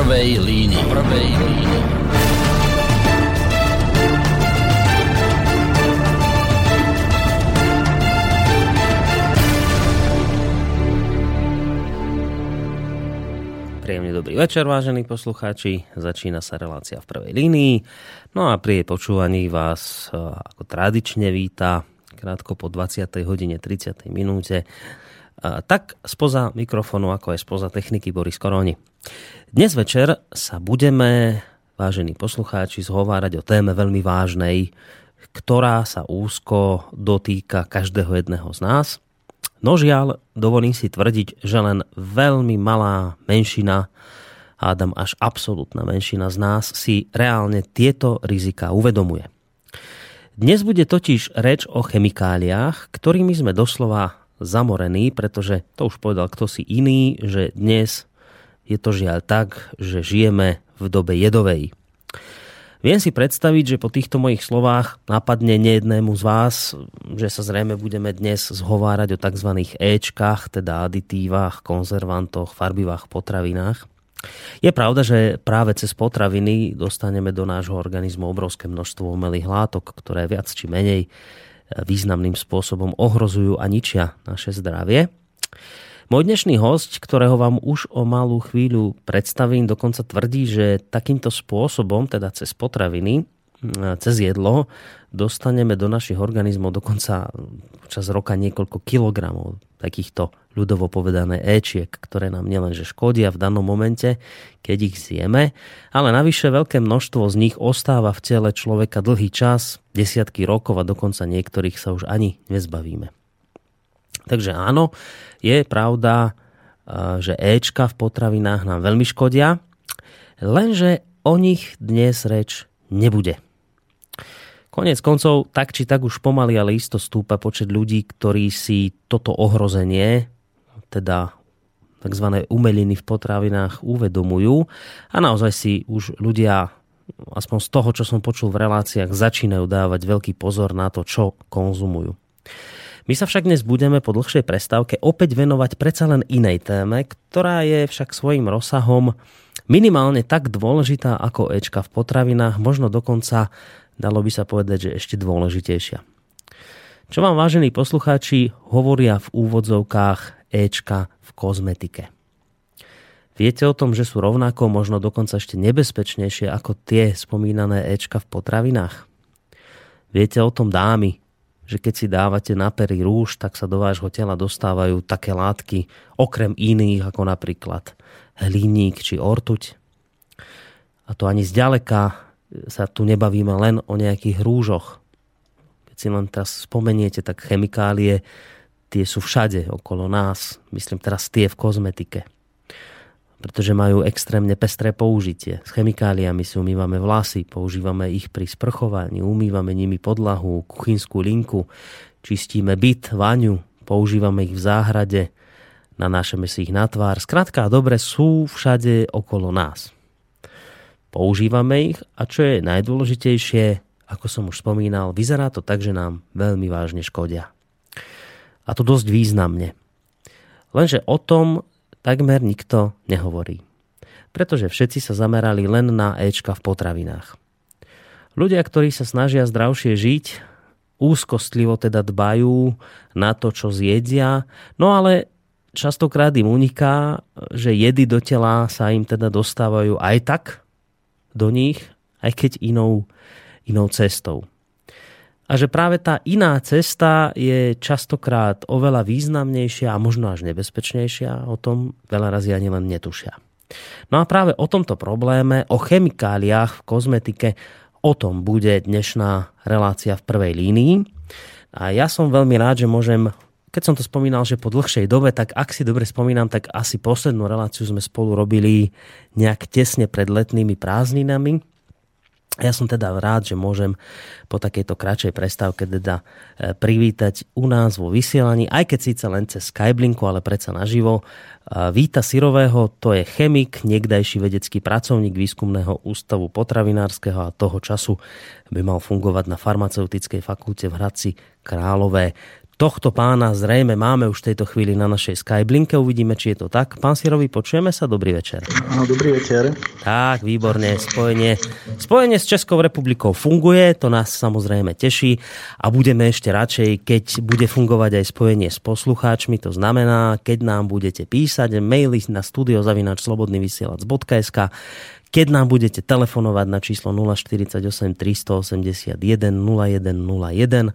prvej línii. Prvej línii. Príjemný dobrý večer, vážení poslucháči. Začína sa relácia v prvej línii. No a pri jej počúvaní vás e, ako tradične víta krátko po 20. hodine 30. minúte tak spoza mikrofonu, ako aj spoza techniky Boris Koroni. Dnes večer sa budeme, vážení poslucháči, zhovárať o téme veľmi vážnej, ktorá sa úzko dotýka každého jedného z nás. No žiaľ, dovolím si tvrdiť, že len veľmi malá menšina, hádam až absolútna menšina z nás si reálne tieto rizika uvedomuje. Dnes bude totiž reč o chemikáliách, ktorými sme doslova zamorený, pretože to už povedal kto si iný, že dnes je to žiaľ tak, že žijeme v dobe jedovej. Viem si predstaviť, že po týchto mojich slovách napadne nejednému z vás, že sa zrejme budeme dnes zhovárať o tzv. Ečkách, teda aditívach, konzervantoch, farbivách, potravinách. Je pravda, že práve cez potraviny dostaneme do nášho organizmu obrovské množstvo umelých látok, ktoré viac či menej významným spôsobom ohrozujú a ničia naše zdravie. Môj dnešný host, ktorého vám už o malú chvíľu predstavím, dokonca tvrdí, že takýmto spôsobom, teda cez potraviny, cez jedlo, dostaneme do našich organizmov dokonca počas roka niekoľko kilogramov takýchto ľudovo povedané éčiek, ktoré nám nielenže škodia v danom momente, keď ich zjeme, ale navyše veľké množstvo z nich ostáva v tele človeka dlhý čas, desiatky rokov a dokonca niektorých sa už ani nezbavíme. Takže áno, je pravda, že Ečka v potravinách nám veľmi škodia, lenže o nich dnes reč nebude. Konec koncov, tak či tak už pomaly, ale isto stúpa počet ľudí, ktorí si toto ohrozenie teda tzv. umeliny v potravinách uvedomujú a naozaj si už ľudia aspoň z toho, čo som počul v reláciách, začínajú dávať veľký pozor na to, čo konzumujú. My sa však dnes budeme po dlhšej prestávke opäť venovať predsa len inej téme, ktorá je však svojim rozsahom minimálne tak dôležitá ako Ečka v potravinách, možno dokonca dalo by sa povedať, že ešte dôležitejšia. Čo vám, vážení poslucháči, hovoria v úvodzovkách Ečka v kozmetike. Viete o tom, že sú rovnako, možno dokonca ešte nebezpečnejšie ako tie spomínané Ečka v potravinách? Viete o tom dámy, že keď si dávate na pery rúž, tak sa do vášho tela dostávajú také látky, okrem iných, ako napríklad hliník či ortuť. A to ani zďaleka sa tu nebavíme len o nejakých rúžoch. Keď si len teraz spomeniete, tak chemikálie tie sú všade okolo nás. Myslím teraz tie v kozmetike. Pretože majú extrémne pestré použitie. S chemikáliami si umývame vlasy, používame ich pri sprchovaní, umývame nimi podlahu, kuchynskú linku, čistíme byt, vaňu, používame ich v záhrade, nanášame si ich na tvár. Skrátka, dobre sú všade okolo nás. Používame ich a čo je najdôležitejšie, ako som už spomínal, vyzerá to tak, že nám veľmi vážne škodia. A to dosť významne. Lenže o tom takmer nikto nehovorí. Pretože všetci sa zamerali len na Ečka v potravinách. Ľudia, ktorí sa snažia zdravšie žiť, úzkostlivo teda dbajú na to, čo zjedia, no ale častokrát im uniká, že jedy do tela sa im teda dostávajú aj tak do nich, aj keď inou, inou cestou a že práve tá iná cesta je častokrát oveľa významnejšia a možno až nebezpečnejšia, o tom veľa razy ani len netušia. No a práve o tomto probléme, o chemikáliách v kozmetike, o tom bude dnešná relácia v prvej línii. A ja som veľmi rád, že môžem, keď som to spomínal, že po dlhšej dobe, tak ak si dobre spomínam, tak asi poslednú reláciu sme spolu robili nejak tesne pred letnými prázdninami ja som teda rád, že môžem po takejto kratšej prestávke teda e, privítať u nás vo vysielaní, aj keď síce len cez Skyblinku, ale predsa naživo. Víta Sirového, to je chemik, niekdajší vedecký pracovník výskumného ústavu potravinárskeho a toho času by mal fungovať na farmaceutickej fakulte v Hradci Králové. Tohto pána zrejme máme už v tejto chvíli na našej Skyblinke. Uvidíme, či je to tak. Pán Sirovi, počujeme sa? Dobrý večer. Áno, dobrý večer. Tak, výborne. Spojenie, spojenie s Českou republikou funguje, to nás samozrejme teší a budeme ešte radšej, keď bude fungovať aj spojenie s poslucháčmi. To znamená, keď nám budete písať maily na studiozavinačslobodnyvysielac.sk keď nám budete telefonovať na číslo 048 381 0101,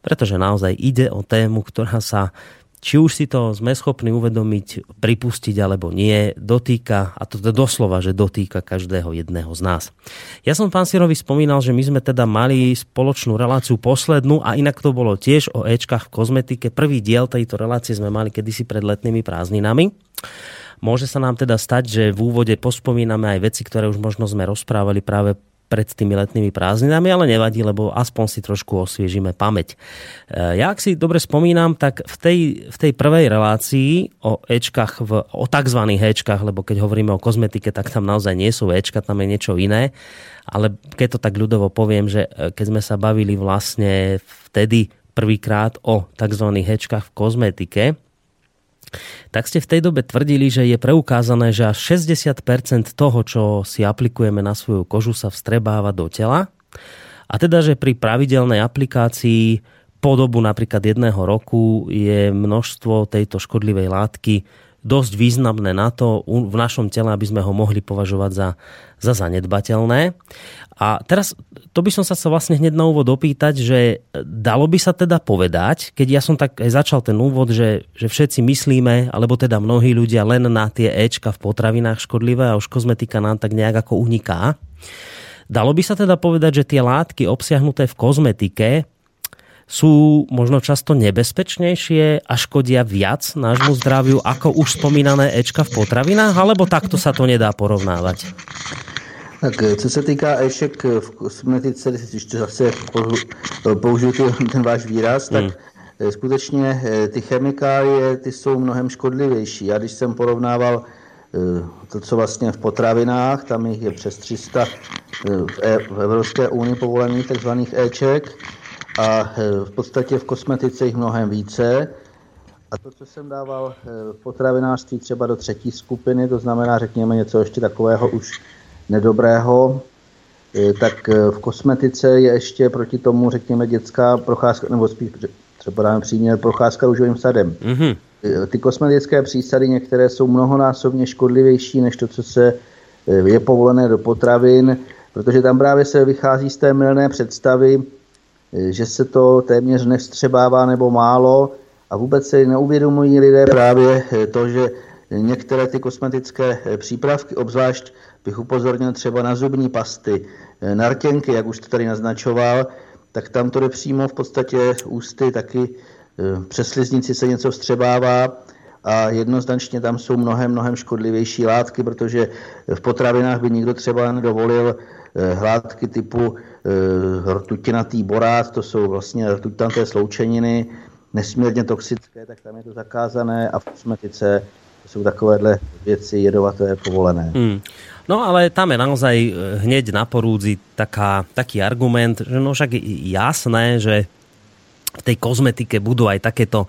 pretože naozaj ide o tému, ktorá sa či už si to sme schopní uvedomiť, pripustiť alebo nie, dotýka, a to doslova, že dotýka každého jedného z nás. Ja som pán Sirovi spomínal, že my sme teda mali spoločnú reláciu poslednú a inak to bolo tiež o Ečkách v kozmetike. Prvý diel tejto relácie sme mali kedysi pred letnými prázdninami. Môže sa nám teda stať, že v úvode pospomíname aj veci, ktoré už možno sme rozprávali práve pred tými letnými prázdninami, ale nevadí, lebo aspoň si trošku osviežime pamäť. E, ja, ak si dobre spomínam, tak v tej, v tej prvej relácii o Ečkách, v, o tzv. Ečkách, lebo keď hovoríme o kozmetike, tak tam naozaj nie sú Ečka, tam je niečo iné. Ale keď to tak ľudovo poviem, že e, keď sme sa bavili vlastne vtedy prvýkrát o tzv. Ečkách v kozmetike, tak ste v tej dobe tvrdili, že je preukázané, že až 60% toho, čo si aplikujeme na svoju kožu, sa vstrebáva do tela. A teda, že pri pravidelnej aplikácii po dobu napríklad jedného roku je množstvo tejto škodlivej látky dosť významné na to v našom tele, aby sme ho mohli považovať za, za zanedbateľné. A teraz to by som sa vlastne hneď na úvod opýtať, že dalo by sa teda povedať, keď ja som tak začal ten úvod, že, že všetci myslíme, alebo teda mnohí ľudia len na tie Ečka v potravinách škodlivé a už kozmetika nám tak nejak ako uniká. Dalo by sa teda povedať, že tie látky obsiahnuté v kozmetike sú možno často nebezpečnejšie a škodia viac nášmu zdraviu ako už spomínané Ečka v potravinách, alebo takto sa to nedá porovnávať? Tak co se týká Eček v kosmetice, když zase použiju ten váš výraz, tak hmm. Eh, skutečně eh, ty chemikálie ty jsou mnohem škodlivější. Já když jsem porovnával eh, to, co vlastně v potravinách, tam jich je přes 300 e, v Evropské unii povolených takzvaných Eček, a e, v podstatě v kosmetice jich mnohem více. A to, co jsem dával e, v potravinářství třeba do třetí skupiny, to znamená, řekněme, něco ještě takového už nedobrého, e, tak v kosmetice je ještě proti tomu, řekněme, dětská procházka, nebo spíš třeba dáme příměr, procházka růžovým sadem. Mm-hmm. Ty kosmetické přísady některé jsou mnohonásobně škodlivější než to, co se je povolené do potravin, protože tam právě se vychází z té milné představy, Eh, že se to téměř nevstřebává nebo málo a vůbec se neuvědomují lidé právě eh, to, že některé ty kosmetické eh, přípravky, obzvlášť bych upozornil třeba na zubní pasty, na rtěnky, jak už to tady naznačoval, tak tam to jde přímo v podstatě ústy, taky přes sliznici se něco vstřebává a jednoznačně tam jsou mnohem, mnohem škodlivější látky, protože v potravinách by nikdo třeba nedovolil hládky typu Eh, rtutinatý borát, to jsou vlastně rtutinaté sloučeniny, nesmírně toxické, tak tam je to zakázané a v kosmetice jsou takovéhle věci jedovaté povolené. Hmm. No ale tam je naozaj eh, hneď na porúdzi taká, taký argument, že no však jasné, že v tej kozmetike budú aj takéto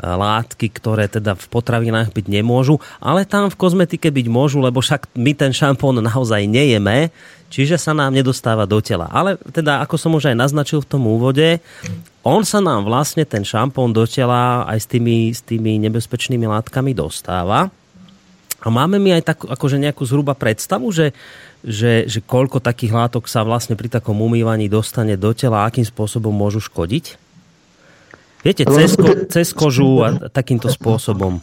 látky, ktoré teda v potravinách byť nemôžu, ale tam v kozmetike byť môžu, lebo však my ten šampón naozaj nejeme, čiže sa nám nedostáva do tela. Ale teda, ako som už aj naznačil v tom úvode, on sa nám vlastne ten šampón do tela aj s tými, s tými nebezpečnými látkami dostáva. A máme mi aj tak, akože nejakú zhruba predstavu, že, že, že koľko takých látok sa vlastne pri takom umývaní dostane do tela, akým spôsobom môžu škodiť? Viete, cez, ko, cez kožu a takýmto způsobem.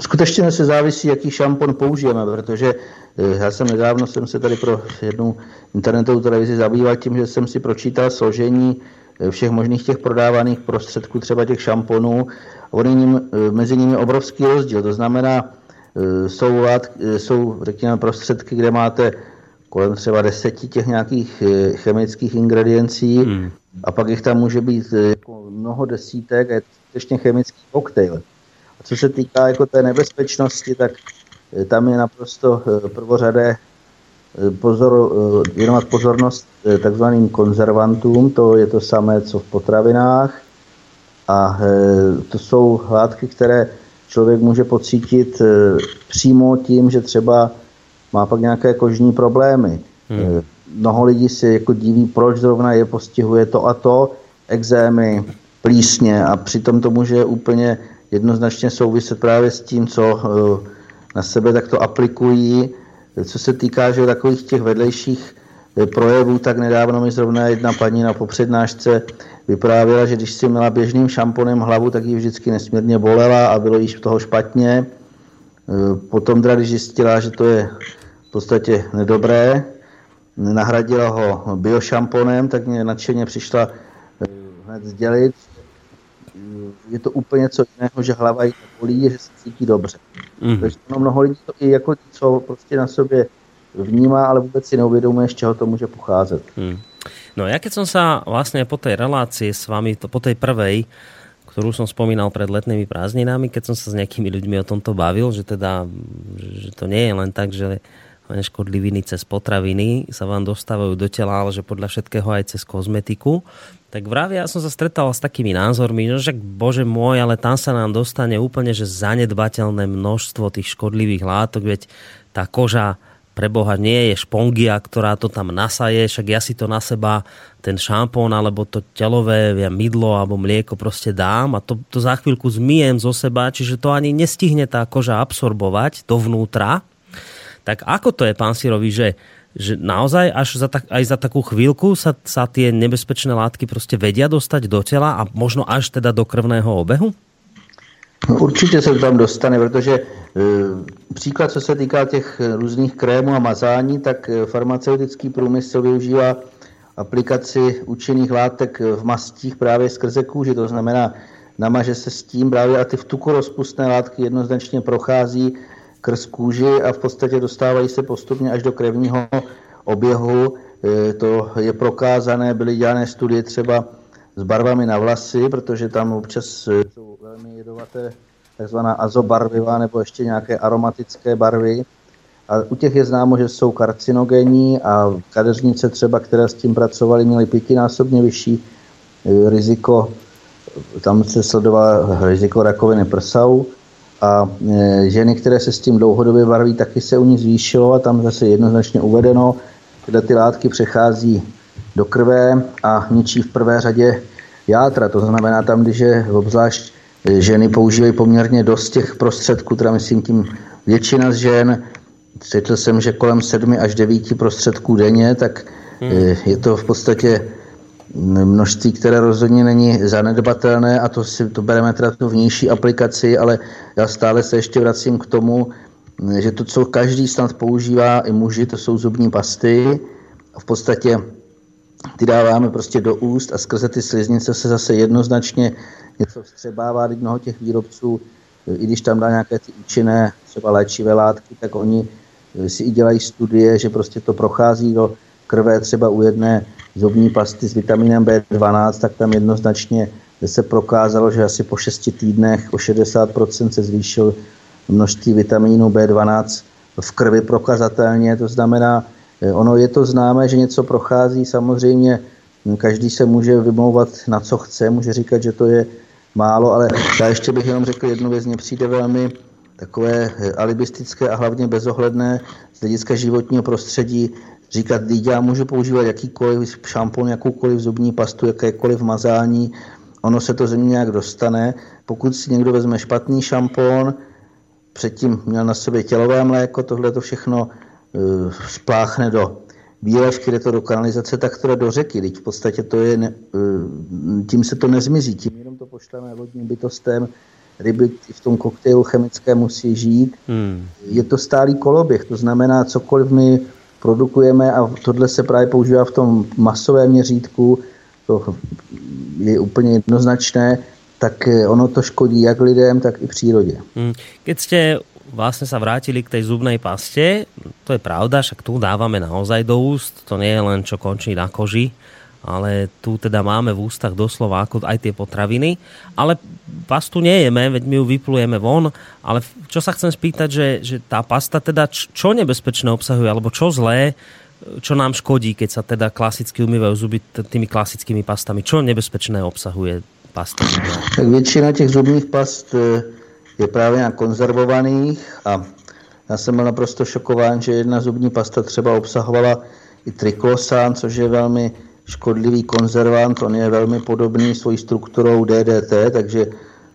Skutečně se závisí, jaký šampon použijeme, protože eh, já jsem nedávno jsem se tady pro jednu internetovou televizi zabýval tím, že jsem si pročítal složení eh, všech možných těch prodávaných prostředků, třeba těch šamponů. Oni ním, eh, mezi nimi obrovský rozdíl. To znamená, jsou, jsou řekněme, prostředky, kde máte kolem třeba deseti těch nějakých chemických ingrediencí hmm. a pak jich tam může být jako mnoho desítek a je to skutečně chemický koktejl. A co se týká jako té nebezpečnosti, tak eh, tam je naprosto eh, prvořadé eh, pozor, věnovat pozornost takzvaným konzervantům, to je to samé, co v potravinách. A to jsou látky, které člověk může pocítit přímo tím, že třeba má pak nějaké kožní problémy. Hmm. Mnoho lidí si jako diví, proč zrovna je postihuje to a to, exémy, plísně a přitom to může úplně jednoznačně souviset právě s tím, co na sebe takto aplikují. Co se týká že takových těch vedlejších eh, projevů, tak nedávno mi zrovna jedna paní na popřednášce vyprávěla, že když si měla běžným šamponem hlavu, tak ji vždycky nesmírně bolela a bylo jíž toho špatně. Eh, potom teda, když zjistila, že to je v podstatě nedobré, nahradila ho biošamponem, tak mě nadšeně přišla eh, hned sdělit, je to úplně něco jiného, že hlava jí bolí, že se cítí dobře. Mm. Takže ono mnoho lidí to i jako co prostě na sobě vnímá, ale vůbec si neuvědomuje, z čeho to může pocházet. Mm. No ja keď som sa vlastne po tej relácii s vami, to, po tej prvej, ktorú som spomínal pred letnými prázdninami, keď som sa s nejakými ľuďmi o tomto bavil, že teda, že to nie je len tak, že škodliviny cez potraviny sa vám dostávajú do tela, ale že podľa všetkého aj cez kozmetiku, tak vravia, ja som sa stretal s takými názormi, že však bože môj, ale tam sa nám dostane úplne že zanedbateľné množstvo tých škodlivých látok, veď tá koža pre Boha nie je špongia, ktorá to tam nasaje, však ja si to na seba, ten šampón alebo to telové ja, mydlo alebo mlieko proste dám a to, to za chvíľku zmijem zo seba, čiže to ani nestihne tá koža absorbovať dovnútra. Tak ako to je, pán Sirovi, že že naozaj až za tak, aj za takú chvíľku sa, sa tie nebezpečné látky prostě vedia dostať do těla a možno až teda do krvného obehu? Určitě se to tam dostane, protože e, příklad, co se týká těch různých krémů a mazání, tak e, farmaceutický průmysl využívá aplikaci účinných látek v mastích právě skrze kůži, to znamená, namaže se s tím právě a ty v tuku rozpustné látky jednoznačně prochází krz kůži a v podstatě dostávají se postupně až do krevního oběhu. To je prokázané, byly dělané studie třeba s barvami na vlasy, protože tam občas e, jsou velmi jedovaté takzvaná azobarviva nebo ještě nějaké aromatické barvy. A u těch je známo, že jsou karcinogenní a kadeřnice třeba, které s tím pracovali, měly pětinásobně vyšší e, riziko, tam se sledovalo riziko rakoviny prsou a e, ženy, které se s tím dlouhodobě barví, taky se u nich zvýšilo a tam zase jednoznačně uvedeno, že ty látky přechází do krve a ničí v prvé řadě játra. To znamená tam, když je obzvlášť e, ženy používají poměrně dost těch prostředků, teda myslím tím většina z žen, četl jsem, že kolem 7 až 9 prostředků denně, tak hmm. E, je to v podstatě množství, které rozhodně není zanedbatelné a to si to bereme teda tu vnější aplikaci, ale já stále se ještě vracím k tomu, že to, co každý snad používá, i muži, to jsou zubní pasty a v podstatě ty dáváme prostě do úst a skrze ty sliznice se zase jednoznačně něco vstřebává, když mnoho těch výrobců, i když tam dá nějaké ty účinné třeba léčivé látky, tak oni si i dělají studie, že prostě to prochází do krve třeba u jedné zubní pasty s vitaminem B12, tak tam jednoznačně se prokázalo, že asi po 6 týdnech o 60% se zvýšil množství vitamínu B12 v krvi prokazatelně. To znamená, eh, ono je to známé, že něco prochází, samozřejmě každý se může vymlouvat na co chce, může říkat, že to je málo, ale já ještě bych jenom řekl jednu věc, mně přijde velmi takové eh, alibistické a hlavně bezohledné z hlediska životního prostředí říkat, já můžu používat jakýkoliv šampon, jakoukoliv zubní pastu, jakékoliv mazání, ono se to ze mě nějak dostane. Pokud si někdo vezme špatný šampon, předtím měl na sobě tělové mléko, tohle to všechno spláchne do výlevky, jde to do kanalizace, tak to do řeky. Teď v podstatě to je, ne, uh, tím se to nezmizí, tím jenom to pošleme vodním bytostem, ryby v tom koktejlu chemické musí žít. Hmm. Je to stálý koloběh, to znamená, cokoliv my produkujeme a tohle se právě používá v tom masovém měřítku, to je úplně jednoznačné, tak eh, ono to škodí jak lidem, tak i přírodě. Hmm. Keď ste vlastne sa vrátili k tej zubnej paste, to je pravda, však tu dávame naozaj do úst, to nie je len čo končí na koži, ale tu teda máme v ústach doslova ako aj tie potraviny. Ale pastu nejeme, veď my ju vyplujeme von, ale čo sa chcem spýtať, že, že tá pasta teda čo nebezpečné obsahuje, alebo čo zlé, čo nám škodí, keď sa teda klasicky umývajú zuby tými klasickými pastami? Čo nebezpečné obsahuje pasty? Tak většina těch zubních past eh, je právě na konzervovaných a já jsem byl naprosto šokován, že jedna zubní pasta třeba obsahovala i triklosan, což je velmi škodlivý konzervant, on je velmi podobný svojí strukturou DDT, takže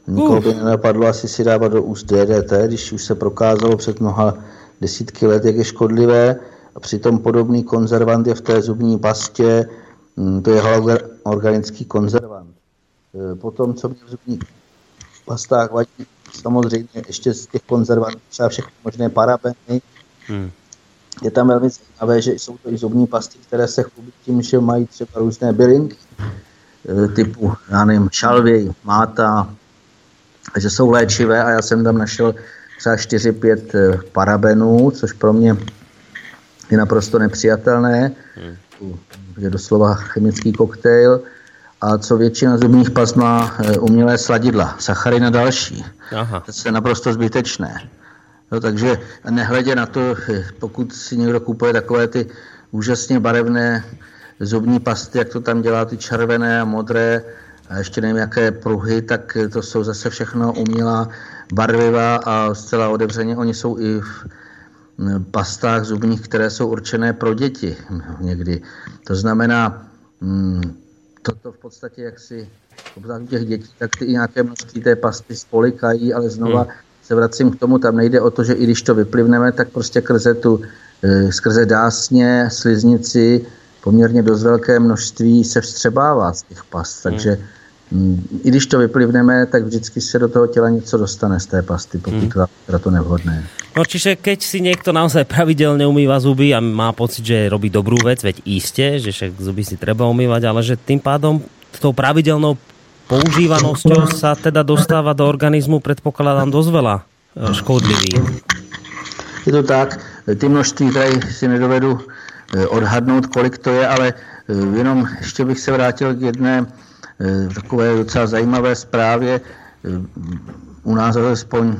nikoho by nenapadlo asi si dávat do úst DDT, když už se prokázalo před mnoha desítky let, jak je škodlivé. A přitom podobný konzervant je v té zubní pastě, mm, to je organický konzervant. E, potom, co mě v zubních pastách vadí, samozřejmě ještě z těch konzervantů třeba všechny možné parabeny, hmm je tam velmi zajímavé, že jsou to i zubní pasty, které se chlubí tím, že mají třeba různé bylinky e, typu, já nevím, šalvěj, máta, že jsou léčivé a já jsem tam našel třeba 4-5 e, parabenů, což pro mě je naprosto nepřijatelné. Hmm. Je doslova chemický koktejl. A co většina zubních past má e, umělé sladidla, sachary na další. Aha. To je naprosto zbytečné. No, takže nehledě na to, pokud si někdo kupuje takové ty úžasně barevné zubní pasty, jak to tam dělá, ty červené a modré, a ještě nevím, jaké pruhy, tak to jsou zase všechno umělá barviva a zcela otevřeně oni jsou i v pastách zubních, které jsou určené pro děti někdy. To znamená, mm, toto v podstatě, jak si u těch dětí, tak ty i nějaké množství té pasty spolikají, ale znova hmm se vracím k tomu, tam nejde o to, že i když to vyplivneme, tak prostě krze tu, e, skrze dásně, sliznici, poměrně dost velké množství se vstřebává z těch past, hmm. takže hmm. i když to vyplivneme, tak vždycky se do toho těla něco dostane z té pasty, pokud hmm. to je to nevhodné. No čiže keď si niekto naozaj pravidelne umýva zuby a má pocit, že robí dobrú vec, veď iste, že však zuby si treba umývať, ale že tým pádom tou pravidelnou používanosťou sa teda dostáva do organizmu, predpokladám, dosť veľa e, škodlivých. Je to tak, ty množství tady si nedovedu e, odhadnout, kolik to je, ale e, jenom ještě bych se vrátil k jedné takové docela zajímavé zprávě. U nás alespoň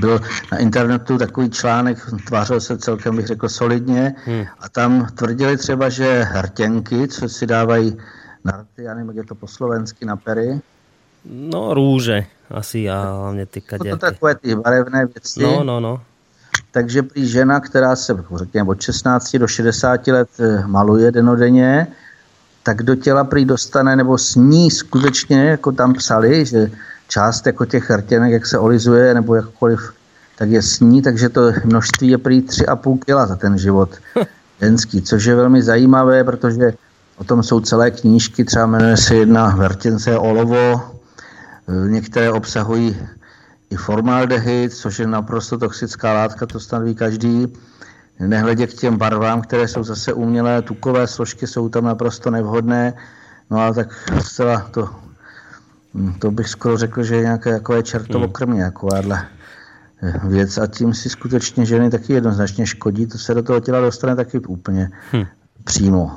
byl na internetu takový článek, tvářil se celkem, bych řekl, solidně hmm. a tam tvrdili třeba, že hrtěnky, co si dávají na já nevím, jak je to po slovensky, na pery. No růže, asi a hlavně ty kaděty. To takové ty barevné věci. No, no, no. Takže prý žena, která se, řekněme, od 16 do 60 let eh, maluje denodenně, tak do těla prý dostane, nebo sní skutečně, jako tam psali, že část jako těch rtěnek, jak se olizuje, nebo jakkoliv, tak je sní, takže to množství je prý 3,5 kg za ten život ženský, což je velmi zajímavé, protože O tom jsou celé knížky, třeba jmenuje se jedna Vertince olovo, některé obsahují i formaldehyd, což je naprosto toxická látka, to snad ví každý. Nehledě k těm barvám, které jsou zase umělé, tukové složky jsou tam naprosto nevhodné, no ale tak zcela to, to bych skoro řekl, že je nějaké jakové čertovo krmě, takováhle věc a tím si skutečně ženy taky jednoznačně škodí, to se do toho těla dostane taky úplně hmm. přímo.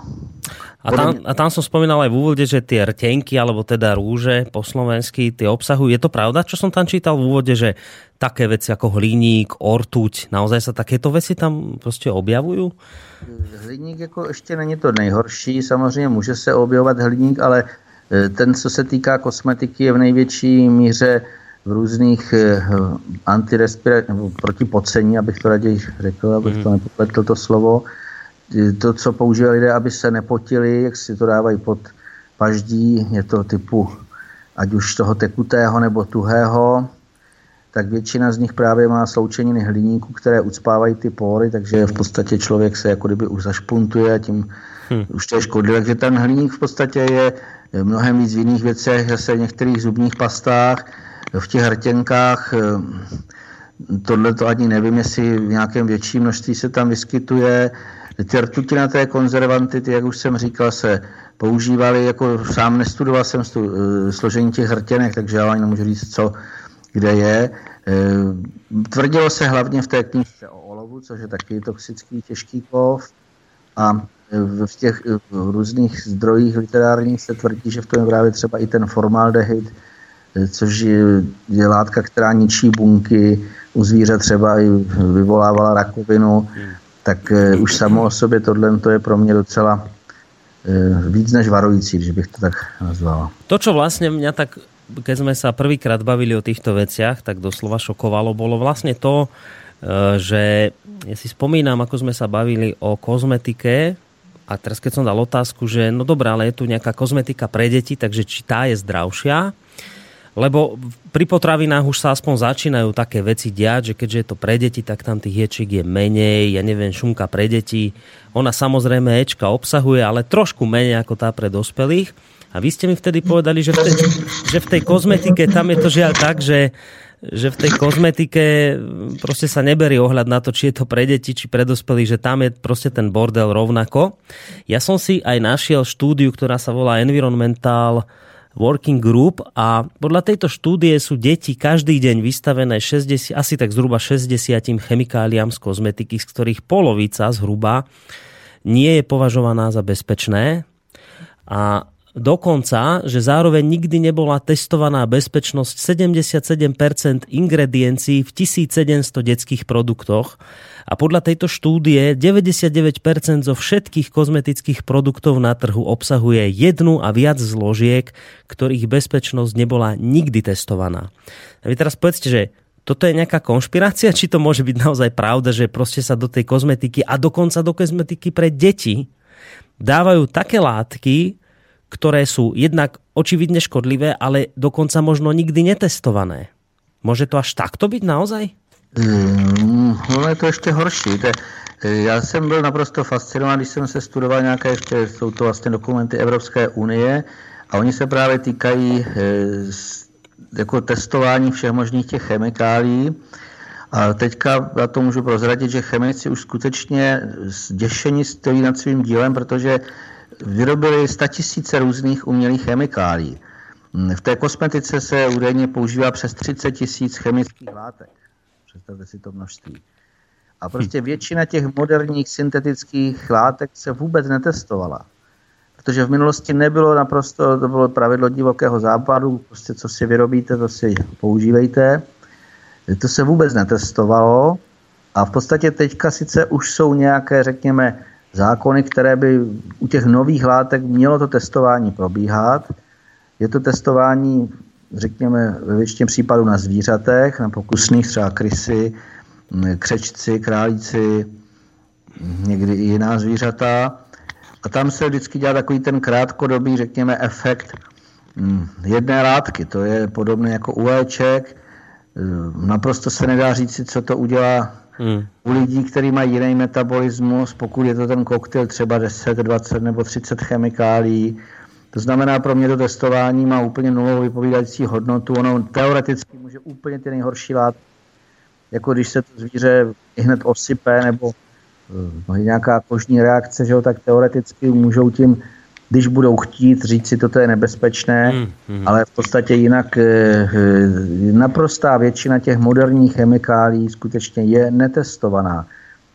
A tam, a tam som spomínal aj v úvode, že tie rtenky, alebo teda rúže po slovensky, tie obsahujú. Je to pravda, čo som tam čítal v úvode, že také veci ako hliník, ortuť, naozaj sa takéto veci tam prostě objavují? Hliník jako ještě není to nejhorší, samozřejmě může se objevovat hliník, ale ten, co se týká kosmetiky, je v největší míře v různých e, nebo proti pocení, abych to raději řekl, abych to mhm. nepopletl to slovo, to, co používají lidé, aby se nepotili, jak si to dávají pod paždí, je to typu ať už toho tekutého nebo tuhého, tak většina z nich právě má sloučeniny hliníku, které ucpávají ty pory, takže v podstatě člověk se jako kdyby už zašpuntuje a tím hmm. už je škodlivé. Takže ten hliník v podstatě je mnohem víc v jiných věcech, zase v některých zubních pastách, v těch hrtěnkách, tohle to ani nevím, jestli v nějakém větším množství se tam vyskytuje, ty rtutinaté konzervanty, ty, jak už jsem říkal, se používaly, jako sám nestudoval jsem stu, eh, složení těch hrtěnek, takže já ani nemůžu říct, co kde je. Eh, tvrdilo se hlavně v té knižce o olovu, což je taky toxický těžký kov. A v těch v různých zdrojích literárních se tvrdí, že v tom je právě třeba i ten formaldehyd, což je, je látka, která ničí bunky, u zvířat třeba i vyvolávala rakovinu. Tak uh, už samo o sobě tohle to je pro mě docela víc než varující, když bych to tak nazval. To, čo vlastne mňa tak, keď sme sa prvýkrát bavili o týchto veciach, tak doslova šokovalo, bolo vlastne to, že ja si spomínam, ako sme sa bavili o kozmetike a teraz keď som dal otázku, že no dobré, ale je tu nejaká kozmetika pre deti, takže či tá je zdravšia, lebo pri potravinách už sa aspoň začínajú také veci diať, že keďže je to pre deti, tak tam tých ječiek je menej, ja neviem, šunka pre deti. Ona samozrejme Ečka obsahuje, ale trošku menej ako tá pre dospelých. A vy ste mi vtedy povedali, že v tej, že v tej kozmetike tam je to žiaľ tak, že že v tej kozmetike proste sa neberie ohľad na to, či je to pre deti, či pre dospelých, že tam je proste ten bordel rovnako. Ja som si aj našiel štúdiu, ktorá sa volá Environmental Working Group a podľa tejto štúdie sú deti každý deň vystavené 60, asi tak zhruba 60 chemikáliám z kozmetiky, z ktorých polovica zhruba nie je považovaná za bezpečné. A dokonca, že zároveň nikdy nebola testovaná bezpečnosť 77% ingrediencií v 1700 detských produktoch a podľa tejto štúdie 99% zo všetkých kozmetických produktov na trhu obsahuje jednu a viac zložiek, ktorých bezpečnosť nebola nikdy testovaná. A vy teraz povedzte, že toto je nejaká konšpirácia, či to môže byť naozaj pravda, že proste sa do tej kozmetiky a dokonca do kozmetiky pre deti dávajú také látky, ktoré sú jednak očividne škodlivé, ale dokonca možno nikdy netestované. Môže to až takto byť naozaj? Mm, no je to ještě horší. To je, já jsem byl naprosto fascinován, když jsem se studoval nějaké, ještě jsou to vlastně dokumenty Evropské unie a oni se právě týkají e, jako testování všech možných těch chemikálí. A teďka já to můžu prozradit, že chemici už skutečně zděšení stojí nad svým dílem, protože vyrobili tisíce různých umělých chemikálí. V té kosmetice se údajně používá přes 30 tisíc chemických látek. Představte si to množství. A prostě většina těch moderních syntetických látek se vůbec netestovala. Protože v minulosti nebylo naprosto, to bylo pravidlo divokého západu, prostě co si vyrobíte, to si používejte. To se vůbec netestovalo a v podstatě teďka sice už jsou nějaké, řekněme, zákony, které by u těch nových látek mělo to testování probíhat. Je to testování řekněme, ve většině případů na zvířatech, na pokusných, třeba krysy, křečci, králíci, někdy i jiná zvířata. A tam se vždycky dělá takový ten krátkodobý, řekněme, efekt hm, jedné látky. To je podobné jako u léček. Naprosto se nedá říct, co to udělá hmm. u lidí, kteří mají jiný metabolismus, pokud je to ten koktejl třeba 10, 20 nebo 30 chemikálí, to znamená, pro mě to testování má úplně nulovou vypovídající hodnotu. Ono teoreticky může úplně ty nejhorší látky, jako když se to zvíře hned osype nebo uh, nějaká kožní reakce, že jo, tak teoreticky můžou tím, když budou chtít říct si, toto je nebezpečné, mm, mm. ale v podstatě jinak e, naprostá většina těch moderních chemikálí skutečně je netestovaná.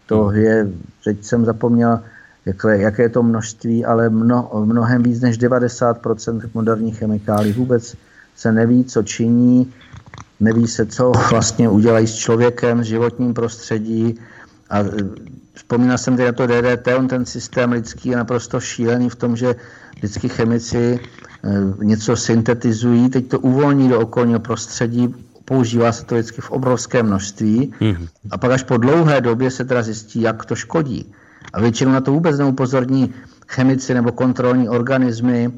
To mm. je, teď jsem zapomněl, jaké, jaké je to množství, ale mno, mnohem víc než 90% vzdušných chemikálí vůbec se neví, co činí, neví se, co vlastně udělají s člověkem, s životním prostředí a e, vzpomínal jsem teď na to DDT, on ten systém lidský je naprosto šílený v tom, že vždycky chemici e, něco syntetizují, teď to uvolní do okolního prostředí, používá se to vždycky v obrovském množství mm-hmm. a pak až po dlouhé době se teda zjistí, jak to škodí. A většinou na to vůbec neupozorní chemici nebo kontrolní organismy.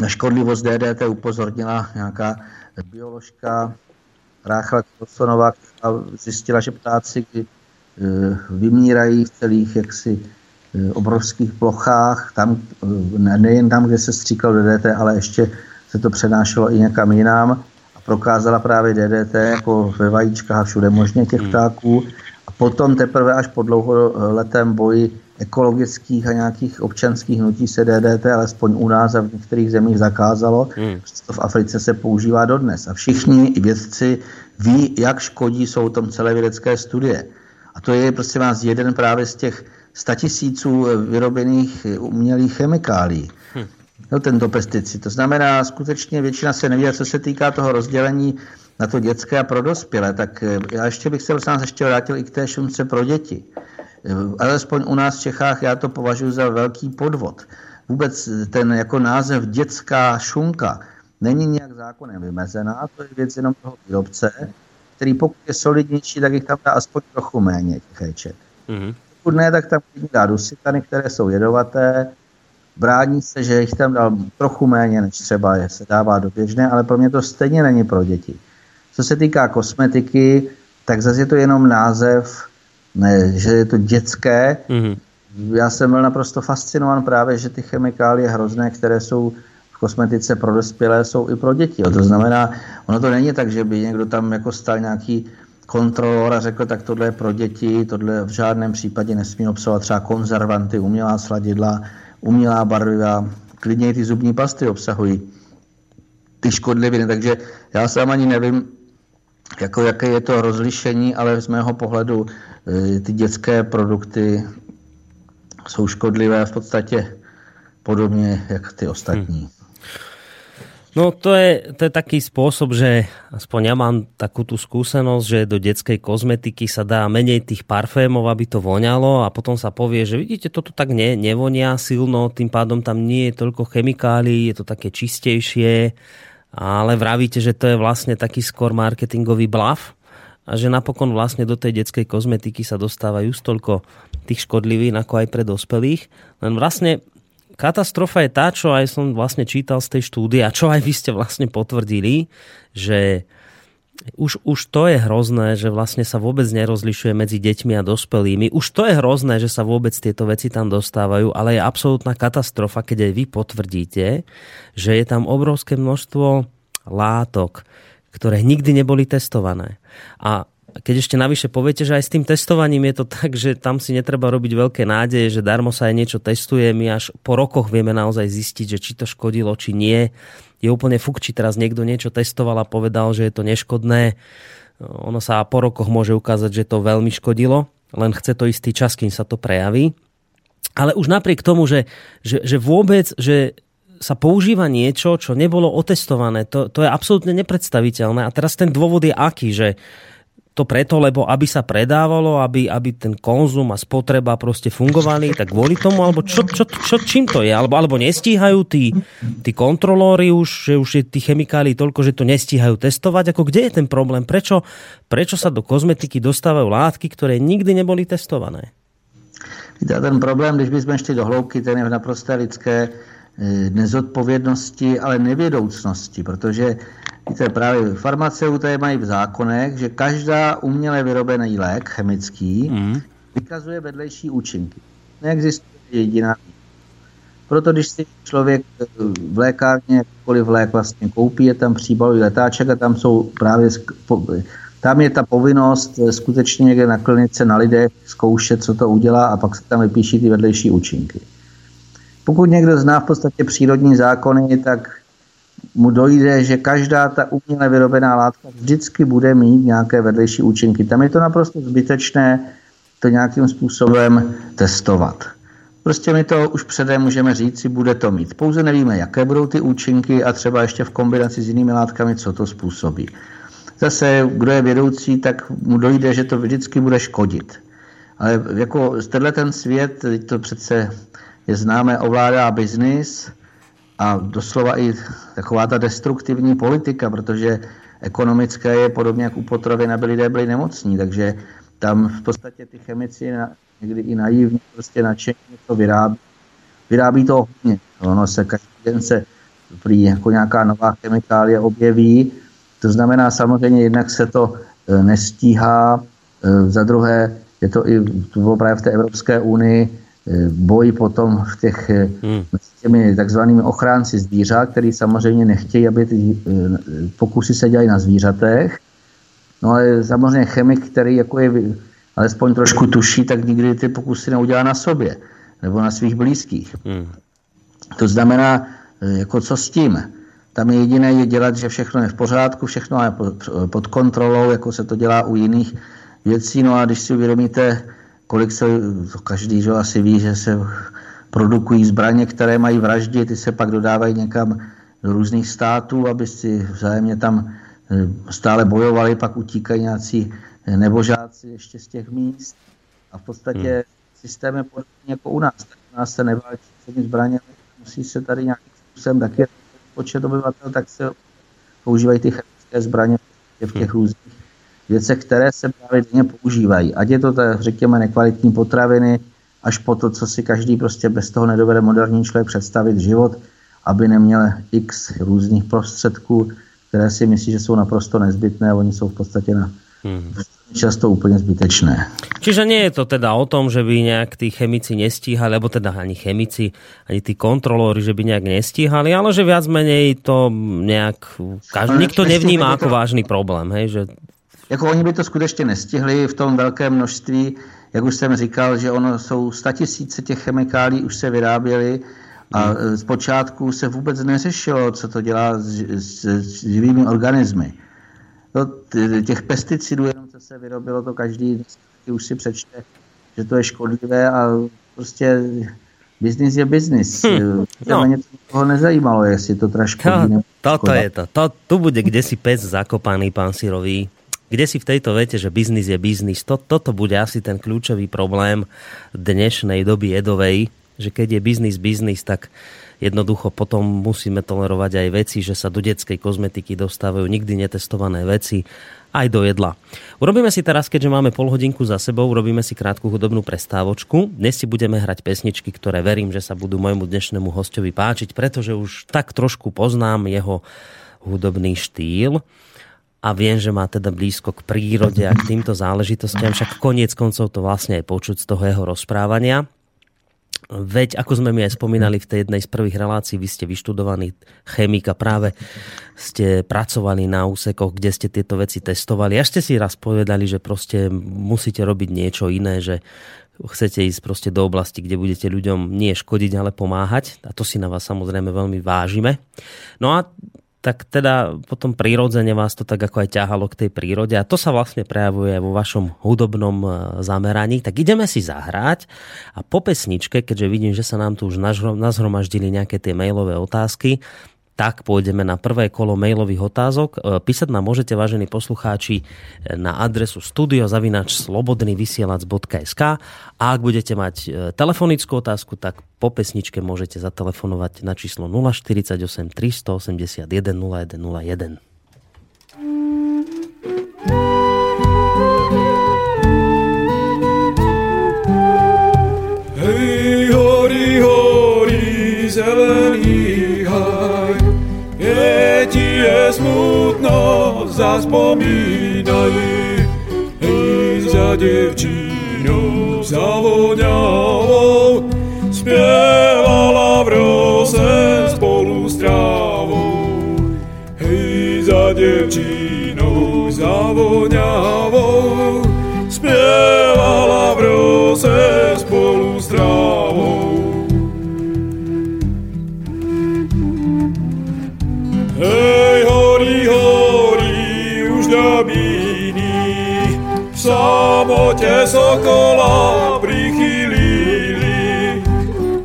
Na škodlivost DDT upozornila nějaká bioložka Ráchla Klosonová, která zjistila, že ptáci kdy, eh, vymírají v celých jaksi eh, obrovských plochách, tam, eh, nejen tam, kde se stříkal DDT, ale ještě se to přenášelo i někam jinam a prokázala právě DDT jako ve vajíčkách a všude možně těch hmm. ptáků a potom teprve až po dlouholetém boji ekologických a nějakých občanských hnutí se DDT alespoň u nás a v některých zemích zakázalo. Hmm. To v Africe se používá dodnes. A všichni vědci ví, jak škodí, jsou tom celé vědecké studie. A to je prostě vás jeden právě z těch statisíců vyrobených umělých chemikálí. Hmm. No, tento pesticid. To znamená, skutečně většina se neví, co se týká toho rozdělení na to dětské a pro dospělé, tak eh, já ještě bych se vás ještě vrátil i k té šunce pro děti. alespoň u nás v Čechách já to považuji za velký podvod. Vůbec ten jako název dětská šunka není nějak zákonem vymezená, to je věc jenom toho výrobce, který pokud je solidnější, tak jich tam dá aspoň trochu méně těch éček. Mm-hmm. Pokud ne, tak tam dá dusitany, které jsou jedovaté, brání se, že jich tam dal trochu méně, než třeba je, se dává do běžné, ale pro mě to stejně není pro děti. Co se týká kosmetiky, tak zase je to jenom název, ne, že je to dětské. Mm-hmm. Já jsem byl naprosto fascinovan právě, že ty chemikálie hrozné, které jsou kosmetice pro dospělé, jsou i pro děti. Jo. To znamená, ono to není tak, že by někdo tam jako stal nějaký kontrolor a řekl, tak tohle je pro děti, tohle v žádném případě nesmí obsahovat třeba konzervanty, umělá sladidla, umělá barviva, klidně i ty zubní pasty obsahují ty škodliviny, takže já sám ani nevím, jako jaké je to rozlišení, ale z mého pohledu e, ty dětské produkty jsou škodlivé v podstatě podobně jak ty ostatní. Hmm. No to je, to je taký spôsob, že aspoň ja mám takú tú skúsenosť, že do detskej kozmetiky sa dá menej tých parfémov, aby to voňalo a potom sa povie, že vidíte, toto tak ne, nevonia silno, tým pádom tam nie je toľko chemikálií, je to také čistejšie, ale vravíte, že to je vlastne taký skôr marketingový blav a že napokon vlastne do tej detskej kozmetiky sa dostávajú stolko tých škodlivín ako aj pre dospelých. Len vlastne katastrofa je tá, čo aj som vlastne čítal z tej štúdie a čo aj vy ste vlastne potvrdili, že už, už to je hrozné, že vlastne sa vôbec nerozlišuje medzi deťmi a dospelými. Už to je hrozné, že sa vôbec tieto veci tam dostávajú, ale je absolútna katastrofa, keď aj vy potvrdíte, že je tam obrovské množstvo látok, ktoré nikdy neboli testované. A keď ešte navyše poviete, že aj s tým testovaním je to tak, že tam si netreba robiť veľké nádeje, že darmo sa aj niečo testuje, my až po rokoch vieme naozaj zistiť, že či to škodilo, či nie. Je úplne fuk, či teraz niekto niečo testoval a povedal, že je to neškodné. Ono sa po rokoch môže ukázať, že to veľmi škodilo, len chce to istý čas, kým sa to prejaví. Ale už napriek tomu, že, že, že vôbec, že sa používa niečo, čo nebolo otestované, to, to je absolútne nepredstaviteľné. A teraz ten dôvod je aký, že, to preto, lebo aby sa predávalo, aby, aby ten konzum a spotreba proste fungovali, tak kvôli tomu, alebo čo, čo, čo, čím to je? Alebo, alebo nestíhajú tí, tí kontrolóri už, že už je tých chemikálií toľko, že to nestíhajú testovať? Ako kde je ten problém? Prečo, prečo sa do kozmetiky dostávajú látky, ktoré nikdy neboli testované? Víte, ten problém, když bychom šli do hloubky, ten je v naprosté lidské eh, nezodpovědnosti, ale nevědoucnosti, protože Víte, právě farmaceuté mají v zákonech, že každá uměle vyrobený lék chemický mm. vykazuje vedlejší účinky. Neexistuje jediná. Proto když si člověk v lékárně jakkoliv lék vlastně koupí, je tam příbalový letáček a tam jsou právě tam je ta povinnost skutečně někde na klinice na lidech zkoušet, co to udělá a pak se tam vypíší ty vedlejší účinky. Pokud někdo zná v podstatě přírodní zákony, tak mu dojde, že každá ta uměle vyrobená látka vždycky bude mít nějaké vedlejší účinky. Tam je to naprosto zbytečné to nějakým způsobem testovat. Prostě my to už předem můžeme říct, si bude to mít. Pouze nevíme, jaké budou ty účinky a třeba ještě v kombinaci s jinými látkami, co to způsobí. Zase, kdo je vědoucí, tak mu dojde, že to vždycky bude škodit. Ale jako tenhle ten svět, to přece je známé, ovládá biznis, a doslova i taková ta destruktivní politika, protože ekonomické je podobně jak u potravin, aby lidé byli nemocní, takže tam v podstatě ty chemici na, někdy i naivně prostě nadšeně to vyrábí. Vyrábí to hodně. Ono se každý den se prý jako nějaká nová chemikálie objeví. To znamená samozřejmě jednak se to e, nestíhá, e, za druhé je to i to bylo právě v té Evropské unii boj potom v těch hmm. těmi takzvanými ochránci zvířat, který samozřejmě nechtějí, aby ty eh, pokusy se dělají na zvířatech. No ale samozřejmě chemik, který jako je alespoň trošku tuší, tak nikdy ty pokusy neudělá na sobě nebo na svých blízkých. Hmm. To znamená, eh, jako co s tím? Tam je jediné je dělat, že všechno je v pořádku, všechno je pod kontrolou, jako se to dělá u jiných věcí. No a když si uvědomíte, kolik se, to každý že asi ví, že se produkují zbraně, které mají vraždit, ty se pak dodávají někam do různých států, aby si vzájemně tam eh, stále bojovali, pak utíkají nějací nebožáci ještě z těch míst. A v podstatě hmm. systém je podobný jako u nás. Tak u nás se neválčí těmi zbraněmi, musí se tady nějakým způsobem taky počet obyvatel, tak se používají ty chemické zbraně v těch hmm. různých věcech, které se právě denně používají. Ať je to, tak, řekněme, nekvalitní potraviny, až po to, co si každý prostě bez toho nedovede moderní člověk představit život, aby neměl x různých prostředků, které si myslí, že jsou naprosto nezbytné, oni jsou v podstatě na, hmm často úplně zbytečné. Čiže nie je to teda o tom, že by nejak tí chemici nestíhali, alebo teda ani chemici, ani tí kontrolóri, že by nejak nestíhali, ale že viac menej to nejak, každý, nikto nevnímá ako to, vážný problém. Hej, že... Jako oni by to skutečně nestihli v tom velkém množství, jak už jsem říkal, že ono jsou statisíce těch chemikálí, už se vyráběly a hmm. zpočátku se vůbec neřešilo, co to dělá s, s, s živými organismy. To, těch pesticidů, jenom co se vyrobilo, to každý už si přečte, že to je škodlivé a prostě Biznis je biznis. Hm, no. Mě to nezajímalo, jestli to. No, toto je to. to. Tu bude kde si pes zakopaný, pán Sirový. Kde si v tejto vete, že biznis je biznis. To, toto bude asi ten kľúčový problém dnešnej doby jedovej, že keď je biznis biznis, tak jednoducho potom musíme tolerovať aj veci, že sa do detskej kozmetiky dostávajú nikdy netestované veci aj do jedla. Urobíme si teraz, keďže máme pol hodinku za sebou, urobíme si krátku hudobnú prestávočku. Dnes si budeme hrať pesničky, ktoré verím, že sa budú môjmu dnešnému hostovi páčiť, pretože už tak trošku poznám jeho hudobný štýl a viem, že má teda blízko k prírode a k týmto záležitostiam, však koniec koncov to vlastne aj počuť z toho jeho rozprávania. Veď, ako sme mi aj spomínali v tej jednej z prvých relácií, vy ste vyštudovaný chemik a práve ste pracovali na úsekoch, kde ste tieto veci testovali. Až ste si raz povedali, že proste musíte robiť niečo iné, že chcete ísť proste do oblasti, kde budete ľuďom nie škodiť, ale pomáhať. A to si na vás samozrejme veľmi vážime. No a tak teda potom prirodzene vás to tak ako aj ťahalo k tej prírode a to sa vlastne prejavuje vo vašom hudobnom e, zameraní. Tak ideme si zahrať a po pesničke, keďže vidím, že sa nám tu už nazhromaždili nejaké tie mailové otázky, tak pôjdeme na prvé kolo mailových otázok. E, písať nám môžete, vážení poslucháči, na adresu studiozavinač.slobodnyvysielac.sk a ak budete mať e, telefonickú otázku, tak po pesničke môžete zatelefonovať na číslo 048 381 0101. Hej, hori, hori, zelený smutno, zaspomínaj Hej, za devčínou zavoňavou Spievala v rose spolu s trávou. Hej, za devčínou zavoňavou Spievala v rose spolu s trávou samote sokola prichylili.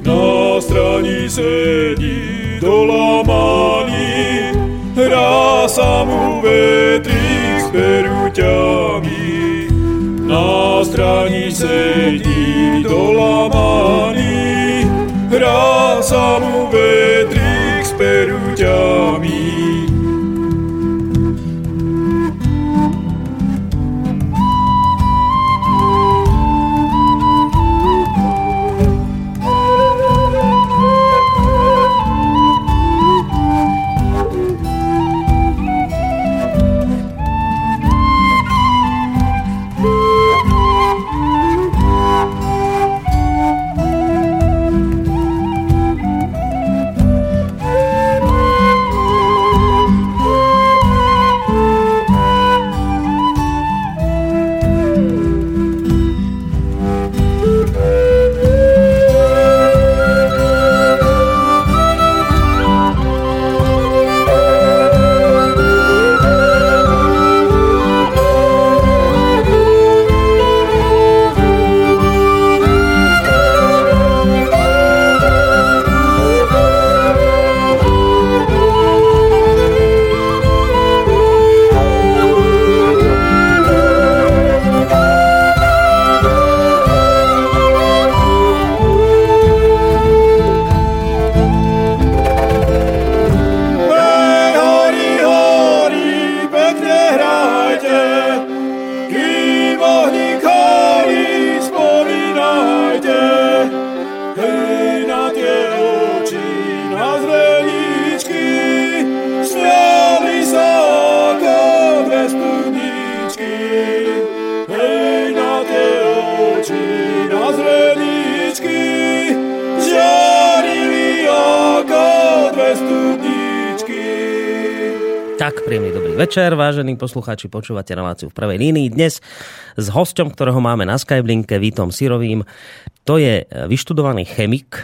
Na strani sedí dolamaný, hrá sa mu vetrík s peruťami. Na strani sedí dolamaný, hrá sa mu vetrík s peruťami. Vážení poslucháči, počúvate reláciu v prvej línii. Dnes s hosťom, ktorého máme na Skyblinke, Vítom Sirovým. To je vyštudovaný chemik, e,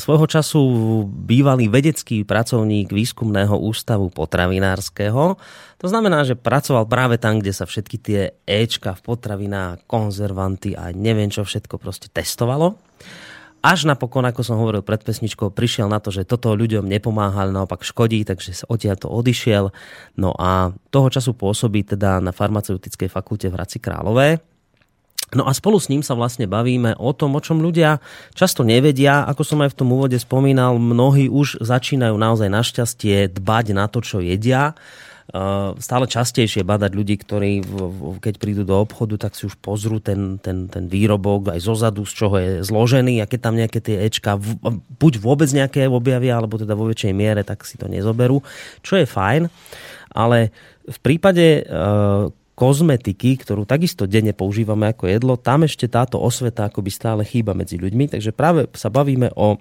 svojho času bývalý vedecký pracovník výskumného ústavu potravinárskeho. To znamená, že pracoval práve tam, kde sa všetky tie Ečka v potravinách, konzervanty a neviem čo všetko proste testovalo až napokon, ako som hovoril pred pesničkou, prišiel na to, že toto ľuďom nepomáha, ale naopak škodí, takže odtiaľ to odišiel. No a toho času pôsobí teda na farmaceutickej fakulte v Hradci Králové. No a spolu s ním sa vlastne bavíme o tom, o čom ľudia často nevedia. Ako som aj v tom úvode spomínal, mnohí už začínajú naozaj našťastie dbať na to, čo jedia stále častejšie badať ľudí, ktorí keď prídu do obchodu, tak si už pozrú ten, ten, ten výrobok aj zo zadu, z čoho je zložený a keď tam nejaké tie Ečka buď vôbec nejaké objavia, alebo teda vo väčšej miere, tak si to nezoberú, čo je fajn. Ale v prípade uh, kozmetiky, ktorú takisto denne používame ako jedlo, tam ešte táto osveta akoby stále chýba medzi ľuďmi. Takže práve sa bavíme o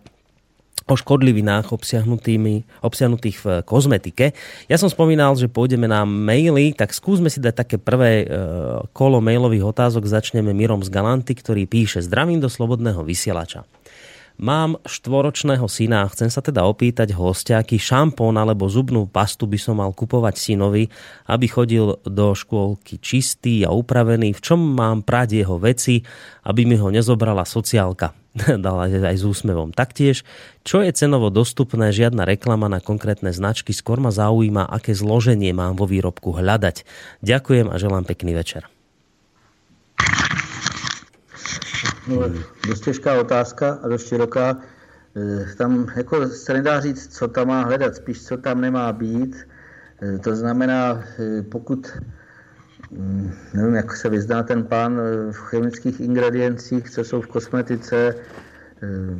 o škodlivinách obsiahnutých v kozmetike. Ja som spomínal, že pôjdeme na maily, tak skúsme si dať také prvé e, kolo mailových otázok. Začneme Mirom z Galanty, ktorý píše Zdravím do Slobodného vysielača. Mám štvoročného syna a chcem sa teda opýtať hostia, aký šampón alebo zubnú pastu by som mal kupovať synovi, aby chodil do škôlky čistý a upravený. V čom mám prať jeho veci, aby mi ho nezobrala sociálka? Dala aj s úsmevom. Taktiež, čo je cenovo dostupné, žiadna reklama na konkrétne značky, skôr ma zaujíma, aké zloženie mám vo výrobku hľadať. Ďakujem a želám pekný večer. No, dost těžká otázka a dost široká. E, tam jako se nedá říct, co tam má hledat, spíš co tam nemá být. E, to znamená, e, pokud nevím, jak se vyzná ten pán v chemických ingrediencích, co jsou v kosmetice.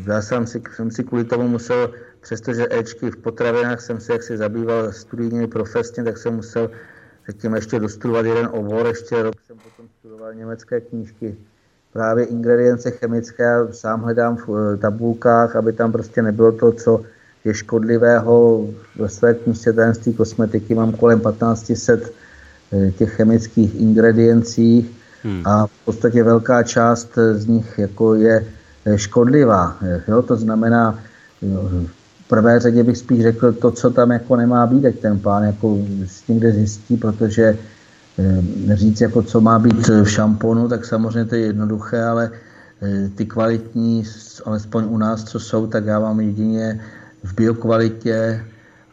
Já jsem si, jsem si kvůli tomu musel, přestože Ečky v potravinách jsem se jaksi zabýval studijně profesně, tak jsem musel řekněme ještě dostudovat jeden obor, ještě rok jsem potom studoval německé knížky právě ingredience chemické, sám hledám v eh, tabulkách, aby tam prostě nebylo to, co je škodlivého. Ve své knižce tajemství kosmetiky mám kolem 1500 eh, těch chemických ingrediencí hmm. a v podstatě velká část z nich jako je eh, škodlivá. Jo? To znamená, v prvé řadě bych spíš řekl to, co tam jako nemá být, ať ten pán jako někde zjistí, protože Eh, říct, jako co má být v šamponu, tak samozřejmě to je jednoduché, ale eh, ty kvalitní, alespoň u nás, co jsou, tak já mám jedině v biokvalitě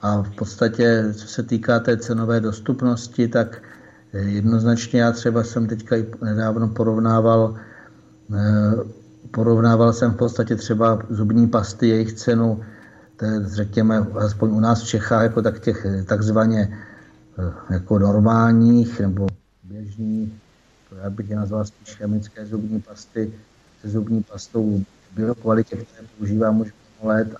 a v podstatě, co se týká té cenové dostupnosti, tak eh, jednoznačně já třeba jsem teďka i nedávno porovnával porovnával jsem v podstatě třeba zubní pasty, jejich cenu, to je, řekněme, aspoň u nás v Čechách, jako tak těch takzvaně Eh, jako normálních nebo běžných, já bych je nazval spíš chemické zubní pasty, se zubní pastou v biokvalitě, které používám už let.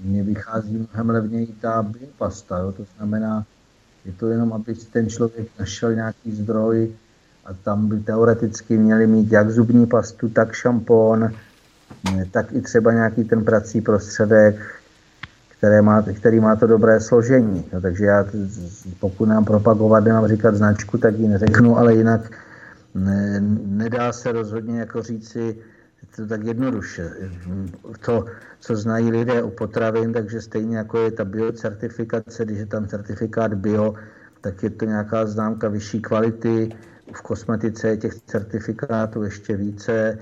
Mně vychází mnohem levněji ta biopasta, jo? to znamená, je to jenom, aby ten člověk našel nějaký zdroj a tam by teoreticky měli mít jak zubní pastu, tak šampon, tak i třeba nějaký ten prací prostředek, které má, který má to dobré složení. No, takže já, pokud nám propagovat, nemám říkat značku, tak ji neřeknu, ale jinak ne, nedá se rozhodně jako říci to tak jednoduše. To, co znají lidé u potravin, takže stejně jako je ta biocertifikace, když je tam certifikát bio, tak je to nějaká známka vyšší kvality. V kosmetice je těch certifikátů ještě více.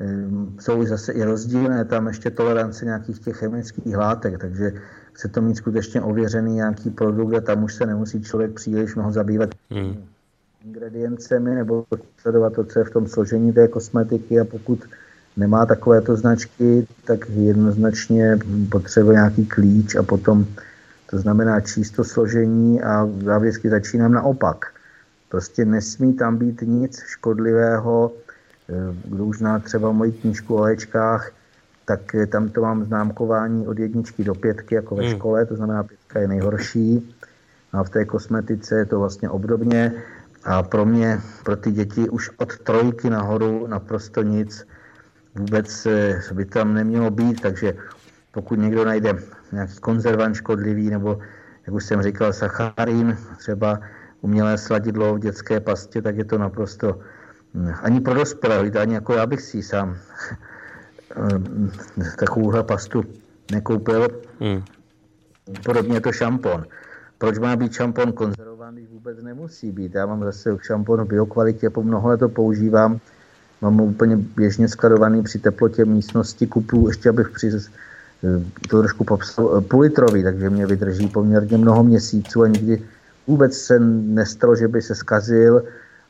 Ehm, jsou zase i rozdílné, tam ještě tolerance nějakých těch chemických látek, takže chce to mít skutečně ověřený nějaký produkt a tam už se nemusí člověk příliš mnoho zabývat hmm. ingrediencemi nebo sledovat to, co je v tom složení té kosmetiky a pokud nemá takovéto značky, tak jednoznačně potřebuje nějaký klíč a potom to znamená čísto složení a já vždycky začínám naopak. Prostě nesmí tam být nic škodlivého, Eh, kdo už zná třeba moji knížku o léčkách, tak tam to mám známkování od jedničky do pětky, jako ve hmm. škole, to znamená pětka je nejhorší. A v té kosmetice je to vlastně obdobně. A pro mě, pro ty děti už od trojky nahoru naprosto nic vůbec eh, by tam nemělo být, takže pokud někdo najde nějaký konzervant škodlivý nebo jak už jsem říkal, sacharín, třeba umělé sladidlo v dětské pastě, tak je to naprosto hm, ani pro dospělé, ani jako já bych si sám hm, takovouhle pastu nekoupil. Hmm. Podobně je to šampon. Proč má být šampon konzervovaný, vůbec nemusí být. Já mám zase šampon v biokvalitě, po mnoho let to používám. Mám ho úplně běžně skladovaný při teplotě místnosti, kupu ještě, abych při, to trošku popsal, půl litrový, takže mě vydrží poměrně mnoho měsíců a nikdy vůbec se nestalo, že by se skazil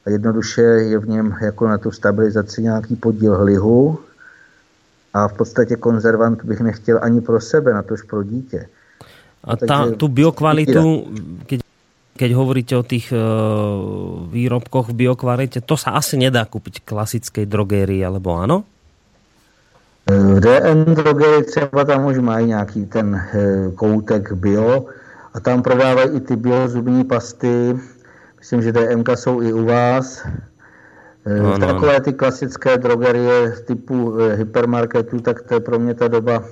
a jednoduše je v něm jako na tu stabilizaci nějaký podíl hlihu a v podstatě konzervant bych nechtěl ani pro sebe, na tož pro dítě. A tá, tú biokvalitu, keď, keď hovoríte o tých uh, výrobkoch v biokvalite, to sa asi nedá kúpiť v klasickej drogérii, alebo áno? V DN drogerii třeba tam už mají nějaký ten e, koutek bio a tam prodávají i ty biozubní pasty. Myslím, že DMK jsou i u vás. No, no, Takové ty klasické drogerie typu hypermarketu, tak to je pro mě ta doba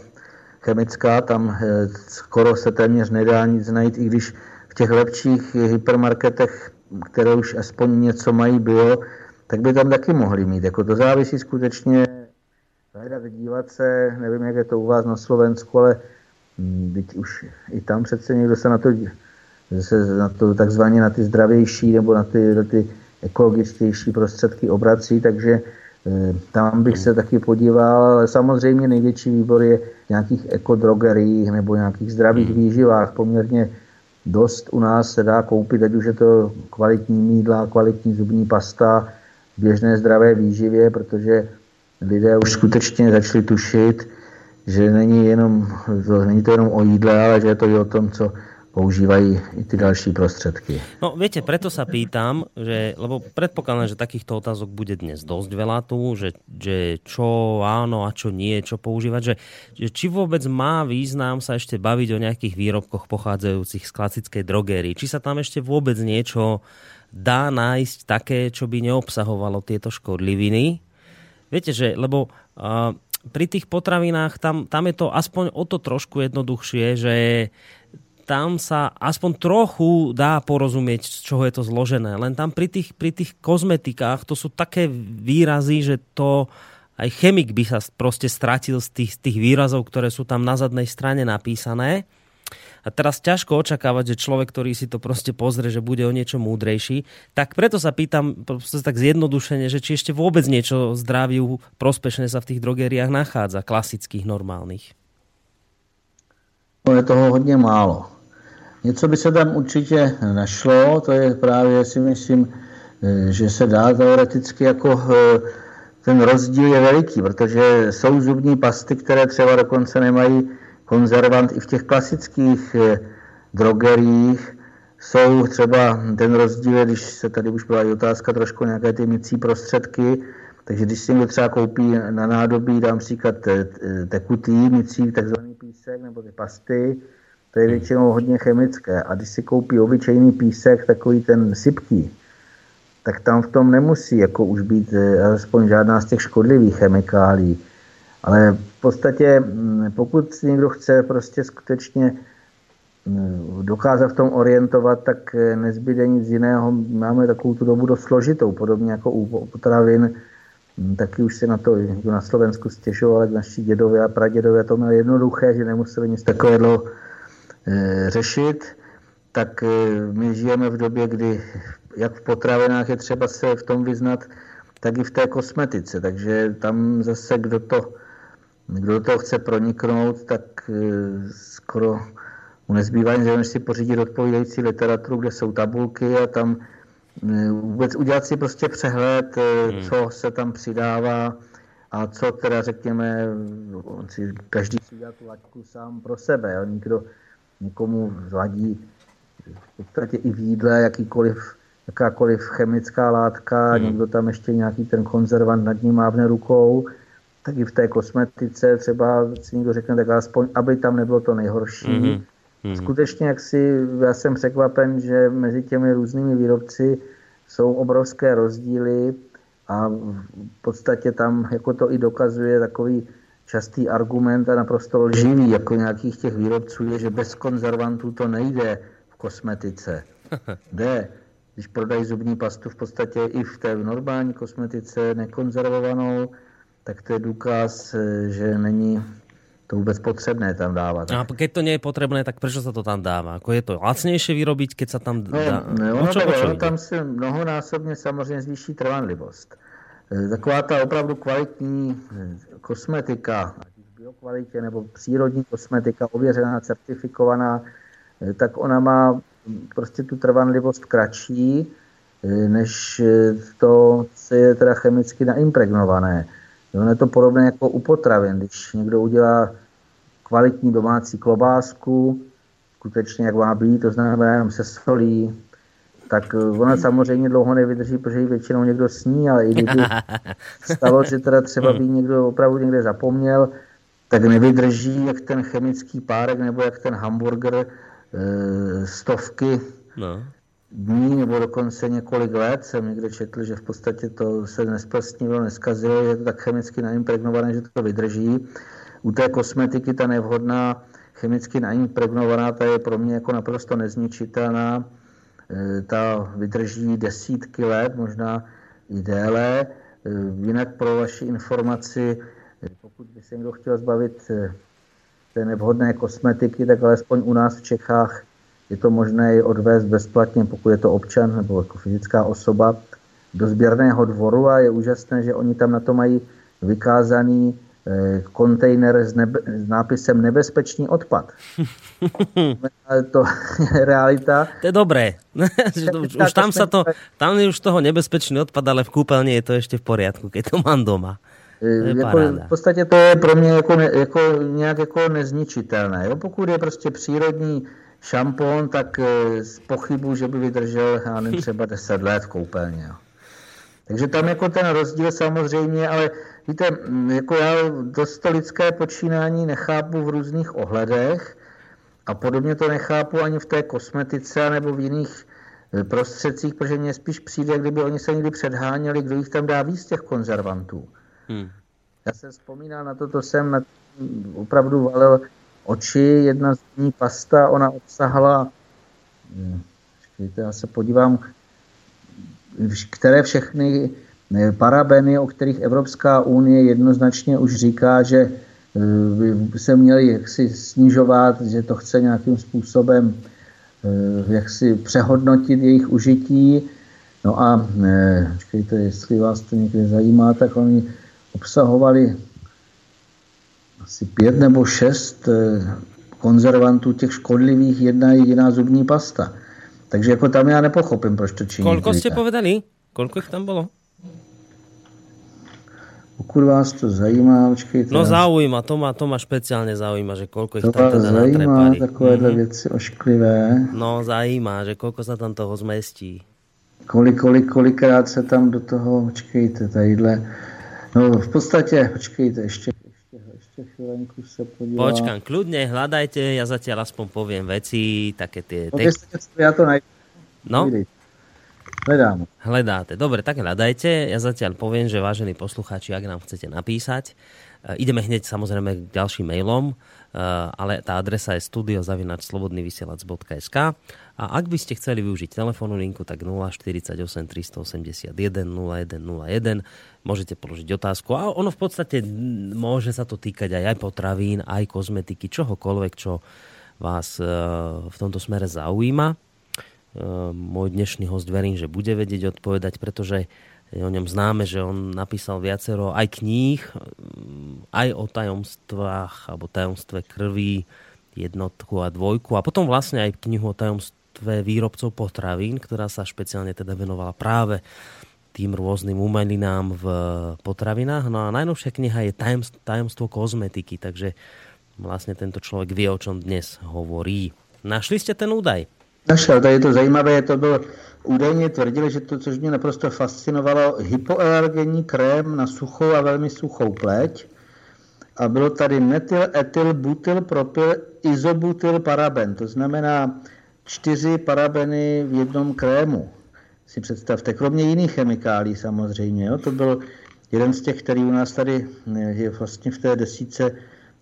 chemická, tam skoro se téměř nedá nic najít, i když v těch lepších hypermarketech, které už aspoň něco mají bio, tak by tam taky mohli mít. Jako to závisí skutečně hledat, dívat se, nevím, jak je to u vás na Slovensku, ale teď už i tam přece někdo se na to, se na to takzvaně na ty zdravější nebo na ty, na ty ekologičtější prostředky obrací, takže Eh, tam bych se taky podíval, ale samozřejmě největší výbor je nějakých ekodrogerí nebo nějakých zdravých hmm. výživách. Poměrně dost u nás se dá koupit, ať už je to kvalitní mídla, kvalitní zubní pasta, běžné zdravé výživě, protože lidé už skutečně začali tušit, že není, jenom, to, není to jenom o jídle, ale že je to i o tom, co používají i ty další prostředky. No viete, preto sa pýtam, že, lebo predpokladám, že takýchto otázok bude dnes dosť veľa tu, že, že čo áno a čo nie, čo používať, že, že či vôbec má význam sa ešte baviť o nejakých výrobkoch pochádzajúcich z klasickej drogéry, či sa tam ešte vôbec niečo dá nájsť také, čo by neobsahovalo tieto škodliviny. Viete, že, lebo uh, pri tých potravinách tam, tam je to aspoň o to trošku jednoduchšie, že tam sa aspoň trochu dá porozumieť, z čoho je to zložené. Len tam pri tých, pri tých kozmetikách to sú také výrazy, že to aj chemik by sa proste stratil z tých, z tých výrazov, ktoré sú tam na zadnej strane napísané. A teraz ťažko očakávať, že človek, ktorý si to proste pozrie, že bude o niečo múdrejší. Tak preto sa pýtam tak zjednodušene, že či ešte vôbec niečo zdraviu prospešné sa v tých drogériách nachádza, klasických, normálnych. No je toho hodně málo. Něco by se tam určitě našlo, to je právě si myslím, eh, že se dá teoreticky jako eh, ten rozdíl je veliký, protože jsou zubní pasty, které třeba dokonce nemají konzervant i v těch klasických eh, drogeriích. Jsou třeba ten rozdíl, když se tady už byla i otázka trošku nějaké ty mycí prostředky, takže když si někdo třeba koupí na nádobí, dám příklad tekutý mycí, takzvaný písek nebo ty pasty, to je většinou hodně chemické. A když si koupí obyčejný písek, takový ten sypký, tak tam v tom nemusí jako už být eh, alespoň žádná z těch škodlivých chemikálí. Ale v podstatě, mm, pokud někdo chce prostě skutečně mm, dokázat v tom orientovat, tak eh, nezbyde nic jiného. Máme takovou tu dobu dost složitou, podobně jako u potravin. Taky už se na to na Slovensku stěžovali naši dědové a pradědové. To mělo jednoduché, že nemuseli nic takového Eh, řešit, tak eh, my žijeme v době, kdy jak v potravinách je třeba se v tom vyznat, tak i v té kosmetice. Takže tam zase, kdo to, kdo do toho chce proniknout, tak eh, skoro mu nezbývá nic, než si pořídit odpovídající literaturu, kde jsou tabulky a tam vůbec udělat si prostě přehled, hmm. co se tam přidává a co teda řekněme, každý si udělá tu laťku sám pro sebe. Jo? Nikdo, někomu vadí v podstatě i v jídle jakýkoliv, jakákoliv chemická látka, hmm. někdo tam ještě nějaký ten konzervant nad ním mávne rukou, tak i v té kosmetice třeba si někdo řekne, tak aspoň, aby tam nebylo to nejhorší. Hmm. Hmm. Skutečně, jak si, já jsem překvapen, že mezi těmi různými výrobci jsou obrovské rozdíly a v podstatě tam jako to i dokazuje takový častý argument a naprosto lživý jako nějakých těch výrobců je, že bez konzervantů to nejde. v kosmetice. Jde. Když prodají zubní pastu v podstatě i v té normální kosmetice nekonzervovanou, tak to je důkaz, že není to vůbec potřebné tam dávat. A keď to nie je potrebné, tak prečo sa to tam dáva? Ako je to lacnejšie vyrobiť, keď sa tam dá? No, no, no čo, čo tam se mnohonásobně samozřejmě zvýší trvanlivost. E, taková ta opravdu kvalitní e, kosmetika, ať už biokvalitě nebo přírodní kosmetika, ověřená, certifikovaná, e, tak ona má prostě tu trvanlivost kratší, než to, co je teda chemicky naimpregnované. Ono je to podobné jako u potravin. Když někdo udělá kvalitní domácí klobásku, skutečně jak má být, to znamená jenom se solí, tak ona samozřejmě dlouho nevydrží, protože ji většinou někdo sní, ale i kdyby stalo, že teda třeba by někdo opravdu někde zapomněl, tak nevydrží jak ten chemický párek nebo jak ten hamburger e, stovky no dní nebo dokonce několik let jsem někde četl, že v podstatě to se nesplstnilo, neskazilo, je to tak chemicky naimpregnované, že to vydrží. U té kosmetiky ta nevhodná chemicky naimpregnovaná, ta je pro mě jako naprosto nezničitelná. E, ta vydrží desítky let, možná i déle. E, jinak pro vaši informaci, e, pokud by se někdo chtěl zbavit té nevhodné kosmetiky, tak alespoň u nás v Čechách je to možné i odvést bezplatně, pokud je to občan nebo jako fyzická osoba, do sběrného dvoru a je úžasné, že oni tam na to mají vykázaný eh, kontejner s, nebe, s nápisem nebezpečný odpad. to je realita. To je dobré. už tam, sa to, tam je už toho nebezpečný odpad, ale v kúpeľni je to ešte v poriadku, keď to mám doma. To je jako, v podstatě to je pro mě jako, ne, jako nějak jako nezničitelné. Jo? Pokud je prostě přírodní šampon, tak eh, z pochybu, že by vydržel, já nevím, třeba 10 let v koupelně. Takže tam jako ten rozdíl samozřejmě, ale víte, jako já dost to lidské počínání nechápu v různých ohledech a podobně to nechápu ani v té kosmetice nebo v jiných eh, prostředcích, protože mně spíš přijde, kdyby oni se někdy předháněli, kdo jich tam dá víc těch konzervantů. Hmm. Já jsem vzpomínal na to, to jsem na, opravdu valil oči, jedna ní pasta, ona obsahala, počkejte, já se podívám, které všechny parabeny, o kterých Evropská unie jednoznačně už říká, že eh, by se měly jaksi snižovat, že to chce nějakým způsobem eh, jaksi přehodnotit jejich užití. No a počkejte, jestli vás to někdy zajímá, tak oni obsahovali asi pět nebo šest eh, konzervantů těch škodlivých, jedna jediná zubní pasta. Takže jako tam já nepochopím, proč to činí. Kolko jste povedali? Kolko jich tam bylo? Pokud vás to zajímá, počkejte. No zaujíma, to má, to má špeciálně zaujíma, že kolko jich to tam teda zajímá, natrepali. takovéhle mm-hmm. věci ošklivé. No zajímá, že kolko se tam toho zmestí. Kolik, kolik, kolikrát se tam do toho, počkejte, tadyhle, no v podstatě, počkejte, ještě ešte chvíľenku sa podívam. Počkám, kľudne, hľadajte, ja zatiaľ aspoň poviem veci, také tie... No, ja to naj... No? Hledám. Hledáte. Dobre, tak hľadajte. Ja zatiaľ poviem, že vážení poslucháči, ak nám chcete napísať, e, ideme hneď samozrejme k ďalším mailom, e, ale tá adresa je studiozavinačslobodnyvysielac.sk a ak by ste chceli využiť telefónnu linku, tak 048 381 0101 môžete položiť otázku a ono v podstate môže sa to týkať aj, aj potravín, aj kozmetiky, čohokoľvek, čo vás e, v tomto smere zaujíma. E, môj dnešný host verím, že bude vedieť odpovedať, pretože je o ňom známe, že on napísal viacero aj kníh, aj o tajomstvách alebo tajomstve krvi, jednotku a dvojku a potom vlastne aj knihu o tajomstve výrobcov potravín, ktorá sa špeciálne teda venovala práve tým rôznym umelinám v potravinách. No a najnovšia kniha je tajemstvo, tajemstvo kozmetiky, takže vlastne tento človek vie, o čom dnes hovorí. Našli ste ten údaj? Našel, to je to zajímavé, to bylo údajně tvrdili, že to, což mě naprosto fascinovalo, hypoalergenní krém na suchou a velmi suchou pleť. A bylo tady metyl, etyl, butyl, propyl, izobutyl, paraben. To znamená čtyři parabeny v jednom krému. Si představte, kromě jiných chemikálí samozřejmě. Jo? To byl jeden z těch, který u nás tady eh, je vlastně v té desíce,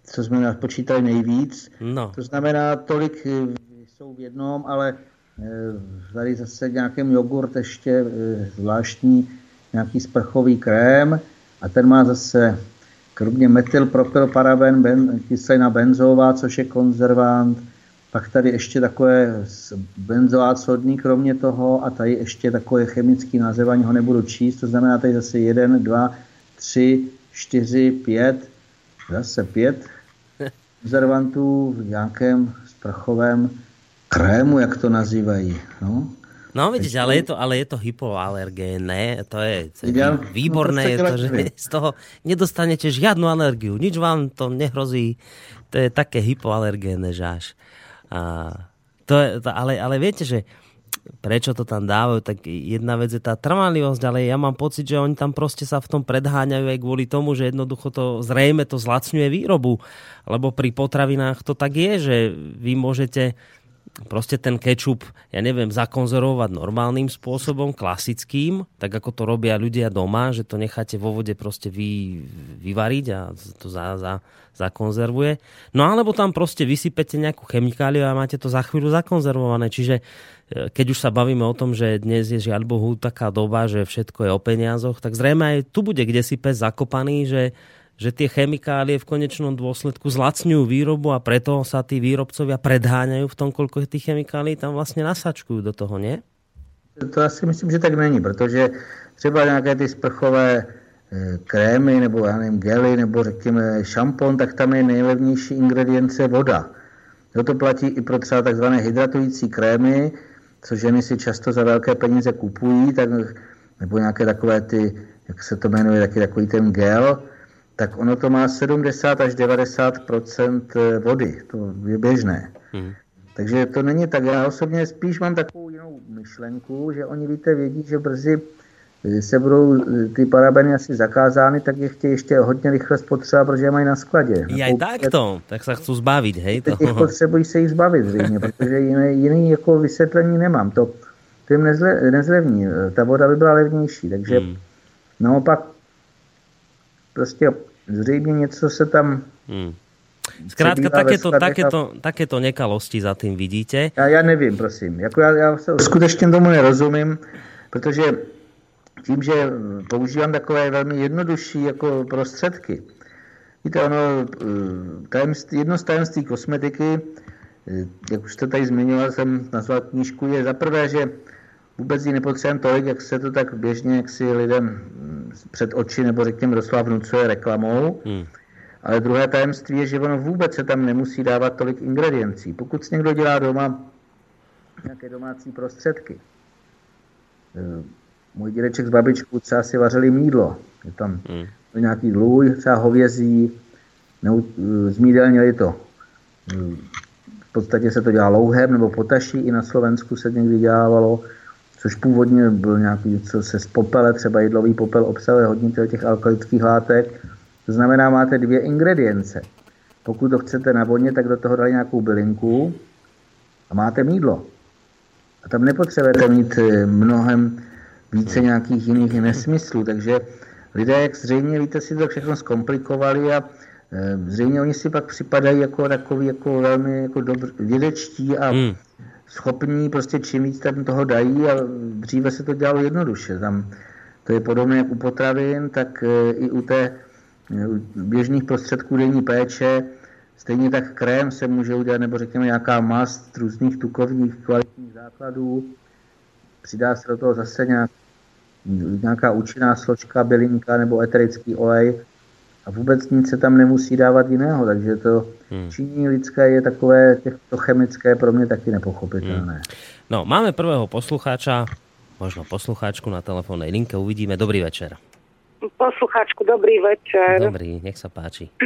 co jsme napočítali nejvíc. No. To znamená tolik jsou v jednom, ale tady zase nějakým jogurt ještě zvláštní nějaký sprchový krém a ten má zase kromě metylpropylparaben, ben, kyselina benzová, což je konzervant, pak tady ještě takové benzoát sodný kromě toho a tady ještě takové chemické název, ani ho nebudu číst, to znamená tady zase jeden, dva, tři, čtyři, pět, zase pět konzervantů v nějakém sprchovém krému, jak to nazývají. No. No vidíš, ale je to, ale je to hypoalergénne, to je, to je výborné, je to, že z toho nedostanete žiadnu alergiu, nič vám to nehrozí, to je také hypoalergénne, že až. A to je, to, ale, ale viete, že prečo to tam dávajú, tak jedna vec je tá trvanlivosť, ale ja mám pocit, že oni tam proste sa v tom predháňajú aj kvôli tomu, že jednoducho to zrejme to zlacňuje výrobu, lebo pri potravinách to tak je, že vy môžete proste ten kečup, ja neviem, zakonzervovať normálnym spôsobom, klasickým, tak ako to robia ľudia doma, že to necháte vo vode proste vy, vyvariť a to za, za, zakonzervuje. No alebo tam proste vysypete nejakú chemikáliu a máte to za chvíľu zakonzervované. Čiže e, keď už sa bavíme o tom, že dnes je žiaľ Bohu taká doba, že všetko je o peniazoch, tak zrejme aj tu bude kde si pes zakopaný, že že tie chemikálie v konečnom dôsledku zlacňujú výrobu a preto sa tí výrobcovia predháňajú v tom, koľko tých chemikálií tam vlastně nasačkují do toho, ne? To asi myslím, že tak není, protože třeba nějaké ty sprchové eh, krémy nebo já nevím, gely nebo řekněme šampon, tak tam je nejlevnější ingredience voda. Jo, to platí i pro třeba takzvané hydratující krémy, co ženy si často za velké peníze kupují, tak, nebo nějaké takové ty, jak se to jmenuje, taky takový ten gel, tak ono to má 70 až 90 eh, vody. To je běžné. Hmm. Takže to není tak. Já osobně spíš mám takovou jinou myšlenku, že oni víte, vědí, že brzy eh, se budou eh, ty parabeny asi zakázány, tak je chtějí ještě hodně rychle spotřeba, protože je mají na skladě. I aj takto, tak se chci zbavit, hej? To. Těch potřebují se jich zbavit zřejmě, protože jiný, jiný jako vysvětlení nemám. To, to jim nezle, nezlevní. Ta voda by byla levnější, takže hmm. naopak prostě zřejmě něco se tam... Hmm. Zkrátka, takéto, takéto, takéto nekalosti za tím vidíte? Já, já nevím, prosím. Jako já, já se skutečně tomu nerozumím, protože tím, že používám takové velmi jednodušší jako prostředky, víte, ono, eh, tajemství, jedno z tajemství kosmetiky, eh, jak už jste tady zmiňoval, jsem nazval knížku, je za prvé, že vůbec ji nepotřebujeme tolik, jak se to tak běžně, jak si lidem před oči nebo řekněme doslova vnucuje reklamou. Hmm. Ale druhé tajemství je, že ono vůbec se tam nemusí dávat tolik ingrediencí. Pokud si někdo dělá doma nějaké domácí prostředky, eh, můj dědeček s babičkou třeba si vařili mídlo, je tam hmm. nějaký dluh, třeba hovězí, eh, zmídelnili to. Eh, v podstatě se to dělá louhem nebo potaší, i na Slovensku se někdy dělávalo což původně byl nějaký, co se z popele, třeba jídlový popel obsahuje hodně těch alkalických látek. To znamená, máte dvě ingredience. Pokud to chcete na vodně, tak do toho dali nějakou bylinku a máte mídlo. A tam nepotřebujete mít eh, mnohem více nějakých jiných nesmyslů. Takže lidé, jak zřejmě, víte, si to všechno zkomplikovali a eh, zřejmě oni si pak připadají jako takový jako velmi jako dobr, vědečtí a hmm schopní prostě čím víc tam toho dají a dříve se to dělalo jednoduše. Tam to je podobné jak u potravin, tak e, i u té e, běžných prostředků denní péče. Stejně tak krém se může udělat, nebo řekněme nějaká mast různých tukovních kvalitních základů. Přidá se do toho zase nějak, nějaká účinná složka, bylinka nebo eterický olej a vůbec nic se tam nemusí dávat jiného, takže to hmm. činí lidské je takové, to chemické pro mě taky nepochopitelné. Hmm. No, máme prvého poslucháča, možno poslucháčku na telefónnej linke, uvidíme. Dobrý večer. Poslucháčku, dobrý večer. Dobrý, nech sa páči.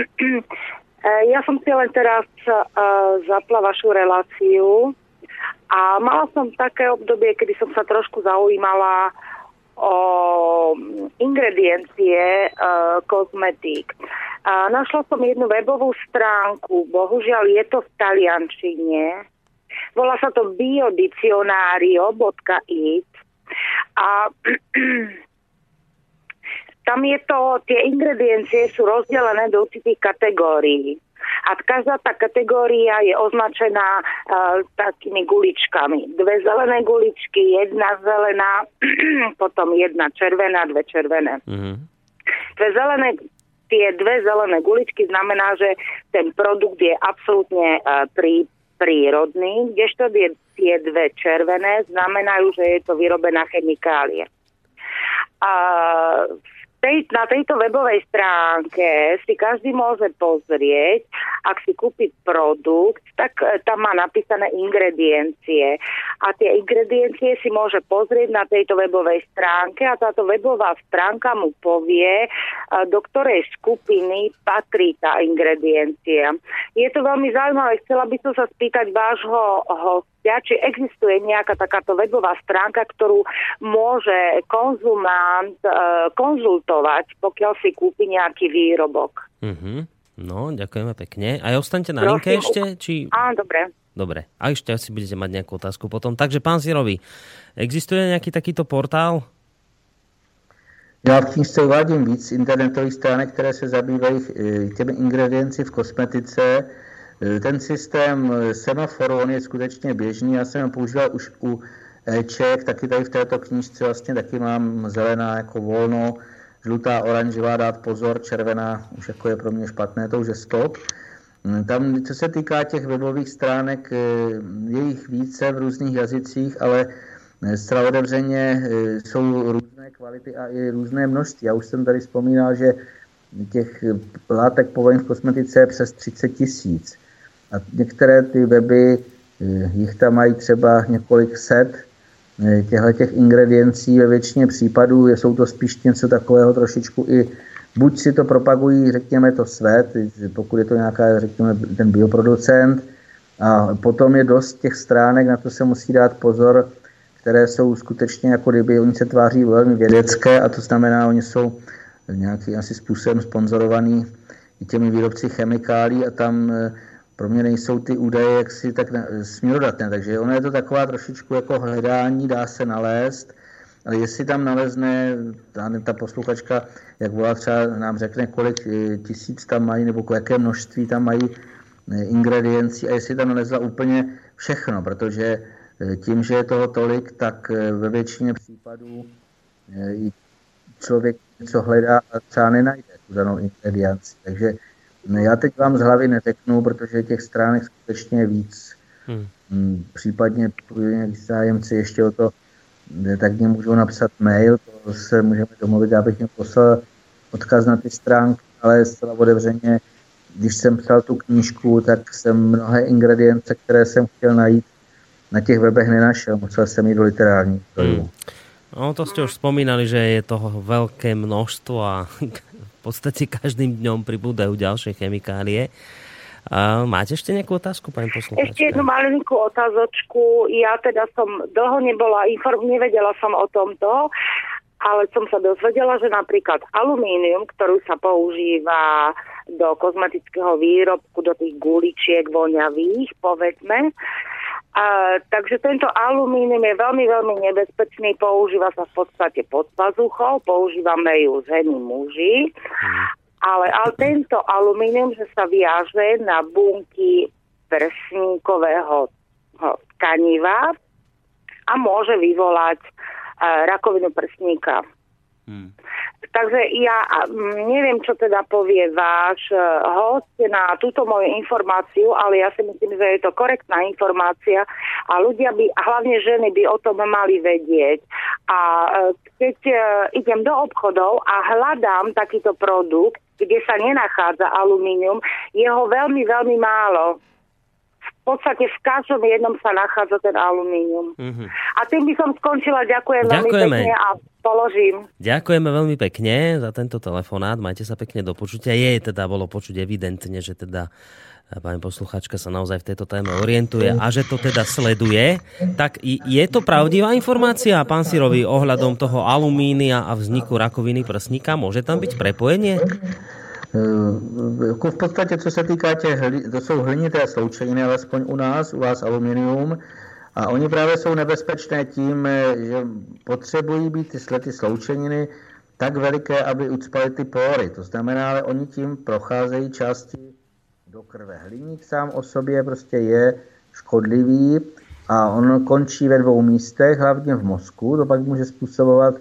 Ja som si len teraz uh, zapla vašu reláciu a mala som také obdobie, kedy som sa trošku zaujímala o ingrediencie uh, kozmetík. A našla som jednu webovú stránku, bohužiaľ je to v taliančine. Volá sa to biodicionario.it a tam je to, tie ingrediencie sú rozdelené do určitých kategórií. A každá tá kategória je označená uh, takými guličkami. Dve zelené guličky, jedna zelená, potom jedna červená, dve červené. Mm-hmm. Dve zelené tie dve zelené guličky znamená, že ten produkt je absolútne uh, prí, prírodný, kdežto tie, tie dve červené znamenajú, že je to vyrobená chemikálie. A v tej, na tejto webovej stránke si každý môže pozrieť, ak si kúpi produkt, tak e, tam má napísané ingrediencie. A tie ingrediencie si môže pozrieť na tejto webovej stránke a táto webová stránka mu povie, e, do ktorej skupiny patrí tá ingrediencia. Je to veľmi zaujímavé. Chcela by som sa spýtať vášho hostia, hostia, či existuje nejaká takáto webová stránka, ktorú môže konzumant e, konzultovať, pokiaľ si kúpi nejaký výrobok. Mm-hmm. No, ďakujeme pekne. A ostaňte na linke ešte? Či... Á, dobre. Dobre. A ešte asi budete mať nejakú otázku potom. Takže, pán Sirovi, existuje nejaký takýto portál? Já v knižce uvádím víc internetových stránek, které se zabývají e, těmi ingredienci v kosmetice, ten systém eh, semaforu, on je skutečně běžný. Já jsem ho používal už u Ček, taky tady v této knížce vlastně taky mám zelená jako volno, žlutá, oranžová, dát pozor, červená už jako je pro mě špatné, to už je stop. Mm, tam, co se týká těch webových stránek, eh, je jich více v různých jazycích, ale zcela otevřeně jsou různé kvality a i různé množství. Já už jsem tady vzpomínal, že těch látek povolených v kosmetice je přes 30 tisíc. A některé ty weby, eh, jich tam mají třeba několik set eh, těchto těch ingrediencí ve většině případů. Jsou to spíš něco takového trošičku i buď si to propagují, řekněme, to své, pokud je to nějaká, řekněme, ten bioproducent, a potom je dost těch stránek, na to se musí dát pozor, které jsou skutečně jako kdyby, oni se tváří velmi vědecké a to znamená, oni jsou nějakým asi způsobem sponzorovaný těmi výrobci chemikálí a tam eh, pro mě nejsou ty údaje jaksi tak směrodatné, takže ono je to taková trošičku jako hledání, dá se nalézt, ale jestli tam nalezne ta, ta posluchačka, jak volá třeba nám řekne, kolik eh, tisíc tam mají, nebo jaké množství tam mají eh, ingrediencí a jestli tam nalezla úplně všechno, protože eh, tím, že je toho tolik, tak ve většině případů člověk něco hledá a třeba nenajde tu danou ingredienci. Takže No já teď vám z hlavy neřeknu, protože těch stránek skutečně je víc. Hmm. hmm případně nějaký zájemci ještě o to, tak mě můžou napsat mail, to se můžeme domluvit, abych mě poslal odkaz na ty stránky, ale zcela otevřeně, když jsem psal tu knížku, tak jsem mnohé ingredience, které jsem chtěl najít, na těch webech nenašel. Musel jsem jít do literárních Hmm. No, to ste už spomínali, že je toho veľké množstvo a podstate každým dňom pribúdajú ďalšie chemikálie. A máte ešte nejakú otázku, pani poslucháčka? Ešte jednu malinkú otázočku. Ja teda som dlho nebola, inform, nevedela som o tomto, ale som sa dozvedela, že napríklad alumínium, ktorú sa používa do kozmetického výrobku, do tých guličiek voňavých, povedzme, a, takže tento alumínium je veľmi, veľmi nebezpečný, používa sa v podstate pod pazuchou, používame ju ženy muži, ale, ale tento alumínium, že sa viaže na bunky prsníkového tkaniva a môže vyvolať uh, rakovinu prsníka. Hmm. Takže ja neviem, čo teda povie váš e, host na túto moju informáciu, ale ja si myslím, že je to korektná informácia a ľudia by, hlavne ženy by o tom mali vedieť. A e, keď e, idem do obchodov a hľadám takýto produkt, kde sa nenachádza alumínium, je ho veľmi, veľmi málo podstate v každom jednom sa nachádza ten alumínium. Mm-hmm. A tým by som skončila. Ďakujem Ďakujeme. veľmi pekne a položím. Ďakujeme veľmi pekne za tento telefonát. Majte sa pekne do počutia. Je teda bolo počuť evidentne, že teda eh, pani posluchačka sa naozaj v tejto téme orientuje a že to teda sleduje. Tak je to pravdivá informácia, pán Sirovi, ohľadom toho alumínia a vzniku rakoviny prsníka? Môže tam byť prepojenie? Eh, jako v podstatě, co se týká těch, to jsou hlinité sloučeniny, alespoň u nás, u vás aluminium, a oni právě jsou nebezpečné tím, eh, že potřebují být ty, ty sloučeniny tak veliké, aby ucpaly ty pory. To znamená, že oni tím procházejí části do krve. Hliník sám o sobě prostě je škodlivý a on končí ve dvou místech, hlavně v mozku. To pak může způsobovat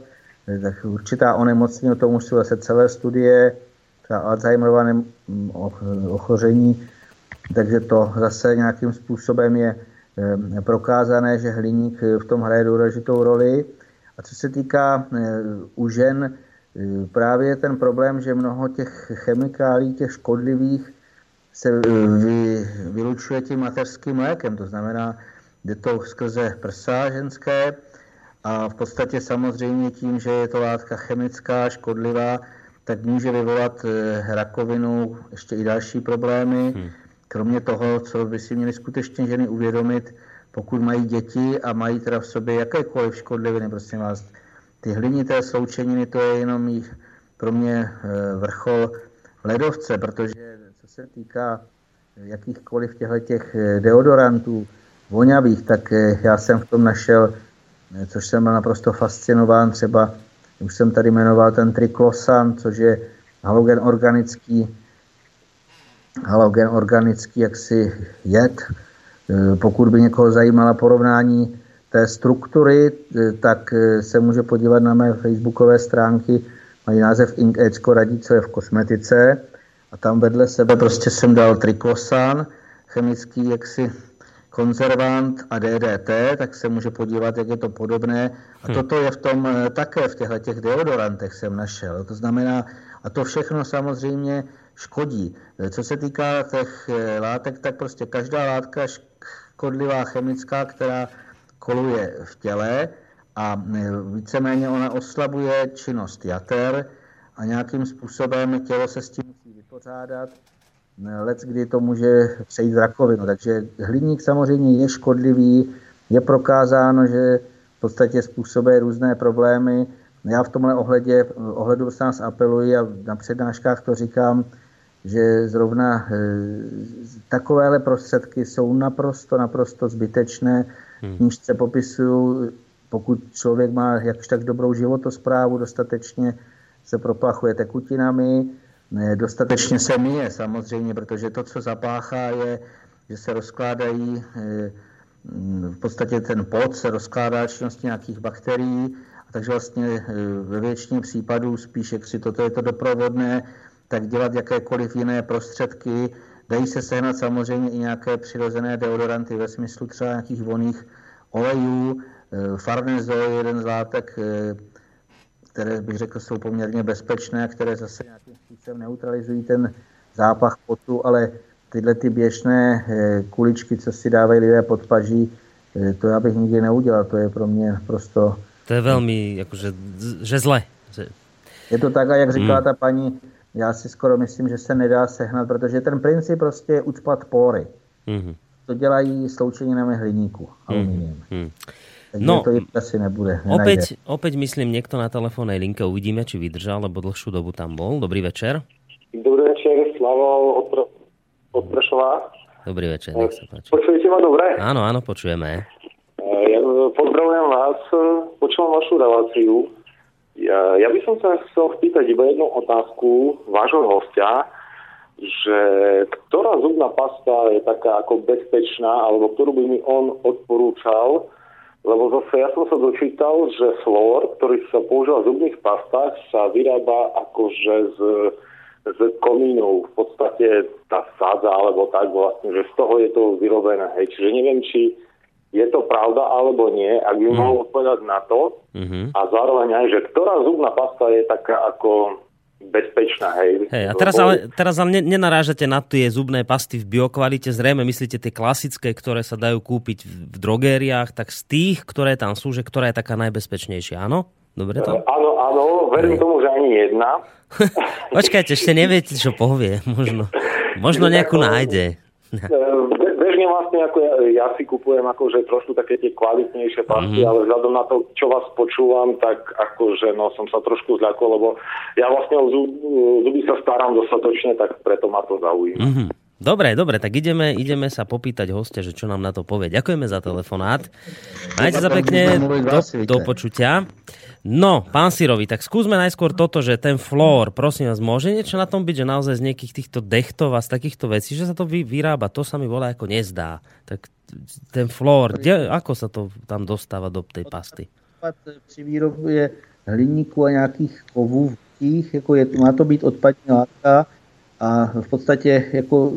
eh, tak určitá onemocnění, o tom už jsou zase celé studie, třeba Alzheimerova ochoření, takže to zase nějakým způsobem je eh, prokázané, že hliník v tom hraje důležitou roli. A co se týká u žen, právě ten problém, že mnoho těch chemikálí, těch škodlivých, se vy, vylučuje tím mateřským mlékem. To znamená, jde to skrze prsa ženské a v podstatě samozřejmě tím, že je to látka chemická, škodlivá, tak může vyvolat eh, rakovinu, ještě i další problémy. Hmm. Kromě toho, co by si měli skutečně ženy uvědomit, pokud mají děti a mají teda v sobě jakékoliv škodliviny, prosím vás, ty hlinité sloučeniny, to je jenom jich pro mě eh, vrchol ledovce, protože co se týká jakýchkoliv těchto těch eh, deodorantů voňavých, tak já jsem v tom našel, což jsem byl naprosto fascinován, třeba už jsem tady jmenoval ten triklosan, což je halogen organický, halogen organický jaksi jed. Pokud by někoho zajímala porovnání té struktury, eh, tak eh, se může podívat na mé facebookové stránky. Mají název Ink Ecko radí, co je v kosmetice. A tam vedle sebe prostě jsem dal triklosan, chemický jaksi konzervant a DDT, tak se může podívat, jak je to podobné. A hm. toto je v tom eh, také, v těchto těch deodorantech jsem našel. To znamená, a to všechno samozřejmě škodí. Co se týká těch látek, tak prostě každá látka škodlivá chemická, která koluje v těle a víceméně ona oslabuje činnost jater a nějakým způsobem tělo se s tím musí vypořádat. Lec, kdy to může přejít v rakovinu. Takže hliník samozřejmě je škodlivý, je prokázáno, že v podstatě způsobuje různé problémy. Já v tomhle ohledě, ohledu s nás apeluji a na přednáškách to říkám, že zrovna e, takovéhle prostředky jsou naprosto, naprosto zbytečné Hmm. knížce popisuju, pokud člověk má jakž tak dobrou životosprávu, dostatečně se proplachuje tekutinami, dostatečně se myje samozřejmě, protože to, co zapáchá, je, že se rozkládají, eh, v podstatě ten pot se rozkládá činnosti nějakých bakterií, a takže vlastně eh, ve většině případů spíš, jak si toto je to doprovodné, tak dělat jakékoliv jiné prostředky, Dají se sehnat samozřejmě i nějaké přirozené deodoranty ve smyslu třeba nějakých voných olejů. Eh, Farnezol je jeden z látek, které bych řekl jsou poměrně bezpečné, které zase nějakým způsobem neutralizují ten zápach potu, ale tyhle ty běžné eh, kuličky, co si dávají lidé pod paží, to já bych nikdy neudělal. To je pro mě prosto... To je velmi, jakože, že zle. Je to tak, a jak říkala hmm. ta paní, já si skoro myslím, že se nedá sehnat, protože ten princip prostě je ucpat pory. Mm-hmm. To dělají sloučeninami hliníku, aluminium. Mm-hmm. Takže no, to asi nebude. Opäť, opäť myslím, niekto na telefónnej linke uvidíme, či vydržal, lebo dlhšiu dobu tam bol. Dobrý večer. Dobrý večer, Slavo od, od Prešova. Dobrý večer, nech sa páči. Počujete ma dobre? Áno, áno, počujeme. Ja pozdravujem vás, počúvam vašu reláciu. Ja, ja by som sa chcel spýtať iba jednu otázku vášho hostia, že ktorá zubná pasta je taká ako bezpečná, alebo ktorú by mi on odporúčal, lebo zase ja som sa dočítal, že flór, ktorý sa používa v zubných pastách, sa vyrába akože z, z komínov. V podstate tá sadza, alebo tak vlastne, že z toho je to vyrobené. Hej. Čiže neviem, či je to pravda alebo nie, ak by mm. mohol odpovedať na to. Mm-hmm. A zároveň aj, že ktorá zubná pasta je taká ako bezpečná, hej. hej a teraz ale, teraz ale nenarážate na tie zubné pasty v biokvalite, zrejme myslíte tie klasické, ktoré sa dajú kúpiť v drogériách, tak z tých, ktoré tam sú, že ktorá je taká najbezpečnejšia, áno? Dobre to? Áno, áno, verím tomu, že ani jedna. Počkajte, ešte neviete, čo povie, možno. Možno nejakú nájde. Bežne vlastne ako ja, ja si kupujem akože trošku také tie kvalitnejšie pasty, mm-hmm. ale vzhľadom na to, čo vás počúvam, tak akože no som sa trošku zľakol, lebo ja vlastne o zub, zuby sa starám dostatočne, tak preto ma to zaujíma. Mm-hmm. Dobre, dobre, tak ideme, ideme sa popýtať hostia, že čo nám na to povie. Ďakujeme za telefonát. Majte sa pekne, do, do počutia. No, pán Sirovi, tak skúsme najskôr toto, že ten flór, prosím vás, môže niečo na tom byť, že naozaj z nejakých týchto dechtov a z takýchto vecí, že sa to vy, vyrába, to sa mi volá ako nezdá. Tak ten flór, kde, ako sa to tam dostáva do tej pasty? Při výrobě hliníku a nějakých kovů v jako je, má to být odpadní látka, a v podstatě jako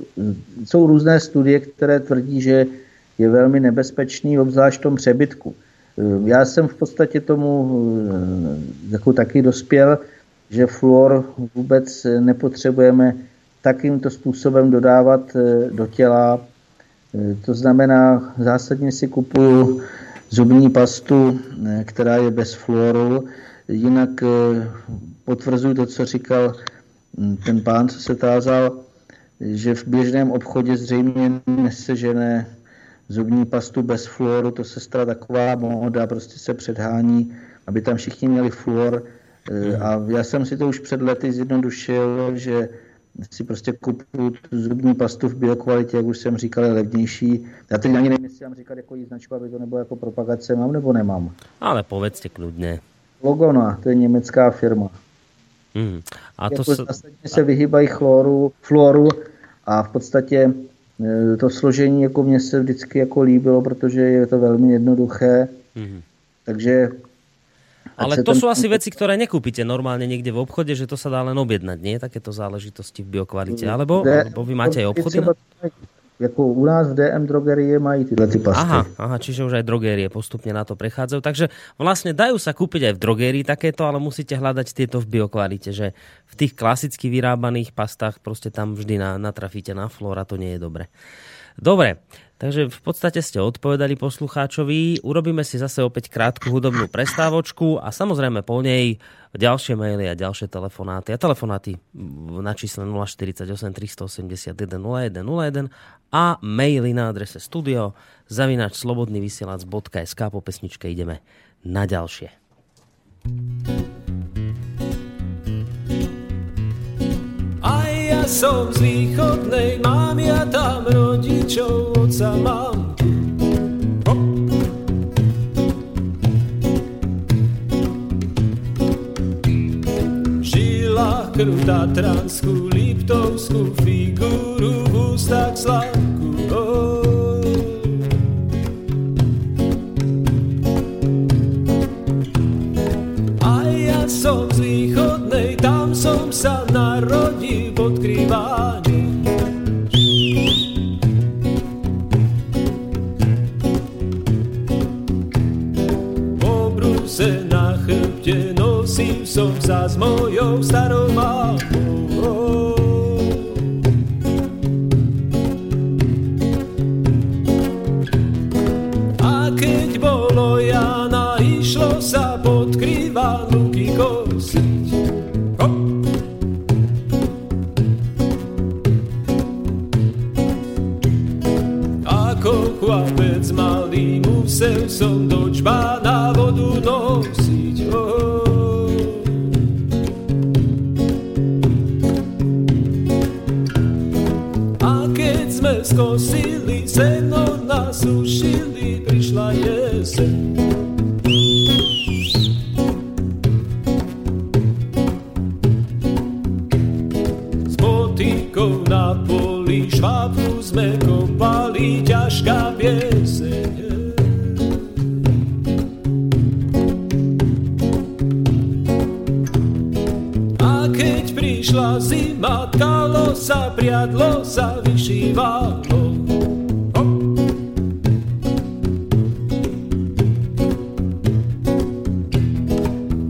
jsou různé studie, které tvrdí, že je velmi nebezpečný, obzvlášť v tom přebytku. Já jsem v podstatě tomu eh, jako taky dospěl, že fluor vůbec nepotřebujeme takýmto způsobem dodávat eh, do těla. Eh, to znamená, zásadně si kupuju zubní pastu, která je bez fluoru. Jinak potvrzuji to, co říkal ten pán, co se tázal, že v běžném obchodě zřejmě nesežené zubní pastu bez fluoru, to se stala taková móda, prostě se předhání, aby tam všichni měli fluor. Mhm. A já jsem si to už před lety zjednodušil, že si prostě kupuju tu zubní pastu v biokvalitě, jak už jsem říkal, je levnější. Já teď ani nevím, jestli mám říkat jako značku, aby to nebylo jako propagace, mám nebo nemám. Ale povedzte kludně. Logona, to je německá firma. Mm. A to jako se... se vyhýbají chloru, fluoru a v podstatě e, to složení jako mně se vždycky jako líbilo, protože je to velmi jednoduché. Mm. Takže ale to ten... sú asi veci, ktoré nekúpite normálne niekde v obchode, že to sa dá len objednať, nie? Takéto záležitosti v biokvalite. Alebo, alebo vy máte aj obchody? Třeba, jako u nás v DM drogerie mají tyhle ty pasty. Aha, aha, čiže už aj drogérie postupne na to prechádzajú. Takže vlastne dajú sa kúpiť aj v drogérii takéto, ale musíte hľadať tieto v biokvalite, že v tých klasicky vyrábaných pastách proste tam vždy na, natrafíte na flóra, to nie je dobre. Dobre, takže v podstate ste odpovedali poslucháčovi. Urobíme si zase opäť krátku hudobnú prestávočku a samozrejme po nej ďalšie maily a ďalšie telefonáty. A telefonáty na čísle 048 381 0101 a maily na adrese studio zavinač slobodnyvysielac.sk po pesničke ideme na ďalšie. Som z východnej, mám ja tam rodičov, oca mám. Žila krv tatranskú, liptovskú figúru, v ústach slavku. Oh. Som z východnej, tam som sa narodil odkrývanie. Po bruse na chrbte nosím som sa s mojou starou mamou. Musel som do čbána vodu nosiť. Oh. A keď sme skosili seno, nasušili, prišla jeseň. Na švábku sme kopali ťažká pieseň. Zima, tkalo sa, priadlo sa, vyšívalo.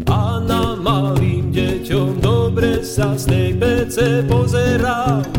A na malým deťom dobre sa z tej pece pozeralo.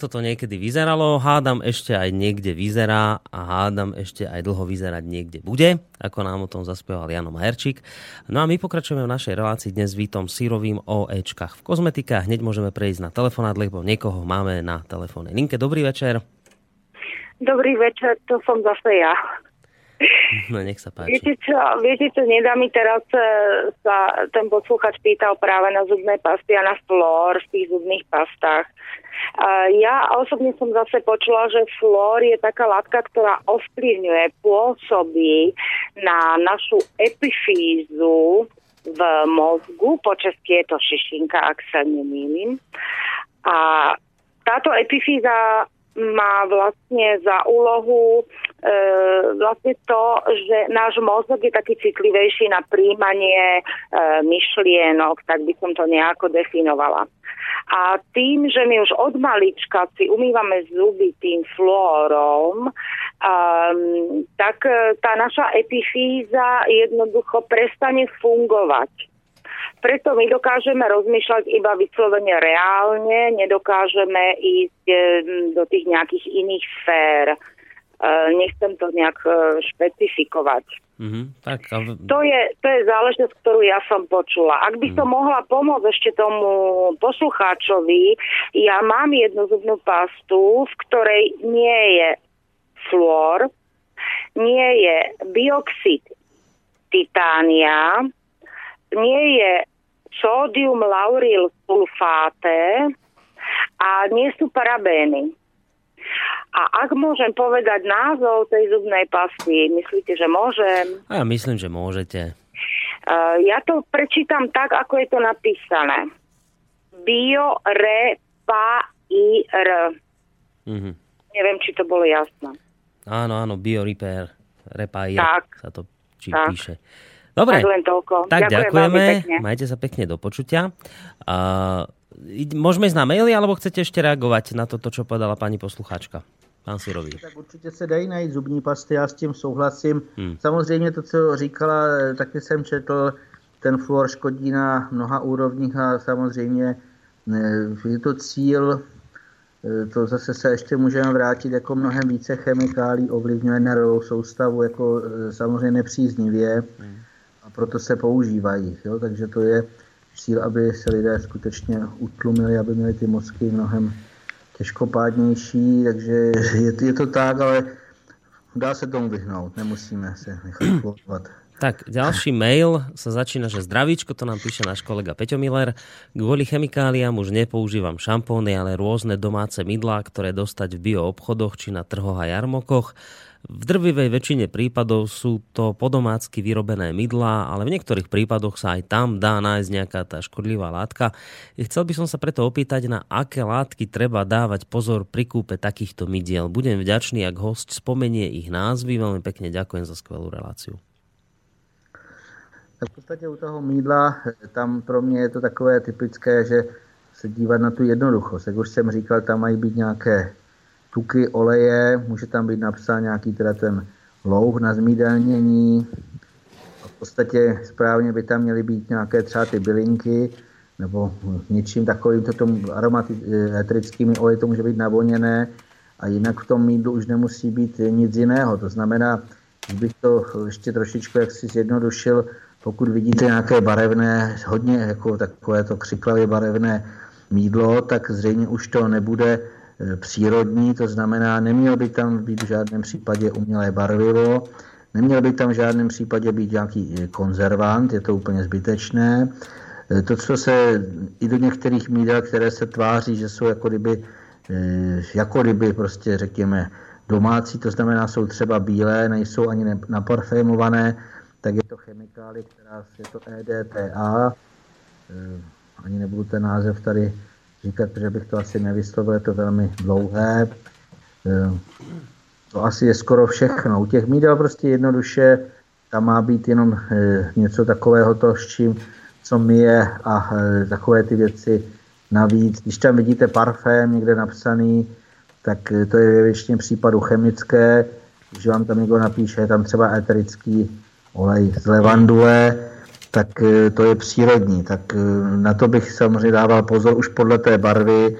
Takto to niekedy vyzeralo, hádam ešte aj niekde vyzerá a hádam ešte aj dlho vyzerať niekde bude, ako nám o tom zaspieval Jano Majerčík. No a my pokračujeme v našej relácii dnes s Vítom Sírovým o Ečkách v kozmetike a hneď môžeme prejsť na telefonát, lebo niekoho máme na telefónnej linke. Dobrý večer. Dobrý večer, to som zase ja. No nech sa páči. Viete čo, viete čo, nedá mi teraz e, sa ten posluchač pýtal práve na zubné pasty a na flór v tých zubných pastách. Ja osobne som zase počula, že flór je taká látka, ktorá ovplyvňuje, pôsobí na našu epifízu v mozgu, po česky je to šišinka, ak sa nemýlim. A táto epifíza má vlastne za úlohu e, vlastne to, že náš mozog je taký citlivejší na príjmanie e, myšlienok, tak by som to nejako definovala. A tým, že my už od malička si umývame zuby tým flórom, um, tak e, tá naša epifíza jednoducho prestane fungovať. Preto my dokážeme rozmýšľať iba vyslovene reálne, nedokážeme ísť e, do tých nejakých iných sfér. E, nechcem to nejak špecifikovať. Mm-hmm. Tak, a... To, je, to je záležitosť, ktorú ja som počula. Ak by som mm. mohla pomôcť ešte tomu poslucháčovi, ja mám jednu zubnú pastu, v ktorej nie je fluor, nie je bioxid titánia, nie je sódium lauryl sulfáte a nie sú parabény. A ak môžem povedať názov tej zubnej pasty, myslíte, že môžem? A ja myslím, že môžete. Uh, ja to prečítam tak, ako je to napísané. Bio, re, pa, i, r. Mm-hmm. Neviem, či to bolo jasné. Áno, áno, bio, repair, repair tak, sa to či tak. píše. Dobre, tak, len toľko. tak Ďakujem ďakujeme, majte sa pekne do počutia. Uh, môžeme ísť na maily, alebo chcete ešte reagovať na toto, čo povedala pani poslucháčka? Pán Sirový. Tak určitě se dají najít zubní pasty, já s tím souhlasím. Hmm. Samozřejmě to, co říkala, taky jsem četl, ten fluor škodí na mnoha úrovních a samozřejmě je to cíl, to zase se ještě můžeme vrátit, jako mnohem více chemikálí ovlivňuje nervovou soustavu, jako samozřejmě nepříznivě a proto se používají. Jo? Takže to je cíl, aby se lidé skutečně utlumili, aby měli ty mozky mnohem těžkopádnější, takže je, je to tak, ale dá se tomu vyhnout, nemusíme se nechat flotovat. Tak, ďalší mail sa začína, že zdravíčko, to nám píše náš kolega Peťo Miller. Kvôli chemikáliám už nepoužívam šampóny, ale rôzne domáce mydlá, ktoré dostať v bioobchodoch či na trhoch a jarmokoch. V drvivej väčšine prípadov sú to podomácky vyrobené mydlá, ale v niektorých prípadoch sa aj tam dá nájsť nejaká tá škodlivá látka. Chcel by som sa preto opýtať, na aké látky treba dávať pozor pri kúpe takýchto mydiel. Budem vďačný, ak host spomenie ich názvy. Veľmi pekne ďakujem za skvelú reláciu. Tak v podstatě u toho mídla, tam pro mě je to takové typické, že se dívat na tu jednoduchost. Jak už jsem říkal, tam mají být nějaké tuky, oleje, může tam být napsán nějaký teda ten louh na zmídelnění. V podstatě správně by tam měly být nějaké třeba ty bylinky, nebo něčím takovým, to tomu aromatickými oleji to může být navoněné a jinak v tom mídlu už nemusí být nic jiného. To znamená, když bych to ještě trošičku jaksi zjednodušil, pokud vidíte nějaké barevné, hodně jako takové to křiklavě barevné mídlo, tak zřejmě už to nebude přírodní, to znamená, neměl by tam být v žádném případě umělé barvivo, neměl by tam v žádném případě být nějaký e, konzervant, je to úplně zbytečné. E, to, co se i do některých mídel, které se tváří, že jsou jako kdyby, jako kdyby prostě řekněme domácí, to znamená, jsou třeba bílé, nejsou ani naparfémované, tak je to chemikálie, která je to EDTA, ani nebudu ten název tady říkat, že bych to asi nevyslovil, je to velmi dlouhé. Eh, to asi je skoro všechno. U těch mídel prostě jednoduše tam má být jenom eh, něco takového to, s čím, co myje a eh, takové ty věci navíc. Když tam vidíte parfém někde napsaný, tak to je většině případů chemické. Když vám tam někdo napíše, je tam třeba eterický olej z levandule, tak to je přírodní. Tak na to bych samozřejmě dával pozor už podle té barvy,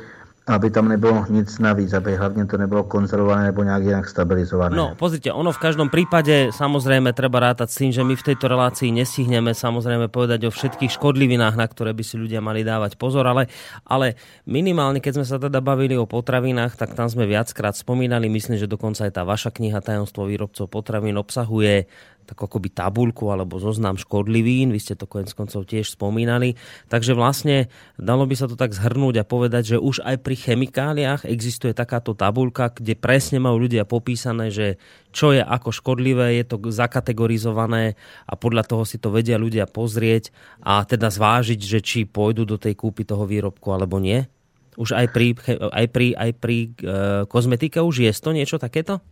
aby tam nebylo nic navíc, aby hlavně to nebylo konzervované nebo nějak jinak stabilizované. No, pozrite, ono v každom prípade samozrejme treba rátať s tým, že my v tejto relácii nestihneme samozrejme povedať o všetkých škodlivinách, na ktoré by si ľudia mali dávať pozor, ale, ale minimálne, keď sme sa teda bavili o potravinách, tak tam sme viackrát spomínali, myslím, že dokonca aj tá vaša kniha Tajomstvo výrobcov potravín obsahuje takú akoby tabulku alebo zoznam škodlivín, vy ste to konec koncov tiež spomínali. Takže vlastne dalo by sa to tak zhrnúť a povedať, že už aj pri chemikáliách existuje takáto tabulka, kde presne majú ľudia popísané, že čo je ako škodlivé, je to zakategorizované a podľa toho si to vedia ľudia pozrieť a teda zvážiť, že či pôjdu do tej kúpy toho výrobku alebo nie? Už aj pri, aj pri, aj pri e, kozmetike už je to niečo takéto?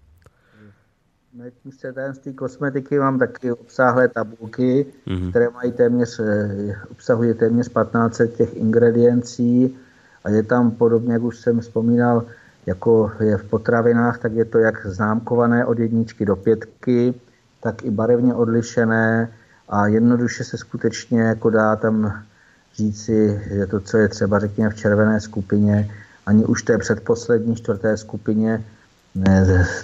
Knižce tajemství kosmetiky mám taky obsáhlé tabulky, mm-hmm. které mají téměř, eh, obsahuje téměř 15 těch ingrediencí a je tam podobně, jak už jsem vzpomínal, jako je v potravinách, tak je to jak známkované od jedničky do pětky, tak i barevně odlišené a jednoduše se skutečně jako dá tam říci, že to, co je třeba řekněme v červené skupině, ani už té předposlední čtvrté skupině,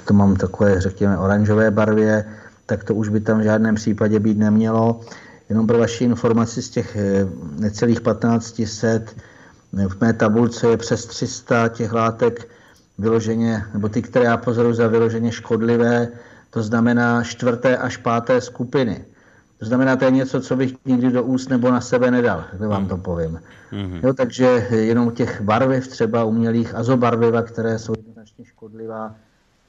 to mám takové, řekněme, oranžové barvě, tak to už by tam v žádném případě být nemělo. Jenom pro vaši informaci z těch eh, necelých 1500 eh, v mé tabulce je přes 300 těch látek vyloženě, nebo ty, které já pozoruji za vyloženě škodlivé, to znamená čtvrté až páté skupiny. To znamená, to je něco, co bych nikdy do úst nebo na sebe nedal, tak vám to povím. Mm-hmm. Jo, takže jenom těch barviv třeba umělých azobarviva, které jsou jednoznačně škodlivá,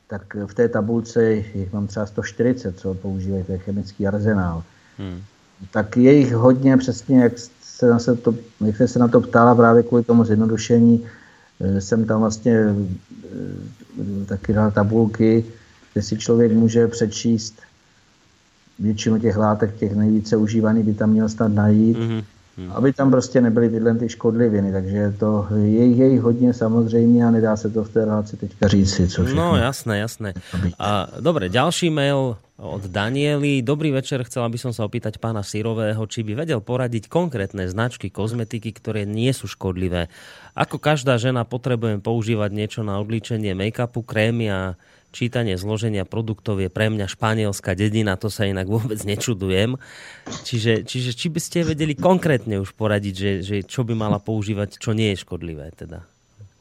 tak v té tabulce jich mám třeba 140, co používají, to je chemický arzenál. Hmm. Tak je jich hodně, přesně jak se, na se, to, jak se na to ptala právě kvůli tomu zjednodušení, eh, jsem tam vlastně eh, taky dal tabulky, kde si člověk může přečíst většinu těch látek, těch nejvíce užívaných by tam měl snad najít. Mm-hmm. Hmm. Aby tam prostě nebyly tyhle ty škodliviny, takže to je, je jich hodně samozřejmě a nedá se to v té relaci teďka říct co No jasné, jasné. A, dobre, ďalší mail od Daniely. Dobrý večer, chcela by som sa opýtať pána Sirového, či by vedel poradiť konkrétne značky kozmetiky, ktoré nie sú škodlivé. Ako každá žena potrebujem používať niečo na odlíčenie make-upu, krémy a čítanie zloženia produktov je pre mňa španielská dedina, to sa inak vôbec nečudujem. Čiže, čiže či by ste vedeli konkrétne už poradiť, že, že čo by mala používať, čo nie je škodlivé teda?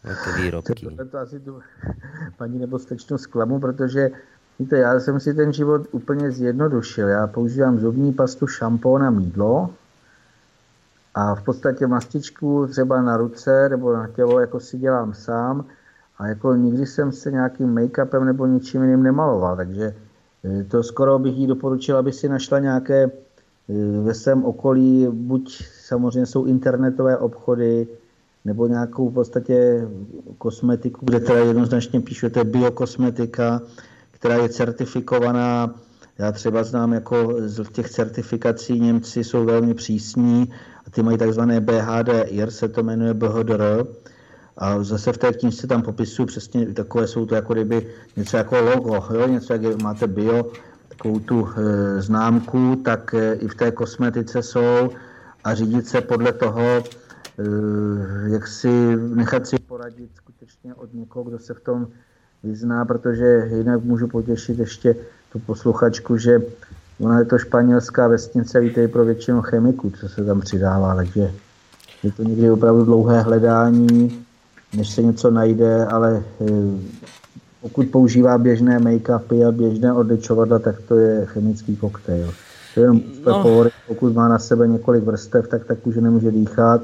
Jaké výrobky? To, to asi tu paní nebo stečnu zklamu, protože víte, já jsem si ten život úplně zjednodušil. Já používám zubní pastu, šampón a mídlo a v podstatě mastičku třeba na ruce nebo na tělo jako si dělám sám a jako nikdy jsem se nějakým make-upem nebo ničím jiným nemaloval, takže e, to skoro bych jí doporučil, aby si našla nějaké e, ve svém okolí, buď samozřejmě jsou internetové obchody, nebo nějakou v podstatě kosmetiku, kde teda jednoznačně je biokosmetika, která je certifikovaná. Já třeba znám jako z těch certifikací Němci jsou velmi přísní a ty mají takzvané BHD, IR se to jmenuje BHDR, a zase v té knižce tam popisuju přesně takové, jsou to jako kdyby něco jako logo, jo? něco jak máte bio, takovou tu e, známku, tak e, i v té kosmetice jsou a řídit se podle toho, e, jak si nechat si poradit skutečně od někoho, kdo se v tom vyzná, protože jinak můžu potěšit ještě tu posluchačku, že ona je to španělská vesnice, víte, pro většinu chemiků, co se tam přidává, takže je to někdy opravdu dlouhé hledání, než se něco najde, ale eh, pokud používá běžné make-upy a běžné odličovadla, tak to je chemický koktejl. To je jenom no. pohory, pokud má na sebe několik vrstev, tak tak už nemůže dýchat.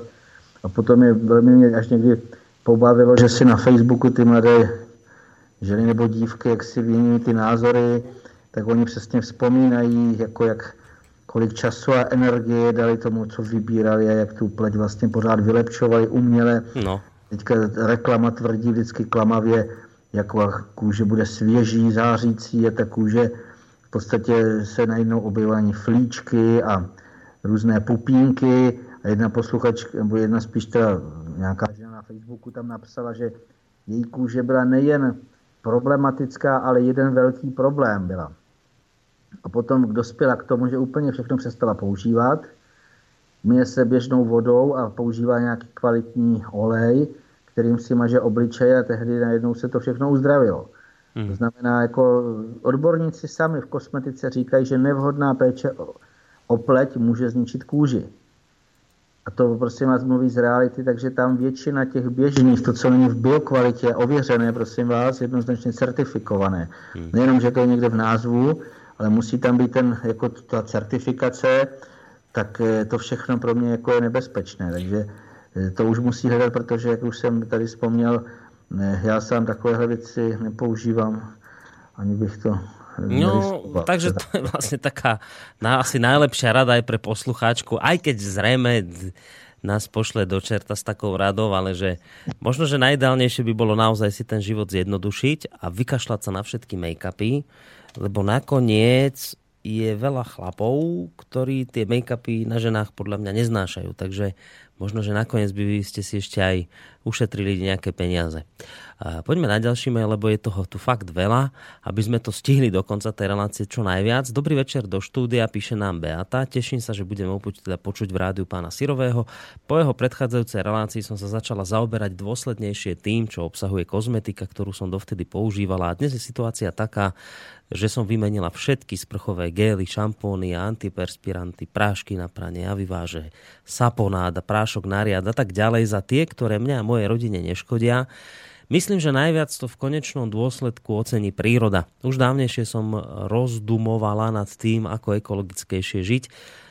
A potom je velmi mě až někdy pobavilo, že si na Facebooku ty mladé ženy nebo dívky, jak si vymění ty názory, tak oni přesně vzpomínají, jako jak kolik času a energie dali tomu, co vybírali a jak tu pleť vlastně pořád vylepčovali uměle. No. Teďka reklama tvrdí vždycky klamavě, jako kůže bude svěží, zářící a ta kůže v podstatě se najednou objevují flíčky a různé pupínky a jedna posluchačka, nebo jedna spíš teda nějaká žena na Facebooku tam napsala, že její kůže byla nejen problematická, ale jeden velký problém byla. A potom dospěla k tomu, že úplně všechno přestala používat myje se běžnou vodou a používá nějaký kvalitní olej, kterým si maže obličeje a tehdy najednou se to všechno uzdravilo. Hmm. To znamená, jako odborníci sami v kosmetice říkají, že nevhodná péče o, o pleť může zničit kůži. A to prosím vás mluví z reality, takže tam většina těch běžných, to, co není v biokvalitě ověřené, prosím vás, jednoznačně certifikované. Hmm. Nejenom, že to je někde v názvu, ale musí tam být ten, jako ta certifikace, tak eh, to všechno pro mě jako je nebezpečné. Takže to už musí hledat, protože, jak už jsem tady vzpomněl, já sám takovéhle věci nepoužívám, ani bych to No, takže to je vlastne taká na, asi najlepšia rada aj pre poslucháčku, aj keď zrejme nás pošle do čerta s takou radou, ale že možno, že najideálnejšie by bolo naozaj si ten život zjednodušiť a vykašľať sa na všetky make-upy, lebo nakoniec je veľa chlapov, ktorí tie make-upy na ženách podľa mňa neznášajú. Takže možno, že nakoniec by ste si ešte aj ušetrili nejaké peniaze. A poďme na ďalší mail, lebo je toho tu fakt veľa, aby sme to stihli do konca tej relácie čo najviac. Dobrý večer do štúdia, píše nám Beata. Teším sa, že budeme opäť teda počuť v rádiu pána Sirového. Po jeho predchádzajúcej relácii som sa začala zaoberať dôslednejšie tým, čo obsahuje kozmetika, ktorú som dovtedy používala. A dnes je situácia taká, že som vymenila všetky sprchové gély, šampóny, antiperspiranty, prášky na pranie a vyváže, saponáda, prášok na riad a tak ďalej za tie, ktoré mňa a mojej rodine neškodia. Myslím, že najviac to v konečnom dôsledku ocení príroda. Už dávnejšie som rozdumovala nad tým, ako ekologickejšie žiť,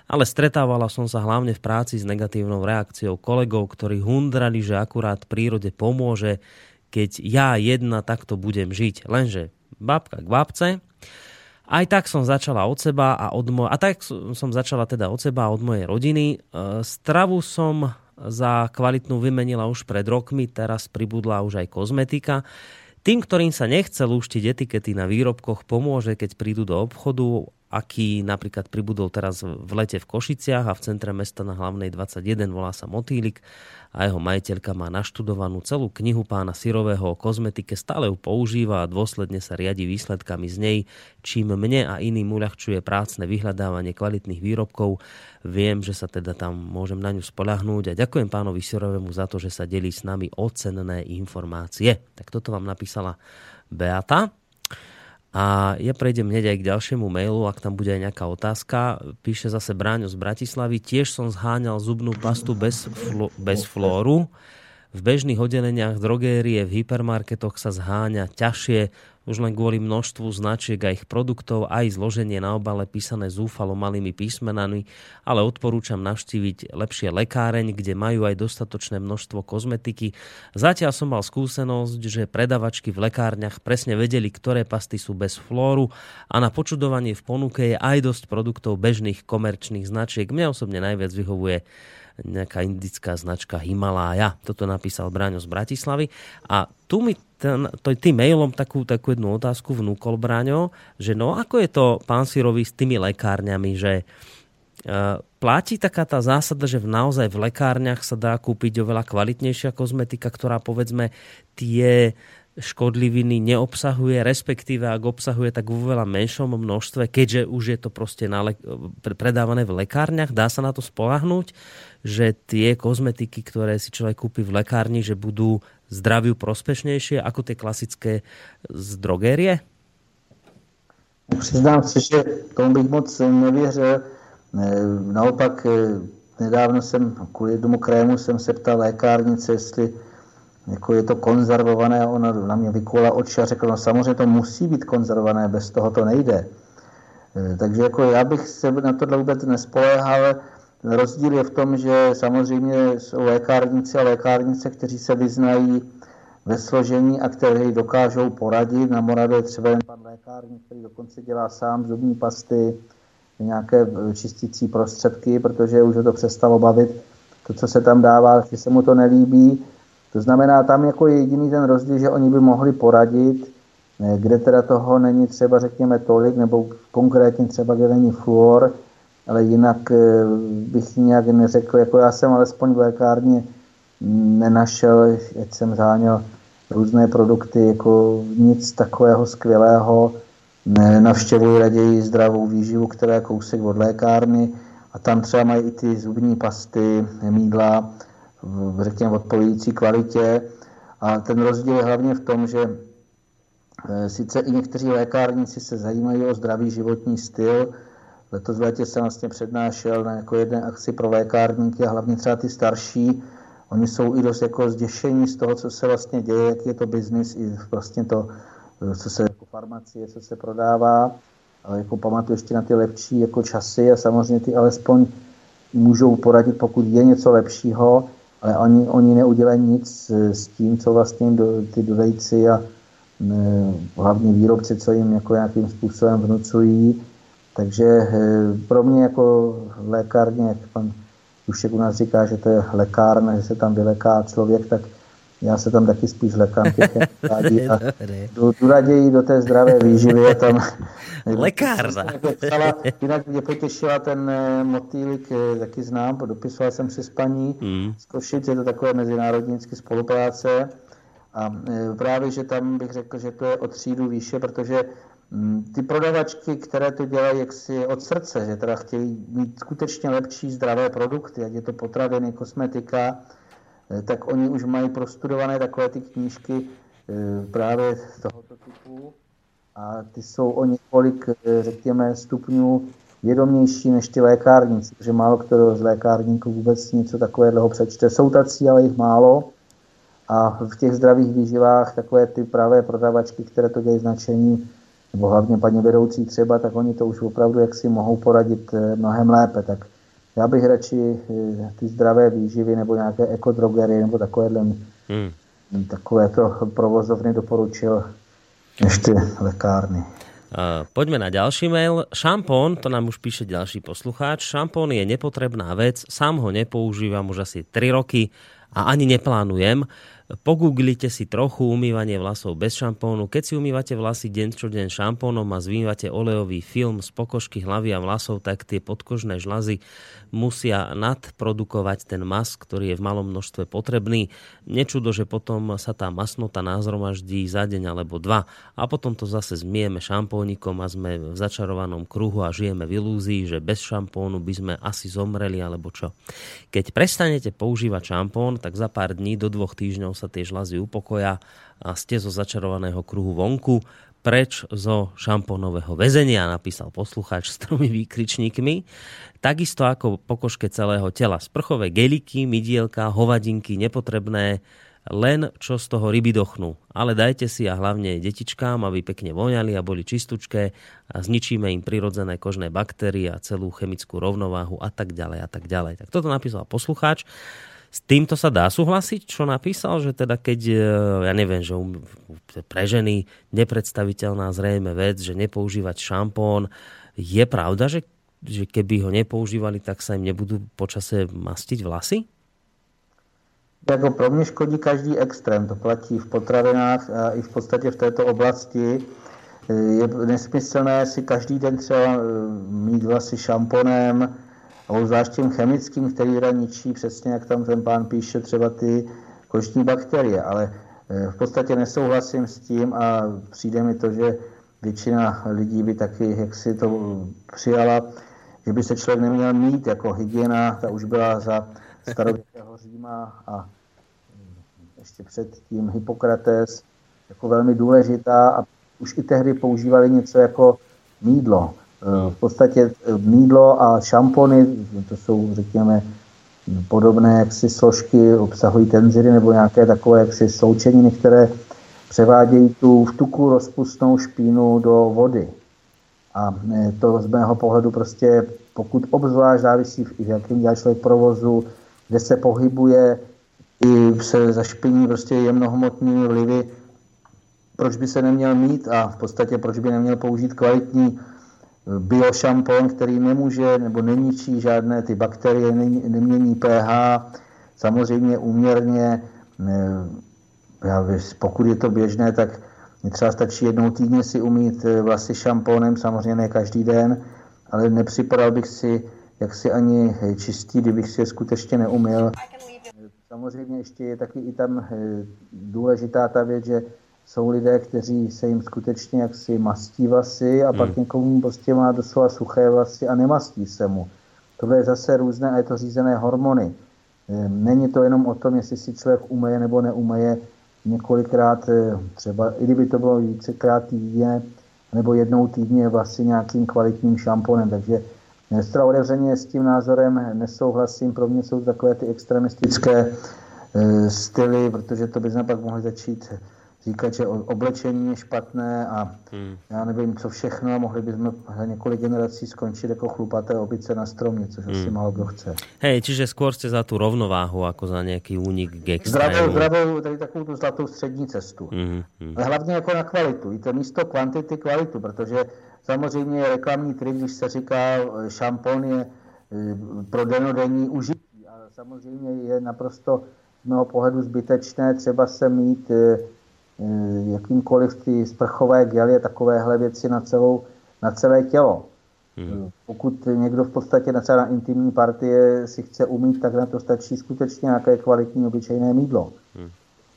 ale stretávala som sa hlavne v práci s negatívnou reakciou kolegov, ktorí hundrali, že akurát prírode pomôže, keď ja jedna takto budem žiť. Lenže babka k babce, aj tak som začala od seba a od moj... a tak som začala teda od seba a od mojej rodiny. E, stravu som za kvalitnú vymenila už pred rokmi, teraz pribudla už aj kozmetika. Tým, ktorým sa nechce lúštiť etikety na výrobkoch, pomôže, keď prídu do obchodu, aký napríklad pribudol teraz v lete v Košiciach a v centre mesta na hlavnej 21, volá sa Motýlik a jeho majiteľka má naštudovanú celú knihu pána Sirového o kozmetike, stále ju používa a dôsledne sa riadi výsledkami z nej, čím mne a iným uľahčuje prácne vyhľadávanie kvalitných výrobkov. Viem, že sa teda tam môžem na ňu spolahnúť a ďakujem pánovi Sirovému za to, že sa delí s nami o cenné informácie. Tak toto vám napísala Beata. A ja prejdem hneď aj k ďalšiemu mailu, ak tam bude aj nejaká otázka. Píše zase Bráňo z Bratislavy. Tiež som zháňal zubnú pastu bez, flo, bez flóru. V bežných oddeleniach drogérie v hypermarketoch sa zháňa ťažšie už len kvôli množstvu značiek a ich produktov, aj zloženie na obale písané zúfalo malými písmenami, ale odporúčam navštíviť lepšie lekáreň, kde majú aj dostatočné množstvo kozmetiky. Zatiaľ som mal skúsenosť, že predavačky v lekárniach presne vedeli, ktoré pasty sú bez flóru a na počudovanie v ponuke je aj dosť produktov bežných komerčných značiek. Mne osobne najviac vyhovuje nejaká indická značka Himalája. Toto napísal Bráňo z Bratislavy. A tu mi ten, to, tým mailom takú, takú jednu otázku vnúkol Bráňo, že no ako je to pán Sirovi s tými lekárňami, že uh, platí taká tá zásada, že v naozaj v lekárniach sa dá kúpiť oveľa kvalitnejšia kozmetika, ktorá povedzme tie škodliviny neobsahuje, respektíve ak obsahuje, tak vo veľa menšom množstve, keďže už je to le- predávané v lekárniach, dá sa na to spolahnúť, že tie kozmetiky, ktoré si človek kúpi v lekárni, že budú zdraviu prospešnejšie ako tie klasické z drogérie? Přiznám se, že tomu bych moc nevěřil. Naopak nedávno jsem kvůli jednomu krému jsem se ptal lékárnice, jestli jako je to konzervované, ona na mě vykoula oči a řekla, no samozřejmě to musí být konzervované, bez toho to nejde. E, takže jako já bych se na tohle vůbec nespoléhal. Rozdíl je v tom, že samozřejmě jsou lékárníci a lékárnice, kteří se vyznají ve složení a kteří dokážou poradit. Na Moravě třeba jen pan lékárník, který dokonce dělá sám zubní pasty, nějaké čistící prostředky, protože už ho to přestalo bavit. To, co se tam dává, že se mu to nelíbí. To znamená, tam jako jediný ten rozdíl, že oni by mohli poradit, eh, kde teda toho není třeba, řekněme, tolik, nebo konkrétně třeba, kde není fluor, ale jinak eh, bych nějak neřekl, jako já jsem alespoň v lékárně nenašel, ať jsem záněl různé produkty, jako nic takového skvělého. Navštěvuji raději zdravou výživu, která je kousek od lékárny a tam třeba mají i ty zubní pasty, mídla, v, řekněme, odpovídající kvalitě. A ten rozdíl je hlavně v tom, že e, sice i někteří lékárníci se zajímají o zdravý životní styl, Letos v létě jsem vlastně přednášel na jako jedné akci pro lékárníky a hlavně třeba ty starší, oni jsou i dost jako zděšení z toho, co se vlastně děje, jaký je to biznis, i vlastně to, co se jako farmacie, co se prodává. Ale jako pamatuju ještě na ty lepší jako časy a samozřejmě ty alespoň můžou poradit, pokud je něco lepšího, ale oni, oni neudělají nic s tím, co vlastně do, ty dodající a ne, hlavně výrobci, co jim jako nějakým způsobem vnucují. Takže eh, pro mě jako lékárně, jak pan Dušek u nás říká, že to je lékárna, že se tam vyleká člověk, tak já se tam taky spíš lekám těch a jdu, jdu raději do té zdravé výživy a tam... Lekárna. Jinak mě potěšila ten eh, motýlik, eh, taky znám, dopisoval jsem si s paní mm. z Košic, je to takové mezinárodní spolupráce a právě, že tam bych řekl, že to je o třídu výše, protože Mm, ty prodavačky, které to dělají jaksi od srdce, že teda chtějí mít skutečně lepší zdravé produkty, ať je to potraviny, kosmetika, eh, tak oni už mají prostudované takové ty knížky eh, právě tohoto typu a ty jsou o několik, eh, řekněme, stupňů vědomější než ty lékárníci, protože málo kdo z lékárníků vůbec něco takového přečte. Jsou tací, ale jich málo. A v těch zdravých výživách takové ty pravé prodavačky, které to dělají značení, nebo hlavně paní vedoucí třeba, tak oni to už opravdu jak si mohou poradit eh, mnohem lépe. Tak já bych radši eh, ty zdravé výživy nebo nějaké ekodrogery nebo takovéhle hmm. takové to provozovny doporučil než ty lekárny. Uh, poďme na ďalší mail. Šampón, to nám už píše ďalší poslucháč. Šampón je nepotrebná vec, sám ho nepoužívam už asi 3 roky a ani neplánujem. Pogooglite si trochu umývanie vlasov bez šampónu. Keď si umývate vlasy deň čo deň šampónom a zvývate olejový film z pokožky hlavy a vlasov, tak tie podkožné žlazy musia nadprodukovať ten mas, ktorý je v malom množstve potrebný. Nečudo, že potom sa tá masnota názromaždí za deň alebo dva a potom to zase zmieme šampónikom a sme v začarovanom kruhu a žijeme v ilúzii, že bez šampónu by sme asi zomreli alebo čo. Keď prestanete používať šampón, tak za pár dní do dvoch týždňov sa tie žlazy upokoja a ste zo začarovaného kruhu vonku preč zo šampónového väzenia, napísal poslucháč s tromi výkričníkmi. Takisto ako pokožke celého tela. Sprchové geliky, midielka, hovadinky, nepotrebné, len čo z toho ryby dochnú. Ale dajte si a hlavne detičkám, aby pekne voňali a boli čistúčké a zničíme im prirodzené kožné baktérie a celú chemickú rovnováhu a tak ďalej a tak ďalej. Tak toto napísal poslucháč. S týmto sa dá súhlasiť, čo napísal, že teda keď, e, ja neviem, že pre ženy nepredstaviteľná zrejme vec, že nepoužívať šampón, je pravda, že, že keby ho nepoužívali, tak sa im nebudú počase mastiť vlasy? Jako pro mě škodí každý extrém, to platí v potravinách a i v podstatě v této oblasti. Je nesmyslné si každý den třeba e, mít vlasy šamponem, obzvlášť tím chemickým, který ničí přesně, jak tam ten pán píše, třeba ty kožní bakterie, ale eh, v podstatě nesouhlasím s tím a přijde mi to, že většina lidí by taky, jak si to přijala, že by se člověk neměl mít jako hygiena, ta už byla za starověkého Říma a ještě předtím Hippokrates jako velmi důležitá a už i tehdy používali něco jako mídlo v podstatě eh, mídlo a šampony, to jsou, řekněme, podobné jaksi složky, obsahují tenziry nebo nějaké takové jaksi sloučeniny, které převádějí tu v tuku rozpustnou špínu do vody. A eh, to z mého pohledu prostě, pokud obzvlášť závisí, v jakém dělá člověk provozu, kde se pohybuje, i se zašpiní prostě jemnohmotnými vlivy, proč by se neměl mít a v podstatě proč by neměl použít kvalitní biošampon, který nemůže nebo neničí žádné ty bakterie, nemění pH, samozřejmě úměrně, já víš, pokud je to běžné, tak třeba stačí jednou týdně si umít eh, vlasy šampónem, samozřejmě ne každý den, ale nepřipadal bych si jak si ani čistý, kdybych si je skutečně neumil. Samozřejmě ještě je taky i tam eh, důležitá ta věc, že jsou lidé, kteří se jim skutečně jaksi mastí vlasy a hmm. pak někomu prostě má doslova suché vlasy a nemastí se mu. Tohle je zase různé a je to řízené hormony. Není to jenom o tom, jestli si člověk umeje nebo neumeje několikrát, třeba i kdyby to bylo vícekrát týdně, nebo jednou týdně vlastně nějakým kvalitním šamponem. Takže zcela otevřeně s tím názorem nesouhlasím. Pro mě jsou takové ty extremistické styly, protože to by pak mohli začít říkat, že oblečení je špatné a hmm. já nevím, co všechno a mohli bychom za několik generací skončit jako chlupaté opice na stromě, což hmm. asi málo kdo chce. Hej, čiže skôr jste za tu rovnováhu, jako za nějaký únik k. Zdravou, zdravou, tady takovou tu zlatou střední cestu. Hmm. Hmm. Ale hlavně jako na kvalitu. I to místo kvantity kvalitu, protože samozřejmě reklamní trik, když se říká, šampon je eh, pro denodenní užití. A samozřejmě je naprosto z mého pohledu zbytečné třeba se mít eh, Eh, jakýmkoliv ty sprchové gely a takovéhle věci na, celou, na celé tělo. Hmm. Eh, pokud někdo v podstatě na celé intimní partie si chce umít, tak na to stačí skutečně nějaké kvalitní obyčejné mídlo. Hmm.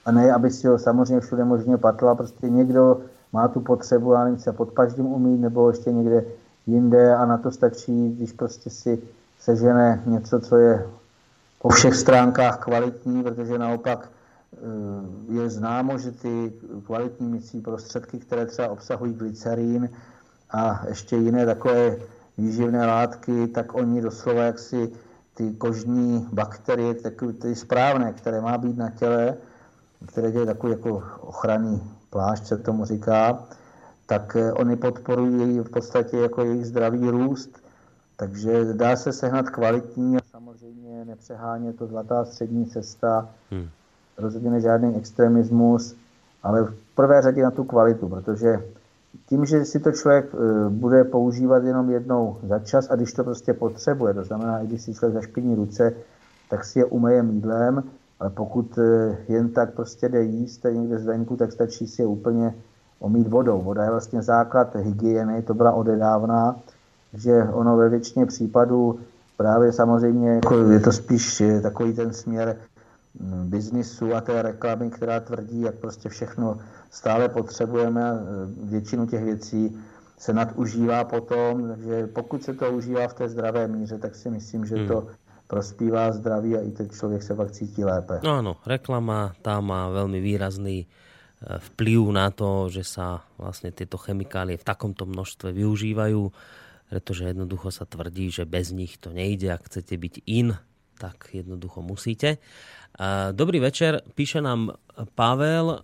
A ne, aby si ho samozřejmě všude možně patla, prostě někdo má tu potřebu, a se pod paždím umít, nebo ještě někde jinde a na to stačí, když prostě si sežene něco, co je po všech stránkách kvalitní, protože naopak Eh, je známo, že ty kvalitní mycí prostředky, které třeba obsahují glycerín a ještě jiné takové výživné látky, tak oni doslova jaksi ty kožní bakterie, takové ty správné, které má být na těle, které dělají takový jako ochranný plášť, se tomu říká, tak eh, oni podporují v podstatě jako jejich zdravý růst, takže dá se sehnat kvalitní a samozřejmě nepřeháně to zlatá střední cesta, hmm rozhodně žádný extremismus, ale v prvé řadě na tu kvalitu, protože tím, že si to člověk e, bude používat jenom jednou za čas a když to prostě potřebuje, to znamená, i když si člověk zašpiní ruce, tak si je umeje mídlem, ale pokud e, jen tak prostě jde jíst někde zvenku, tak stačí si je úplně omít vodou. Voda je vlastně základ hygieny, to byla odedávna, že ono ve většině případů právě samozřejmě jako je to spíš e, takový ten směr biznisu a té reklamy, která tvrdí, jak prostě všechno stále potřebujeme a e, většinu těch věcí se nadužívá potom, takže pokud se to užívá v té zdravé míře, tak si myslím, že to hmm. prospívá zdraví a i ten člověk se pak cítí lépe. No ano, reklama tá má velmi výrazný e, vplyv na to, že sa vlastne tieto chemikálie v takomto množstve využívajú, pretože jednoducho sa tvrdí, že bez nich to nejde, ak chcete byť in, tak jednoducho musíte. Dobrý večer, píše nám Pavel.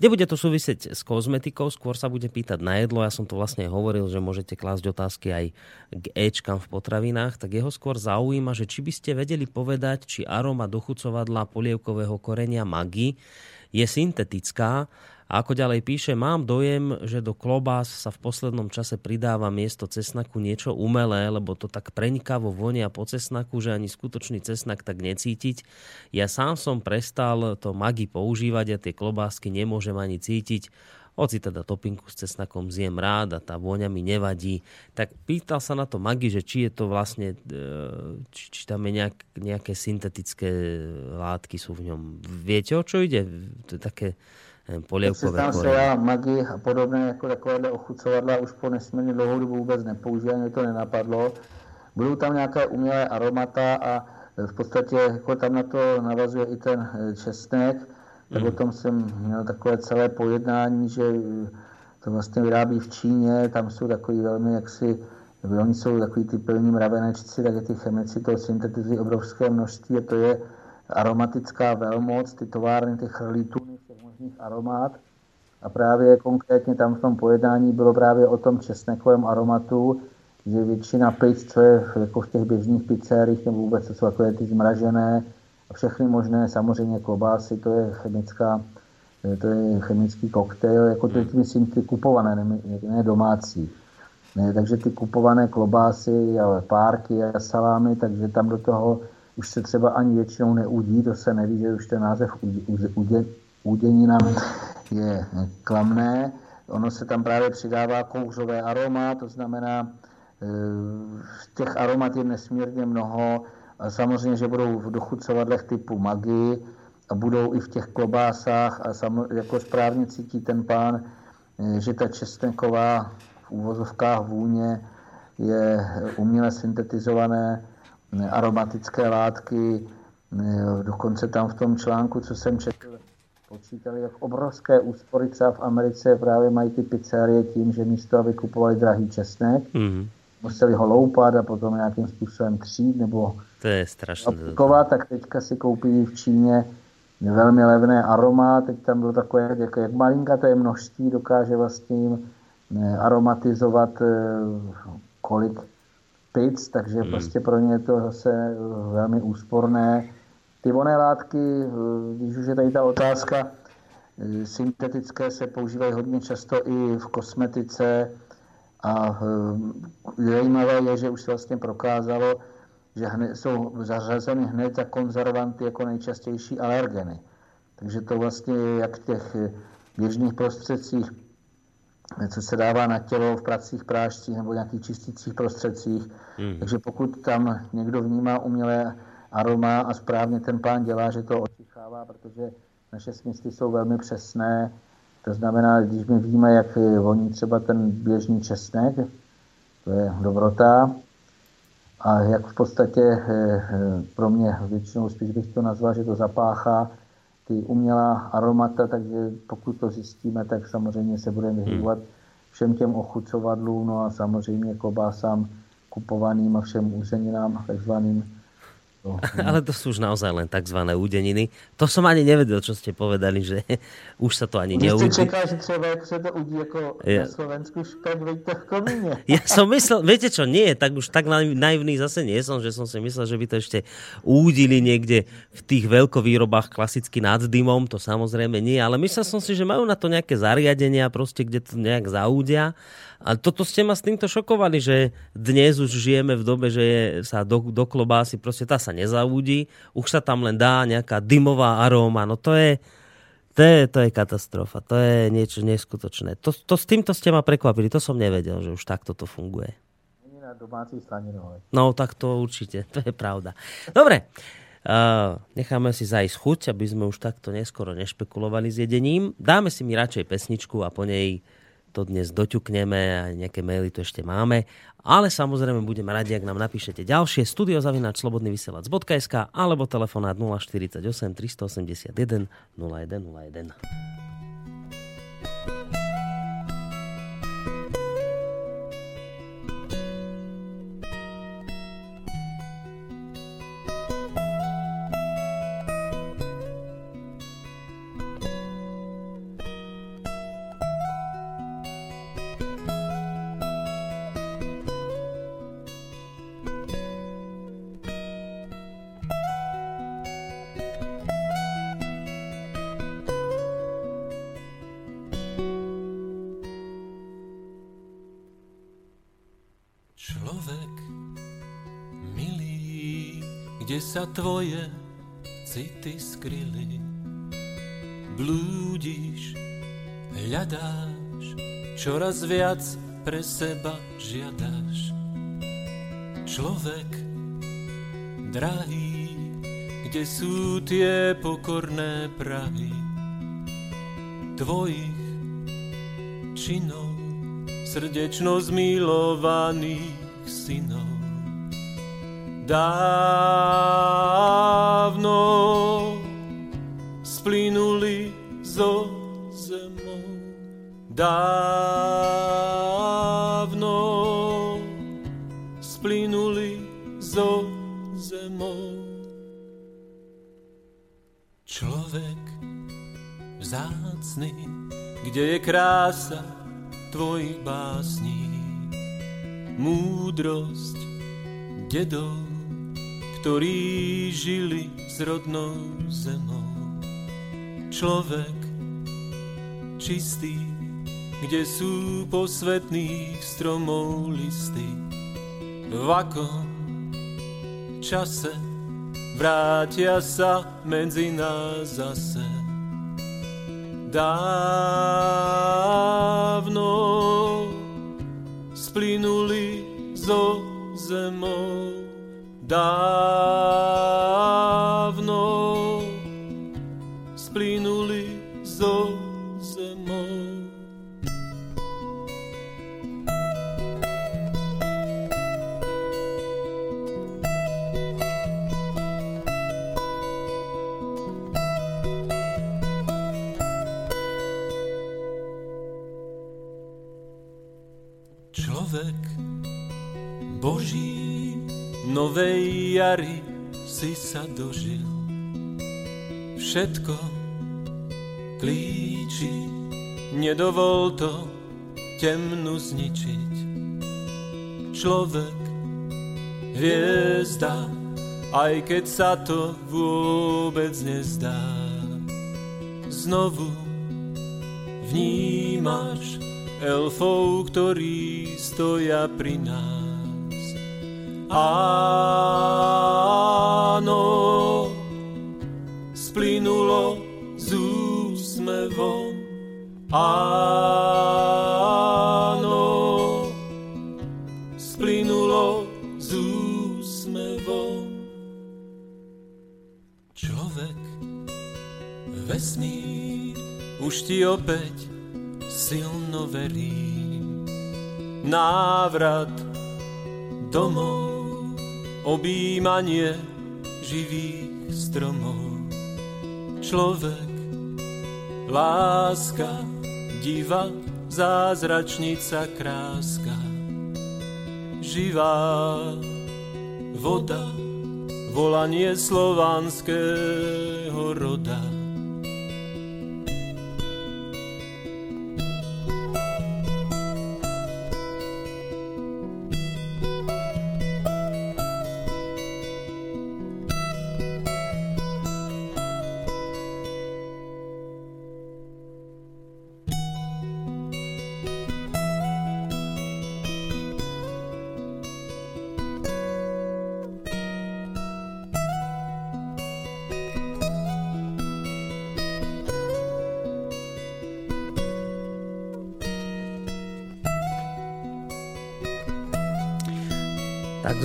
Nebude to súvisieť s kozmetikou, skôr sa bude pýtať na jedlo. Ja som to vlastne hovoril, že môžete klásť otázky aj k Ečkám v potravinách. Tak jeho skôr zaujíma, že či by ste vedeli povedať, či aroma dochucovadla polievkového korenia Magi je syntetická a ako ďalej píše, mám dojem, že do klobás sa v poslednom čase pridáva miesto cesnaku niečo umelé, lebo to tak prenikavo vonia po cesnaku, že ani skutočný cesnak tak necítiť. Ja sám som prestal to magi používať a tie klobásky nemôžem ani cítiť. Hoci teda topinku s cesnakom zjem rád a tá vôňa mi nevadí. Tak pýtal sa na to Magi, že či je to vlastne, e, či, či tam je nejak, nejaké syntetické látky sú v ňom. Viete, o čo ide? To je také polievkové se já magi a podobné jako takovéhle ochucovadla už po nesmírně dlouhou dobu vůbec nepoužívám, mě to nenapadlo. Budou tam nějaké umělé aromata a v podstatě jako tam na to navazuje i ten eh, česnek. Tak mm. o tom jsem měl takové celé pojednání, že eh, to vlastně vyrábí v Číně, tam jsou takový velmi jaksi, oni jsou takový ty plní mravenečci, tak ty chemici to syntetizují obrovské množství a to je aromatická velmoc, ty továrny, ty chrlituny, všech možných aromát. A právě konkrétně tam v tom pojednání bylo právě o tom česnekovém aromatu, že většina pizz, co je jako v těch běžných pizzerích, nebo vůbec to jsou takové ty zmražené a všechny možné, samozřejmě klobásy, to je chemická, to je chemický koktejl, jako to myslím ty kupované, ne, ne domácí. Ne, takže ty kupované klobásy, ale párky a salámy, takže tam do toho už se třeba ani většinou neudí, to se neví, že už ten název úděnina je klamné. Ono se tam právě přidává kouřové aroma, to znamená, e, těch aromat je nesmírně mnoho. A samozřejmě, že budou v dochucovadlech typu magi a budou i v těch klobásách a samo, jako správně cítí ten pán, e, že ta česneková v úvozovkách vůně je uměle syntetizované aromatické látky. Dokonce tam v tom článku, co jsem četl, počítali, jak obrovské úspory třeba v Americe právě mají ty pizzerie tím, že místo, aby kupovali drahý česnek, mm. museli ho loupat a potom nějakým způsobem třít nebo to je strašné. Aplikovat, tak teďka si koupí v Číně velmi levné aroma, teď tam bylo takové, jak, jak malinka to je množství, dokáže vlastně jim eh, aromatizovat eh, kolik pic, takže mm. prostě pro ně je to zase eh, velmi úsporné. Ty voné látky, když už je tady ta otázka, syntetické se používají hodně často i v kosmetice a zajímavé je, že už se vlastně prokázalo, že hned, jsou zařazeny hned za konzervanty jako nejčastější alergeny. Takže to vlastně je jak v těch běžných prostředcích, co se dává na tělo v pracích prášcích nebo nějakých čistících prostředcích. Mm. Takže pokud tam někdo vnímá umělé aroma a správně ten plán dělá, že to očichává, protože naše smysly jsou velmi přesné. To znamená, když my víme, jak voní třeba ten běžný česnek, to je dobrota, a jak v podstatě eh, eh, pro mě většinou spíš bych to nazval, že to zapáchá ty umělá aromata, takže pokud to zjistíme, tak samozřejmě se budeme hmm. vyhýbat všem těm ochucovadlům, no a samozřejmě klobásám kupovaným a všem uzeninám takzvaným No, Ale to sú už naozaj len tzv. údeniny. To som ani nevedel, čo ste povedali, že už sa to ani neudí. Vy čekal, že třeba jak sa to udí ako ja. na Slovensku špek, veď to v komíne. Ja som myslel, viete čo, nie, tak už tak naivný zase nie som, že som si myslel, že by to ešte údili niekde v tých veľkovýrobách klasicky nad dymom, to samozrejme nie, ale myslel som si, že majú na to nejaké zariadenia, proste, kde to nejak zaúdia a toto ste ma s týmto šokovali, že dnes už žijeme v dobe, že je, sa do, do klobásy proste tá sa nezaúdi, už sa tam len dá nejaká dymová aróma, no to je, to je, to je katastrofa, to je niečo neskutočné. To, to, s týmto ste ma prekvapili, to som nevedel, že už takto to funguje. No tak to určite, to je pravda. Dobre, Uh, necháme si zajsť chuť, aby sme už takto neskoro nešpekulovali s jedením. Dáme si mi radšej pesničku a po nej to dnes doťukneme a nejaké maily tu ešte máme. Ale samozrejme budeme radi, ak nám napíšete ďalšie studiozavináčslobodnyvysielac.sk alebo telefonát 048 381 0101. skryli. Blúdiš, hľadáš, čoraz viac pre seba žiadaš. Človek, drahý, kde sú tie pokorné prahy tvojich činov, srdečno zmilovaných synov dávno Dávno splynuli zo zemou. Človek vzácný, kde je krása tvojich básní, múdrosť dedov ktorí žili s rodnou zemou. Človek čistý, kde sú posvetných stromov listy. V akom čase vrátia sa medzi nás zase. Dávno splynuli zo zemou dávno sa dožil. Všetko klíči, nedovol to temnu zničiť. Človek, hviezda, aj keď sa to vôbec nezdá. Znovu vnímaš elfov, ktorí stoja pri nás. Áno, opäť silno verím. Návrat domov, objímanie živých stromov. Človek, láska, diva, zázračnica kráska. Živá voda, volanie slovanského roda.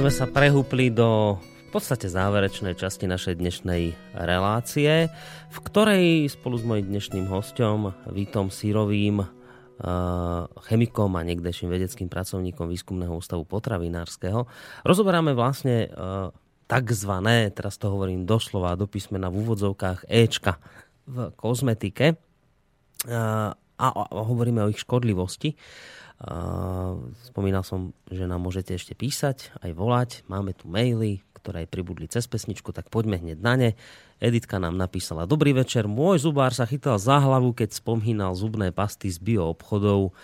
Sme sa prehúpli do v podstate záverečnej časti našej dnešnej relácie, v ktorej spolu s mojím dnešným hostom Vítom Sírovým, eh, chemikom a niekdejším vedeckým pracovníkom Výskumného ústavu potravinárskeho. Rozoberáme vlastne eh, takzvané, teraz to hovorím doslova do písmena v úvodzovkách Ečka v kozmetike eh, a hovoríme o ich škodlivosti. Spomínal som, že nám môžete ešte písať, aj volať. Máme tu maily, ktoré aj pribudli cez pesničku, tak poďme hneď na ne. Editka nám napísala, dobrý večer, môj zubár sa chytal za hlavu, keď spomínal zubné pasty z bioobchodov.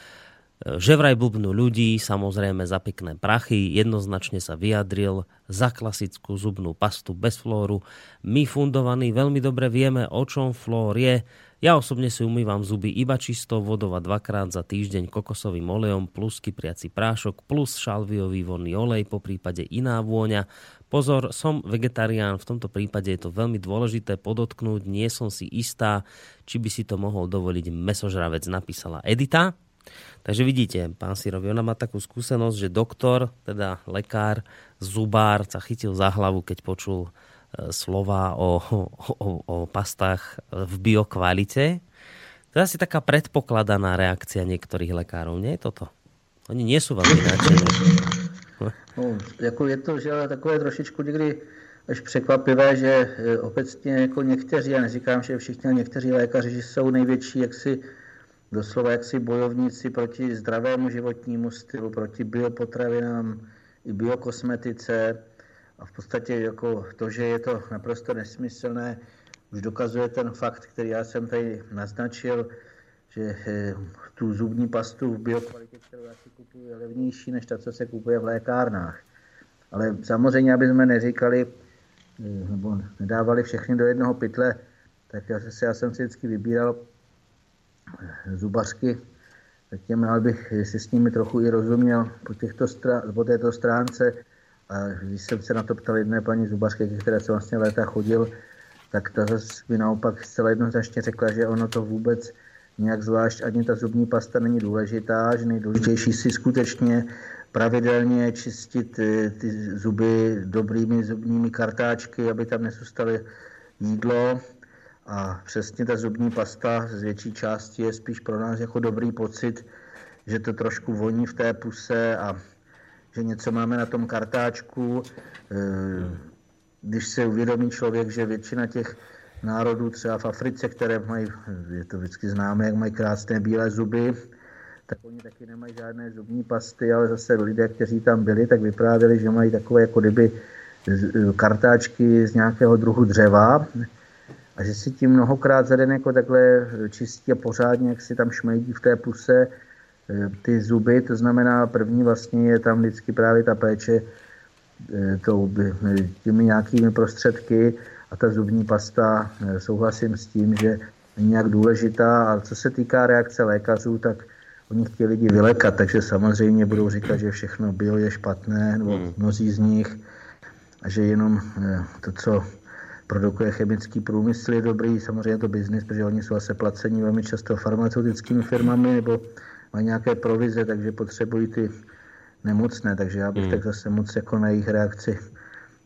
Že vraj blbnú ľudí, samozrejme za pekné prachy, jednoznačne sa vyjadril za klasickú zubnú pastu bez flóru. My fundovaní veľmi dobre vieme, o čom flór je, ja osobne si umývam zuby iba čistou vodou a dvakrát za týždeň kokosovým olejom plus kypriaci prášok plus šalviový vonný olej, po prípade iná vôňa. Pozor, som vegetarián, v tomto prípade je to veľmi dôležité podotknúť, nie som si istá, či by si to mohol dovoliť mesožravec, napísala Edita. Takže vidíte, pán Sirovi, ona má takú skúsenosť, že doktor, teda lekár, zubár sa chytil za hlavu, keď počul slova o, o, o pastách v biokvalite. To je asi taká predpokladaná reakcia některých lekárov, nie je toto? Oni nie sú veľmi nadšení. No, jako je to, že ale takové trošičku někdy až překvapivé, že e, obecně jako někteří, já neříkám, že všichni, ale někteří lékaři že jsou největší jaksi doslova jaksi bojovníci proti zdravému životnímu stylu, proti biopotravinám i biokosmetice a v podstatě jako to, že je to naprosto nesmyslné, už dokazuje ten fakt, který já jsem tady naznačil, že eh, tu zubní pastu v biokvalitě, kterou já si kupuju, je levnější než ta, co se kupuje v lékárnách. Ale samozřejmě, aby jsme neříkali, eh, nebo nedávali všechny do jednoho pytle, tak já, se, já jsem si vždycky vybíral eh, zubařky, tak těm bych, jestli s nimi trochu i rozuměl po, těchto strá- po této stránce, a když jsem se na to ptal jedné paní zubařky, které jsem vlastně léta chodil, tak ta zase mi naopak zcela jednoznačně řekla, že ono to vůbec nějak zvlášť, ani ta zubní pasta není důležitá, že nejdůležitější si skutečně pravidelně čistit ty, ty zuby dobrými zubními kartáčky, aby tam nezůstaly jídlo. A přesně ta zubní pasta z větší části je spíš pro nás jako dobrý pocit, že to trošku voní v té puse a že něco máme na tom kartáčku. Eh, když se uvědomí člověk, že většina těch národů, třeba v Africe, které mají, je to vždycky známé, jak mají krásné bílé zuby, tak oni taky nemají žádné zubní pasty, ale zase lidé, kteří tam byli, tak vyprávěli, že mají takové jako kdyby kartáčky z nějakého druhu dřeva a že si tím mnohokrát za den jako takhle čistí a pořádně, jak si tam šmejdí v té puse eh, ty zuby, to znamená první vlastně je tam vždycky právě ta péče eh, tou, těmi nějakými prostředky a ta zubní pasta, eh, souhlasím s tím, že není nějak důležitá, ale co se týká reakce lékařů, tak oni chtějí lidi vylekat, takže samozřejmě budou říkat, že všechno bio je špatné, nebo hmm. mnozí z nich, a že jenom to, co produkuje chemický průmysl, je dobrý, samozřejmě to biznis, protože oni jsou asi placení velmi často farmaceutickými firmami nebo mají nějaké provize, takže potřebují ty nemocné, takže já bych mm. tak zase moc jako na jejich reakci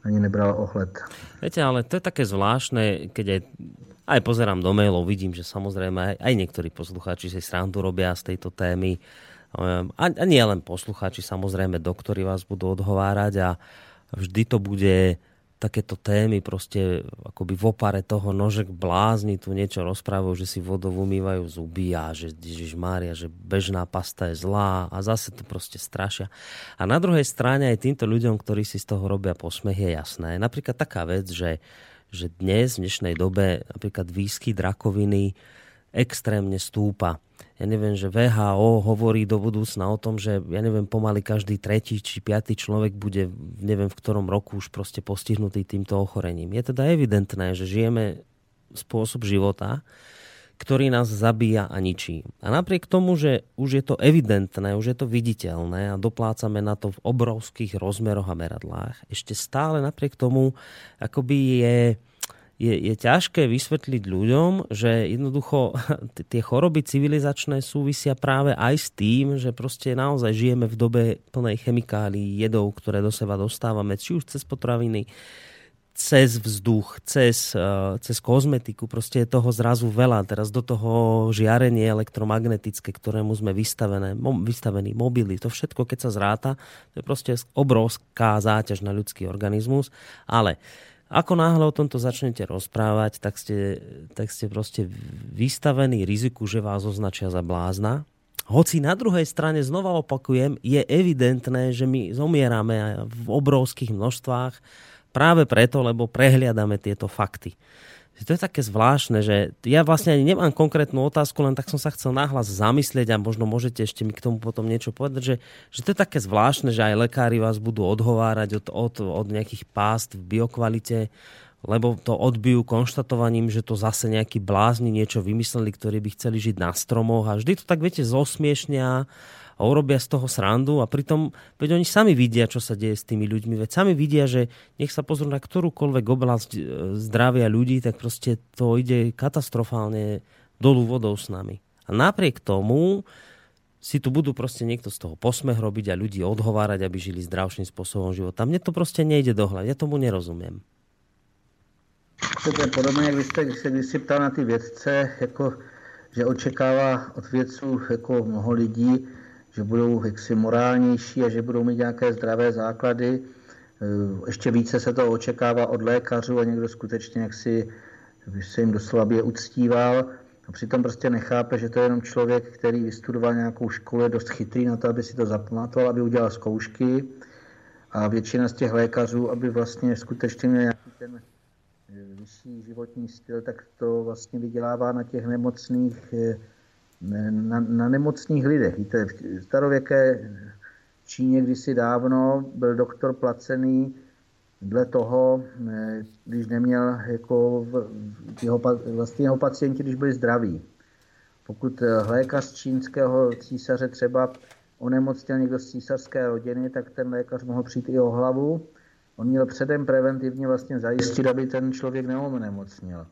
ani nebral ohled. Viete, ale to je také zvláštne, keď aj, aj pozerám do mailov, vidím, že samozrejme aj, aj niektorí poslucháči si srandu robia z tejto témy. Ehm, a, a nie len poslucháči, samozrejme doktori vás budú odhovárať a vždy to bude takéto témy proste akoby v opare toho nožek blázni tu niečo rozprávajú, že si vodou umývajú zuby a že Ježiš Mária, že bežná pasta je zlá a zase to proste strašia. A na druhej strane aj týmto ľuďom, ktorí si z toho robia posmech, je jasné. Napríklad taká vec, že, že dnes, v dnešnej dobe, napríklad výskyt rakoviny extrémne stúpa ja neviem, že VHO hovorí do budúcna o tom, že ja neviem, pomaly každý tretí či piatý človek bude neviem v ktorom roku už proste postihnutý týmto ochorením. Je teda evidentné, že žijeme spôsob života, ktorý nás zabíja a ničí. A napriek tomu, že už je to evidentné, už je to viditeľné a doplácame na to v obrovských rozmeroch a meradlách, ešte stále napriek tomu akoby je je, je ťažké vysvetliť ľuďom, že jednoducho tie choroby civilizačné súvisia práve aj s tým, že proste naozaj žijeme v dobe plnej chemikálií, jedov, ktoré do seba dostávame, či už cez potraviny, cez vzduch, cez, uh, cez kozmetiku, proste je toho zrazu veľa. Teraz do toho žiarenie elektromagnetické, ktorému sme vystavené, mo, vystavení, mobily, to všetko, keď sa zráta, to je proste obrovská záťaž na ľudský organizmus. Ale ako náhle o tomto začnete rozprávať, tak ste, tak ste proste vystavení riziku, že vás označia za blázna. Hoci na druhej strane, znova opakujem, je evidentné, že my zomierame v obrovských množstvách práve preto, lebo prehliadame tieto fakty to je také zvláštne, že ja vlastne ani nemám konkrétnu otázku, len tak som sa chcel nahlas zamyslieť a možno môžete ešte mi k tomu potom niečo povedať, že, že to je také zvláštne, že aj lekári vás budú odhovárať od, od, od nejakých pást v biokvalite, lebo to odbijú konštatovaním, že to zase nejakí blázni niečo vymysleli, ktorí by chceli žiť na stromoch a vždy to tak, viete, zosmiešnia a urobia z toho srandu a pritom, veď oni sami vidia, čo sa deje s tými ľuďmi, veď sami vidia, že nech sa pozrú na ktorúkoľvek oblasť e, zdravia ľudí, tak proste to ide katastrofálne dolu vodou s nami. A napriek tomu si tu budú proste niekto z toho posmech robiť a ľudí odhovárať, aby žili zdravším spôsobom života. Mne to proste nejde dohľad, ja tomu nerozumiem. To je podobné, jak vy jste, když se když ptal na ty vědce, jako, že očekává od vědců jako mnoho lidí, že budou jaksi morálnější a že budou mít nějaké zdravé základy. Eh, ještě více se to očekává od lékařů a někdo skutečně jaksi se jim doslabě uctíval. A přitom prostě nechápe, že to je jenom člověk, který vystudoval nějakou školu, je dost chytrý na to, aby si to zapamatoval, aby udělal zkoušky. A většina z těch lékařů, aby vlastně skutečně měl nějaký ten vyšší životní styl, tak to vlastně vydělává na těch nemocných eh, na, na nemocných lidech. Víte, v starověké Číně kdysi dávno byl doktor placený dle toho, eh, když neměl jako jeho, vlastně jeho pacienti, když byli zdraví. Pokud eh, lékař čínského císaře třeba onemocněl někdo z císařské rodiny, tak ten lékař mohl přijít i o hlavu. On měl předem preventivně vlastně zajistit, aby ten člověk neonemocněl.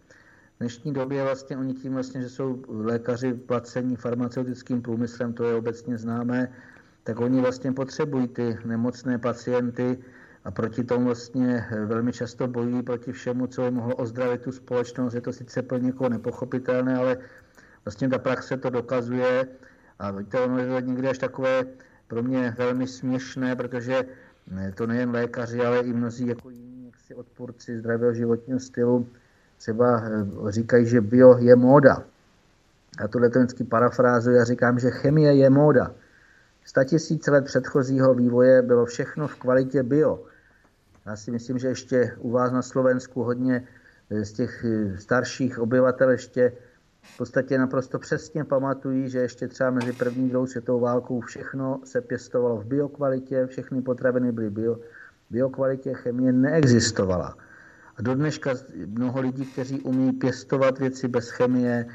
V dnešní době vlastně oni tím vlastně, že jsou lékaři placení farmaceutickým průmyslem, to je obecně známé, tak oni vlastně potřebují ty nemocné pacienty a proti tomu vlastně velmi často bojují proti všemu, co by mohlo ozdravit tu společnost. Je to sice pro někoho nepochopitelné, ale vlastně ta praxe to dokazuje a víte, ono je to někdy až takové pro mě velmi směšné, protože to nejen lékaři, ale i mnozí jako jiní jaksi odpůrci zdravého životního stylu třeba eh, říkají, že bio je móda. a tohle to vždycky parafrázuji a říkám, že chemie je móda. tisíc let předchozího vývoje bylo všechno v kvalitě bio. Já si myslím, že ještě u vás na Slovensku hodně z těch starších obyvatel ještě v podstatě naprosto přesně pamatují, že ještě třeba mezi první druhou světovou válkou všechno se pěstovalo v biokvalitě, všechny potraviny byly bio, biokvalitě, chemie neexistovala. A do dneška mnoho lidí, kteří umí pěstovat věci bez chemie,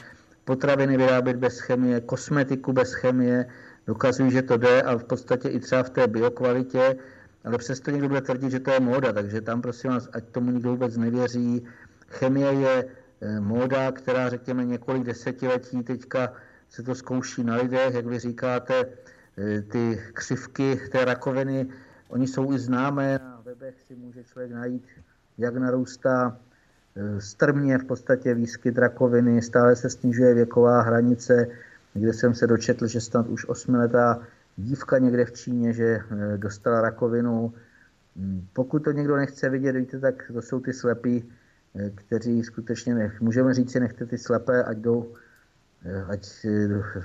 potraviny vyrábět bez chemie, kosmetiku bez chemie, dokazují, že to jde a v podstatě i třeba v té biokvalitě, ale přesto někdo bude tvrdit, že to je móda, takže tam prosím vás, ať tomu nikdo vůbec nevěří. Chemie je móda, která řekněme několik desetiletí teďka se to zkouší na lidech, jak vy říkáte, eh, ty křivky té rakoviny, oni jsou i známé, na webech si může člověk najít, jak narůstá eh, strmě v podstatě výskyt rakoviny, stále se snižuje věková hranice, kde jsem se dočetl, že snad už osmiletá dívka někde v Číně, že dostala rakovinu. Hmm, pokud to někdo nechce vidět, víte, tak to jsou ty slepí Eh, kteří skutečně nech, můžeme říct si, nechte ty slepé, ať jdou, eh, ať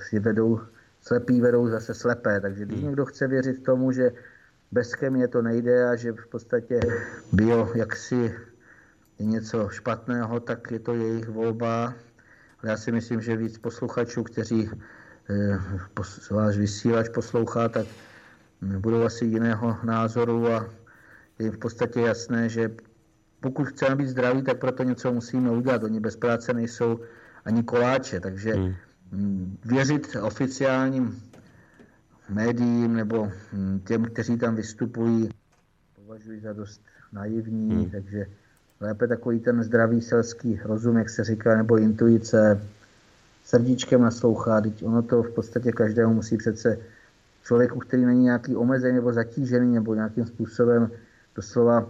si vedou, slepí vedou zase slepé. Takže když hmm. někdo chce věřit tomu, že bez chemie to nejde a že v podstatě bio jaksi je něco špatného, tak je to jejich volba. Ale já si myslím, že víc posluchačů, kteří eh, váš vysílač poslouchá, tak budou asi jiného názoru a je v podstatě jasné, že pokud chceme být zdraví, tak proto něco musíme udělat. Oni bez práce nejsou ani koláče, takže hmm. Mm, věřit oficiálním médiím nebo mm, těm, kteří tam vystupují, považuji za dost naivní, hmm. takže lépe takový ten zdravý selský rozum, jak se říká, nebo intuice, srdíčkem naslouchá, teď ono to v podstatě každému musí přece člověku, který není nějaký omezený nebo zatížený nebo nějakým způsobem doslova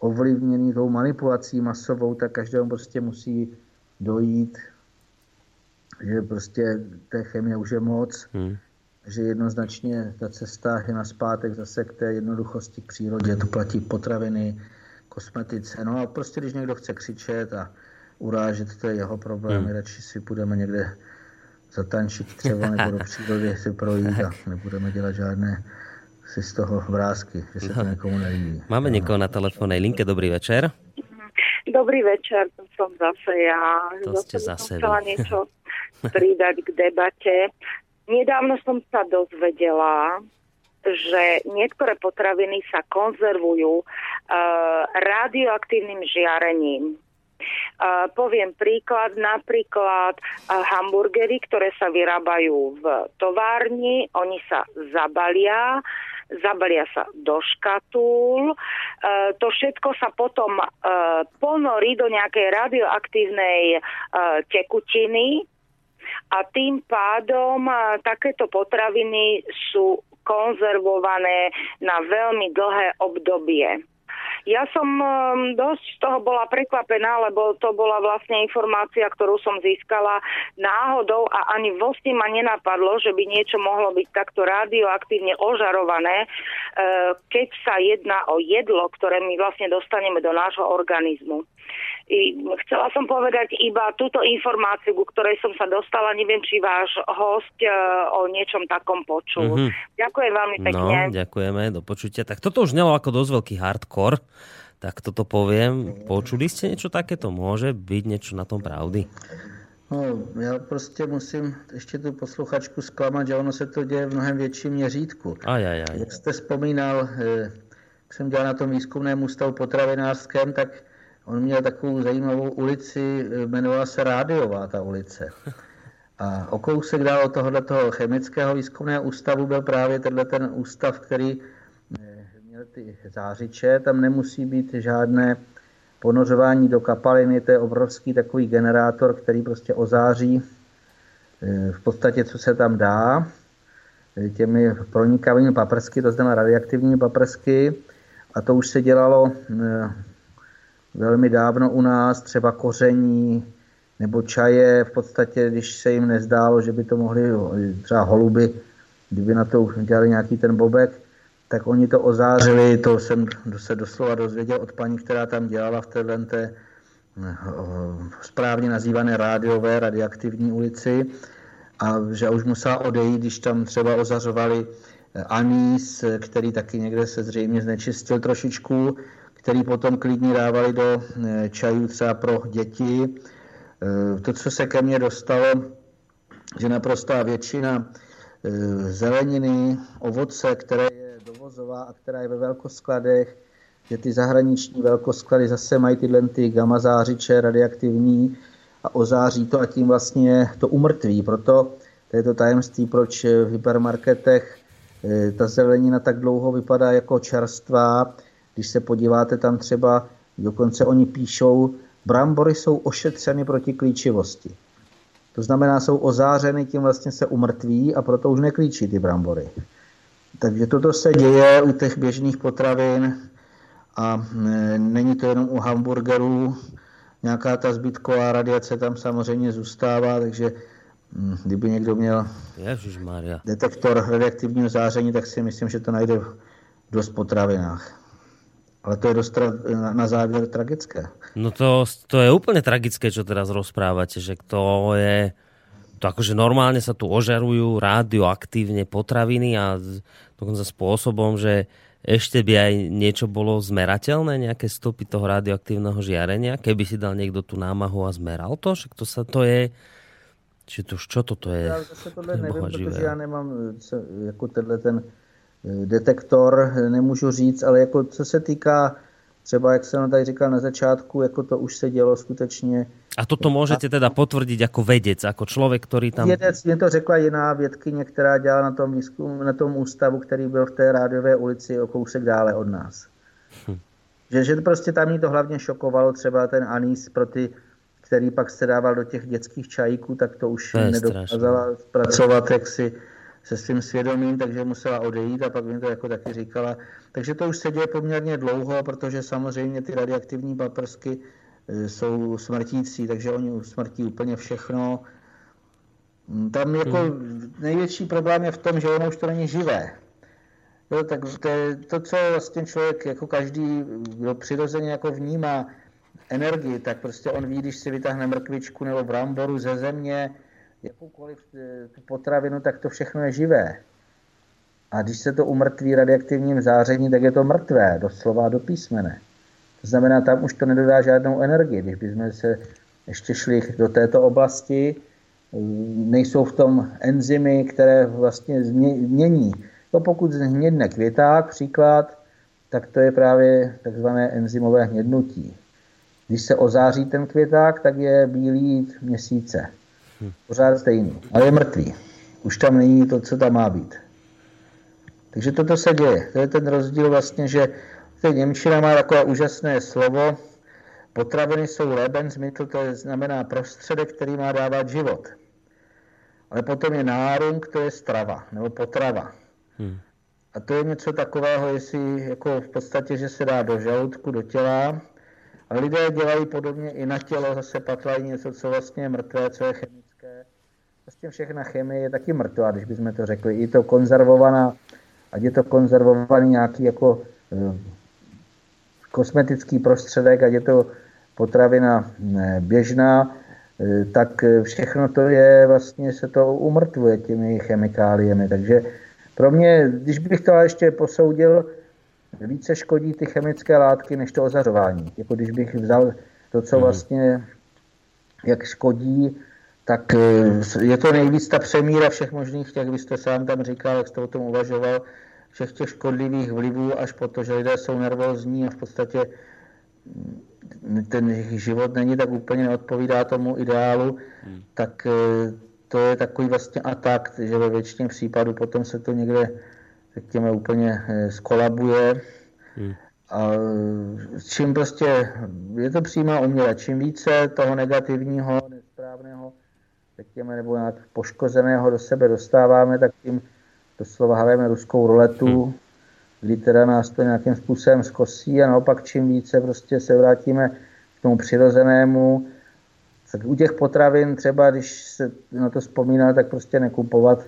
ovlivněný tou manipulací masovou, tak každému prostě musí dojít, že prostě té chemie už je moc, hmm. že jednoznačně ta cesta je na zpátek zase k té jednoduchosti k přírodě, to platí potraviny, kosmetice, no a prostě když někdo chce křičet a urážet, to je jeho problém, hmm. radši si půjdeme někde zatančit třeba nebo do přírody si projít a nebudeme dělat žádné si z toho vrázky, že se to někomu nelíbí. Máme někoho na telefónnej linke, dobrý večer. Dobrý večer, to som zase ja. To zase ste zase som chcela niečo pridať k debate. Nedávno som sa dozvedela, že niektoré potraviny sa konzervujú uh, radioaktívnym žiarením. Uh, poviem príklad, napríklad uh, hamburgery, ktoré sa vyrábajú v továrni, oni sa zabalia, zabalia sa do škatul. E, to všetko sa potom e, ponorí do nejakej radioaktívnej e, tekutiny a tým pádom takéto potraviny sú konzervované na veľmi dlhé obdobie. Ja som um, dosť z toho bola prekvapená, lebo to bola vlastne informácia, ktorú som získala náhodou a ani vlastne ma nenapadlo, že by niečo mohlo byť takto radioaktívne ožarované, uh, keď sa jedná o jedlo, ktoré my vlastne dostaneme do nášho organizmu. I chcela som povedať iba túto informáciu, ku ktorej som sa dostala. Neviem, či váš host uh, o niečom takom počul. Mm-hmm. Ďakujem veľmi pekne. No, ďakujeme, do počutia. Tak toto už nelo ako dosť veľký hardcore, tak toto poviem. Počuli ste niečo takéto? Môže byť niečo na tom pravdy? No, já prostě musím ještě tu posluchačku zklamat, že ono se to děje v mnohem větším měřítku. Aj, aj, aj. Jak jste vzpomínal, eh, jak jsem dělal na tom výzkumném ústavu potravinářském, tak On měl takovou zajímavou ulici, jmenovala se Rádiová ta ulice. A o kousek dál od tohoto chemického výzkumného ústavu byl právě tenhle ten ústav, který eh, ty zářiče, tam nemusí být žádné ponořování do kapaliny, to je obrovský takový generátor, který prostě ozáří eh, v podstatě, co se tam dá, eh, těmi pronikavými paprsky, to znamená radioaktivními paprsky. A to už se dělalo velmi dávno u nás, třeba koření nebo čaje, v podstatě, když se jim nezdálo, že by to mohli třeba holuby, kdyby na to dělali nějaký ten bobek, tak oni to ozářili, to jsem se doslova dozvěděl od paní, která tam dělala v téhle té správně nazývané rádiové, radioaktivní ulici. a že už musela odejít, když tam třeba ozařovali anís, který taky někde se zřejmě znečistil trošičku, který potom klidně dávali do čajů třeba pro děti. To, co se ke mně dostalo, že naprostá většina zeleniny, ovoce, které dovozová a která je ve velkoskladech, že ty zahraniční velkosklady zase mají tyhle ty gamma zářiče radioaktivní a ozáří to a tím vlastně to umrtví. Proto to je to tajemství, proč v hypermarketech eh, ta zelenina tak dlouho vypadá jako čerstvá. Když se podíváte tam třeba, dokonce oni píšou, brambory jsou ošetřeny proti klíčivosti. To znamená, jsou ozářeny, tím vlastně se umrtví a proto už neklíčí ty brambory. Takže toto se děje u těch běžných potravin a e, není to jenom u hamburgerů. Nějaká ta zbytková radiace tam samozřejmě zůstává, takže hm, kdyby někdo měl Ježišmarja. detektor radioaktivního záření, tak si myslím, že to najde v dost potravinách. Ale to je dost na, na závěr tragické. No to, to je úplne tragické, čo teraz rozprávate, že to je to akože normálne sa tu ožarujú radioaktívne potraviny a dokonca spôsobom, že ešte by aj niečo bolo zmerateľné, nejaké stopy toho radioaktívneho žiarenia, keby si dal niekto tú námahu a zmeral to, že to sa to je, či to, čo toto je? Já zase tohle nevím, protože já nemám jako tenhle ten eh, detektor, nemůžu říct, ale jako co se týká třeba, jak jsem tady říkal na začátku, jako to už se dělo skutečně. A toto můžete teda potvrdit jako vědec, jako člověk, který tam... Vědec, mě to řekla jiná vědkyně, která dělala na tom, výzkum, na tom ústavu, který byl v té rádiové ulici o kousek dále od nás. Hm. Že, že prostě tam mě to hlavně šokovalo, třeba ten anís pro ty, který pak se dával do těch dětských čajíků, tak to už to nedokázala zpracovat, jak si se svým svědomím, takže musela odejít a pak mi to jako taky říkala. Takže to už se děje poměrně dlouho, protože samozřejmě ty radioaktivní paprsky jsou smrtící, takže oni usmrtí úplně všechno. Mm, tam jako hmm. největší problém je v tom, že ono už to není živé. Jo, tak to, je to, co vlastně člověk, jako každý, kdo přirozeně jako vnímá energii, tak prostě on ví, když si vytáhne mrkvičku nebo bramboru ze země, jakoukoliv eh, tu potravinu, tak to všechno je živé. A když se to umrtví radioaktivním zářením, tak je to mrtvé, doslova do písmene. To znamená, tam už to nedodá žádnou energii. Když bychom se ještě šli do této oblasti, nejsou v tom enzymy, které vlastně změní. To pokud zhnědne květák, příklad, tak to je právě takzvané enzymové hnědnutí. Když se ozáří ten květák, tak je bílý měsíce. Pořád stejný, ale je mrtvý. Už tam není to, co tam má být. Takže toto se děje. To je ten rozdíl vlastně, že to Němčina má takové úžasné slovo. Potraviny jsou Lebensmittel, to je, znamená prostředek, který má dávat život. Ale potom je nárung, to je strava, nebo potrava. Hmm. A to je něco takového, jestli jako v podstatě, že se dá do žaludku, do těla, a lidé dělají podobně i na tělo, zase patlají něco, co vlastně je mrtvé, co je chemické. Vlastně všechna chemie je taky mrtvá, když bychom to řekli. I to konzervovaná, ať je to konzervovaný nějaký jako e, kosmetický prostředek, ať je to potravina běžná, e, tak všechno to je, vlastně se to umrtvuje těmi chemikáliemi. Takže pro mě, když bych to ještě posoudil, více škodí ty chemické látky než to ozařování. Jako když bych vzal to, co mhm. vlastně jak škodí, tak eh, je to nejvíc ta přemíra všech možných, jak byste sám tam říkal, jak jste o tom uvažoval, všech těch škodlivých vlivů až po to, že lidé jsou nervózní a v podstatě ten jejich život není tak úplně neodpovídá tomu ideálu, hmm. tak eh, to je takový vlastně atak, že ve většině případů potom se to někde řekněme, úplně eh, skolabuje. Hmm. A čím prostě, je to přímá uměle, čím více toho negativního, nesprávného, řekněme, nebo nějak poškozeného do sebe dostáváme, tak tím doslova hrajeme ruskou roletu, hmm. kdy teda nás to nějakým způsobem skosí a naopak čím více prostě se vrátíme k tomu přirozenému, tak u těch potravin třeba, když se na to vzpomíná, tak prostě nekupovat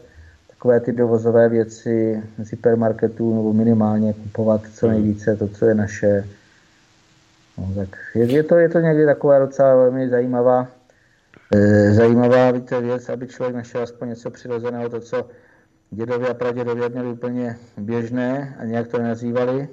takové ty dovozové věci z hypermarketů nebo minimálně kupovat co hmm. nejvíce to, co je naše. No, tak je, je, to, je to někdy taková docela velmi zajímavá e, zajímavá víte, věc, aby člověk našel aspoň něco přirozeného, to, co dědovi a pradědovi měli úplně běžné a nějak to nazývali.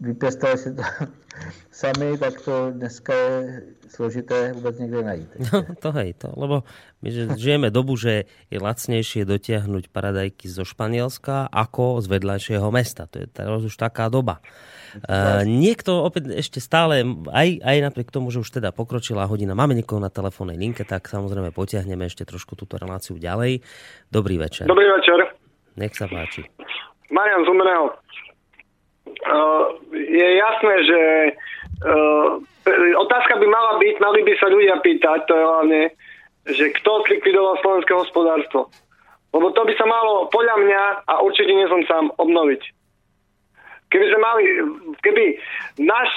Vypěstali si to sami, tak to dneska je složité vůbec někde najít. No, to hej, to, lebo my žijeme dobu, že je lacnejšie dotiahnuť paradajky zo Španielska ako z vedľajšieho mesta. To je teraz už taká doba. Uh, niekto opäť ešte stále, aj, aj napriek tomu, že už teda pokročila hodina, máme niekoho na telefónnej linke, tak samozrejme potiahneme ešte trošku túto reláciu ďalej. Dobrý večer. Dobrý večer. Nech sa páči. Marian Zumeného. Uh, je jasné, že uh, otázka by mala byť, mali by sa ľudia pýtať, to je hlavne, že kto zlikvidoval slovenské hospodárstvo. Lebo to by sa malo podľa mňa, a určite nie som sám, obnoviť. Keby sme mali, keby náš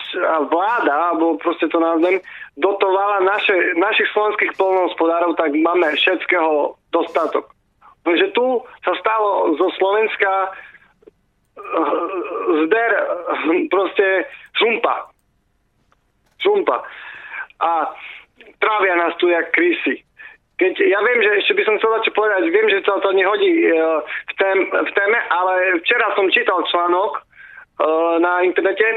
vláda, alebo proste to nazvem, dotovala naše, našich slovenských polnohospodárov, tak máme všetkého dostatok. Takže tu sa stalo zo Slovenska eh, zber proste žumpa. Žumpa. A trávia nás tu jak krysy. Keď, ja viem, že ešte by som chcel čo povedať, viem, že to, to nehodí uh, v, tém, v téme, ale včera som čítal článok, Eh, na internete,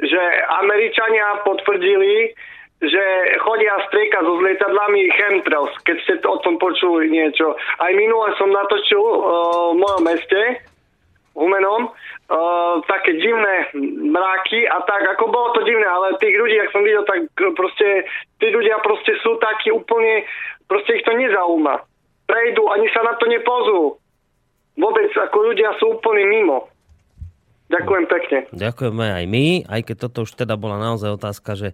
že Američania potvrdili, že chodia strieka so lietadlami chemtrails, keď ste o tom počuli niečo. Aj minule som natočil uh, v mojom meste, Humenom, uh, také divné mráky a tak, ako bolo to divné, ale tých ľudí, ak som videl, tak proste, tí ľudia proste sú takí úplne, proste ich to nezaujíma. Prejdú, ani sa na to nepozú. Vôbec, ako ľudia sú úplne mimo. Ďakujem pekne. Ďakujeme aj my, aj keď toto už teda bola naozaj otázka, že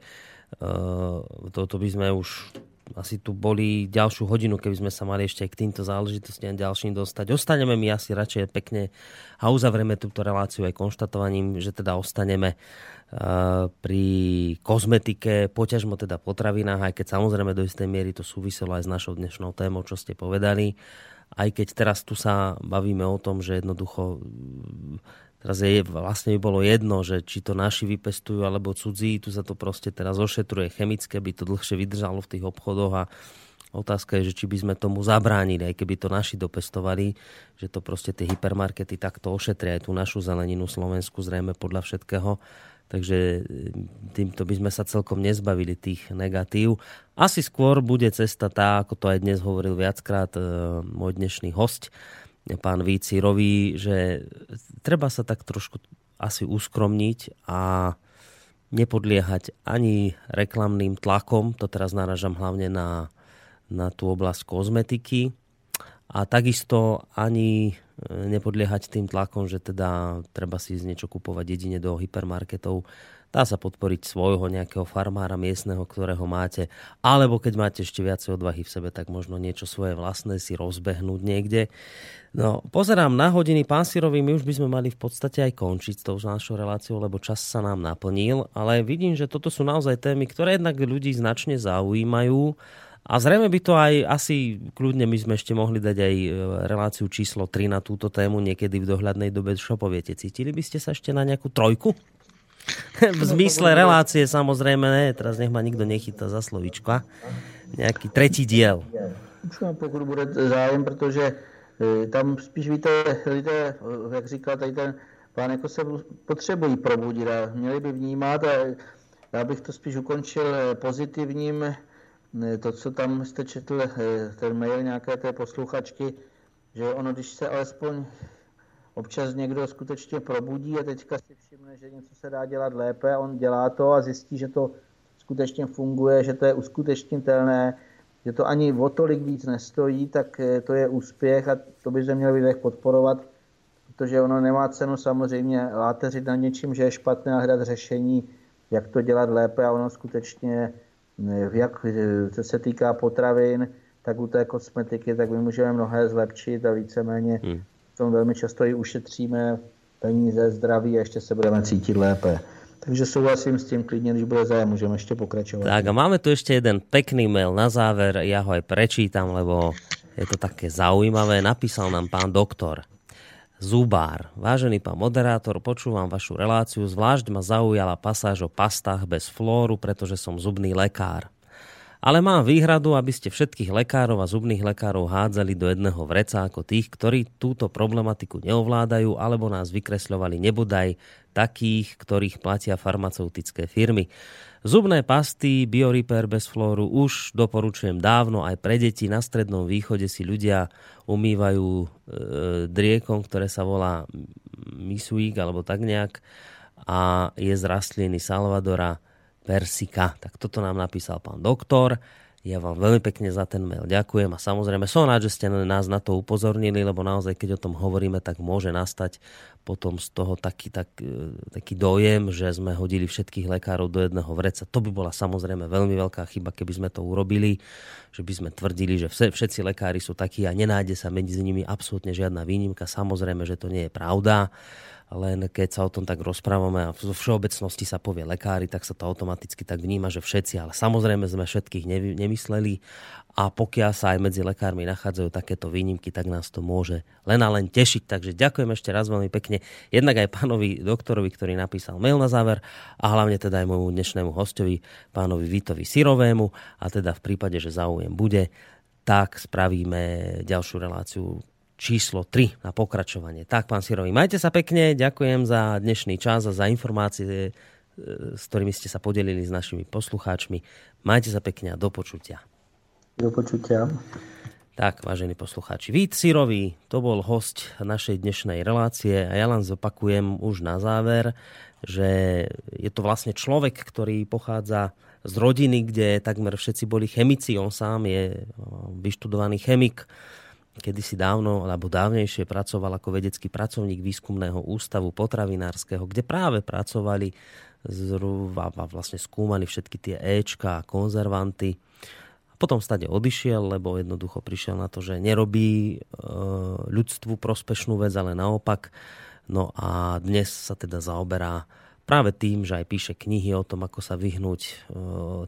uh, toto by sme už asi tu boli ďalšiu hodinu, keby sme sa mali ešte aj k týmto záležitostiam ďalším dostať. Ostaneme my asi radšej pekne a uzavrieme túto reláciu aj konštatovaním, že teda ostaneme uh, pri kozmetike, poťažmo teda potravinách, aj keď samozrejme do istej miery to súviselo aj s našou dnešnou témou, čo ste povedali. Aj keď teraz tu sa bavíme o tom, že jednoducho Teraz je, vlastne by bolo jedno, že či to naši vypestujú alebo cudzí, tu sa to proste teraz ošetruje chemické, by to dlhšie vydržalo v tých obchodoch a otázka je, že či by sme tomu zabránili, aj keby to naši dopestovali, že to proste tie hypermarkety takto ošetria aj tú našu zeleninu Slovensku zrejme podľa všetkého. Takže e, týmto by sme sa celkom nezbavili tých negatív. Asi skôr bude cesta tá, ako to aj dnes hovoril viackrát e, môj dnešný host, pán Víci roví, že treba sa tak trošku asi uskromniť a nepodliehať ani reklamným tlakom, to teraz naražam hlavne na, na tú oblasť kozmetiky, a takisto ani e, nepodliehať tým tlakom, že teda treba si niečo kupovať jedine do hypermarketov, Dá sa podporiť svojho nejakého farmára miestneho, ktorého máte. Alebo keď máte ešte viacej odvahy v sebe, tak možno niečo svoje vlastné si rozbehnúť niekde. No, pozerám na hodiny. Pán Sirovi, my už by sme mali v podstate aj končiť s tou našou reláciou, lebo čas sa nám naplnil. Ale vidím, že toto sú naozaj témy, ktoré jednak ľudí značne zaujímajú. A zrejme by to aj asi kľudne my sme ešte mohli dať aj e, reláciu číslo 3 na túto tému niekedy v dohľadnej dobe. Čo poviete? Cítili by ste sa ešte na nejakú trojku? v zmysle relácie samozrejme ne, teraz nech ma nikto nechytá za slovíčko. Nějaký třetí díl. Pokud bude zájem, protože e, tam spíš víte, lidé, jak říkal tady ten pán, jako se potřebují probudit a měli by vnímat a já bych to spíš ukončil e, pozitivním, e, to, co tam jste četl, ten mail nějaké té posluchačky, že ono, když se alespoň občas někdo skutečně probudí a teďka si všimne, že něco se dá dělat lépe on dělá to a zjistí, že to skutečně funguje, že to je uskutečnitelné, že to ani o tolik víc nestojí, tak eh, to je úspěch a to by se měl lidech podporovat, protože ono nemá cenu samozřejmě láteřit na něčím, že je špatné a hledat řešení, jak to dělat lépe a ono skutečně, eh, jak, eh, co se týká potravin, tak u té kosmetiky, tak my můžeme mnohé zlepšit a víceméně hmm tom velmi často i ušetříme peníze, zdraví a ještě se budeme cítit lépe. Takže souhlasím s tím klidně, když bude zájem, můžeme ještě pokračovat. Tak a máme tu ještě jeden pekný mail na záver, já ho aj prečítam, lebo je to také zaujímavé. Napísal nám pán doktor. Zubár. Vážený pán moderátor, počúvam vašu reláciu. Zvlášť ma zaujala pasáž o pastách bez flóru, pretože som zubný lekár. Ale mám výhradu, aby ste všetkých lekárov a zubných lekárov hádzali do jedného vreca ako tých, ktorí túto problematiku neovládajú, alebo nás vykresľovali nebodaj takých, ktorých platia farmaceutické firmy. Zubné pasty Bioriper bez flóru už doporučujem dávno aj pre deti. Na Strednom východe si ľudia umývajú e, driekom, ktoré sa volá misuík alebo tak nejak a je z rastliny Salvadora persika. Tak toto nám napísal pán doktor. Ja vám veľmi pekne za ten mail ďakujem a samozrejme som rád, že ste nás na to upozornili, lebo naozaj, keď o tom hovoríme, tak môže nastať potom z toho taký, tak, e, taký dojem, že sme hodili všetkých lekárov do jedného vreca. To by bola samozrejme veľmi veľká chyba, keby sme to urobili, že by sme tvrdili, že všetci lekári sú takí a nenájde sa medzi nimi absolútne žiadna výnimka. Samozrejme, že to nie je pravda len keď sa o tom tak rozprávame a vo všeobecnosti sa povie lekári, tak sa to automaticky tak vníma, že všetci, ale samozrejme sme všetkých nemysleli a pokiaľ sa aj medzi lekármi nachádzajú takéto výnimky, tak nás to môže len a len tešiť. Takže ďakujem ešte raz veľmi pekne jednak aj pánovi doktorovi, ktorý napísal mail na záver a hlavne teda aj môjmu dnešnému hostovi, pánovi Vítovi Sirovému a teda v prípade, že záujem bude, tak spravíme ďalšiu reláciu číslo 3 na pokračovanie. Tak, pán Sirovi, majte sa pekne, ďakujem za dnešný čas a za informácie, e, s ktorými ste sa podelili s našimi poslucháčmi. Majte sa pekne a do počutia. Do počutia. Tak, vážení poslucháči, Vít Sirový, to bol host našej dnešnej relácie a ja len zopakujem už na záver, že je to vlastne človek, ktorý pochádza z rodiny, kde takmer všetci boli chemici. On sám je vyštudovaný chemik, kedysi dávno alebo dávnejšie pracoval ako vedecký pracovník výskumného ústavu potravinárskeho, kde práve pracovali zhruba vlastne skúmali všetky tie Ečka a konzervanty. Potom stade odišiel, lebo jednoducho prišiel na to, že nerobí e, ľudstvu prospešnú vec, ale naopak. No a dnes sa teda zaoberá práve tým, že aj píše knihy o tom, ako sa vyhnúť e,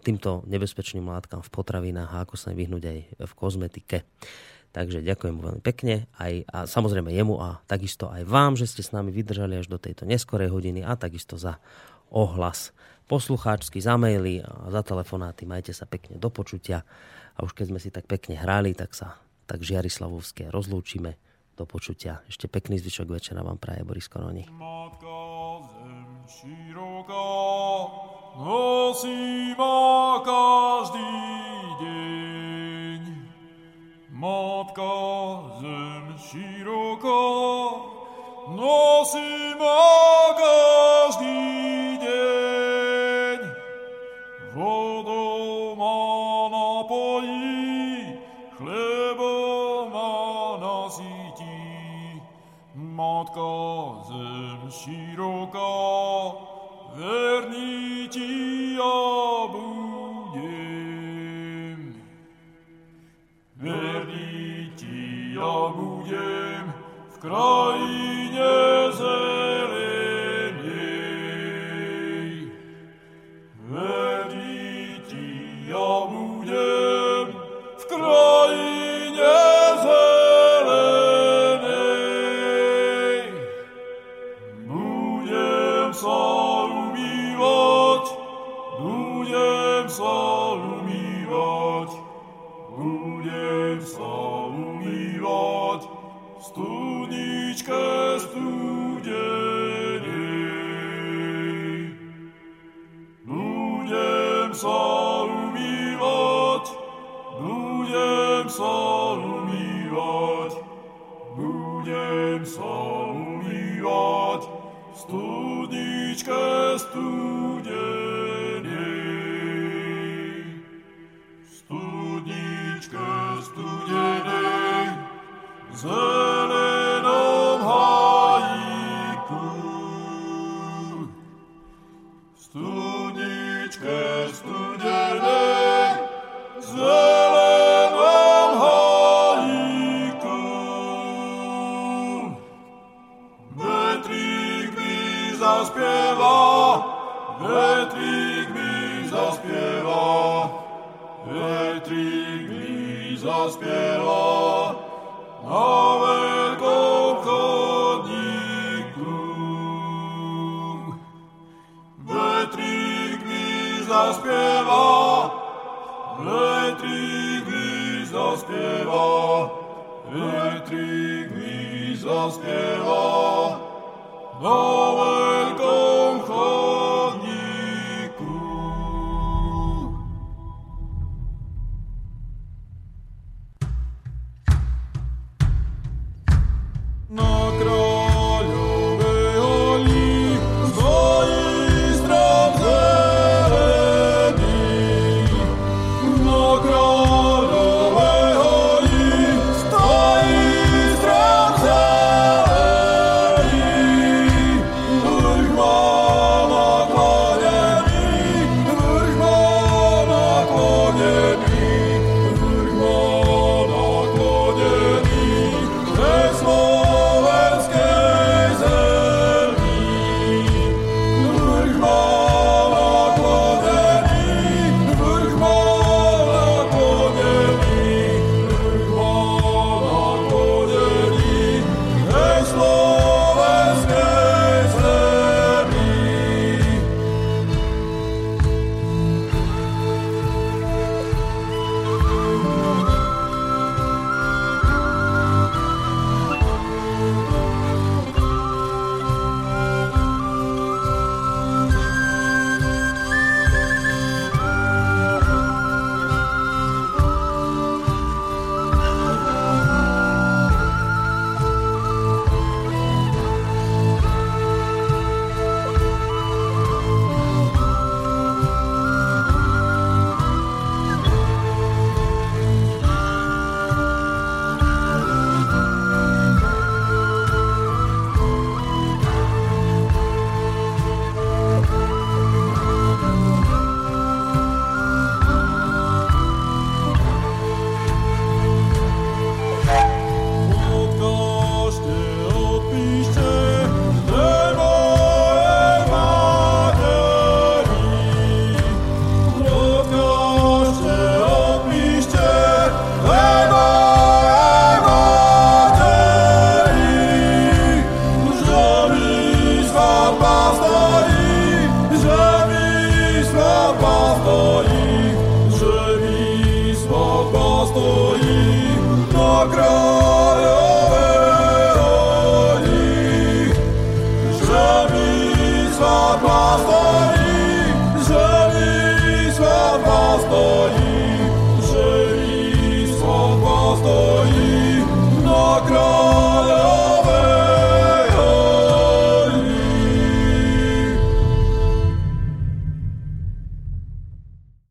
týmto nebezpečným látkam v potravinách a ako sa vyhnúť aj v kozmetike. Takže ďakujem mu veľmi pekne aj, a samozrejme jemu a takisto aj vám, že ste s nami vydržali až do tejto neskorej hodiny a takisto za ohlas poslucháčsky, za maily a za telefonáty. Majte sa pekne do počutia a už keď sme si tak pekne hrali, tak sa tak žiarislavovské rozlúčime do počutia. Ešte pekný zvyšok večera vám praje Boris Koroni. Matka zem široká, nosí ma každý. Matkazem shiroko nosimo каждый день. Водома напои, хлебома насыти. Матказем широко верните я. Ja ja budem v krajine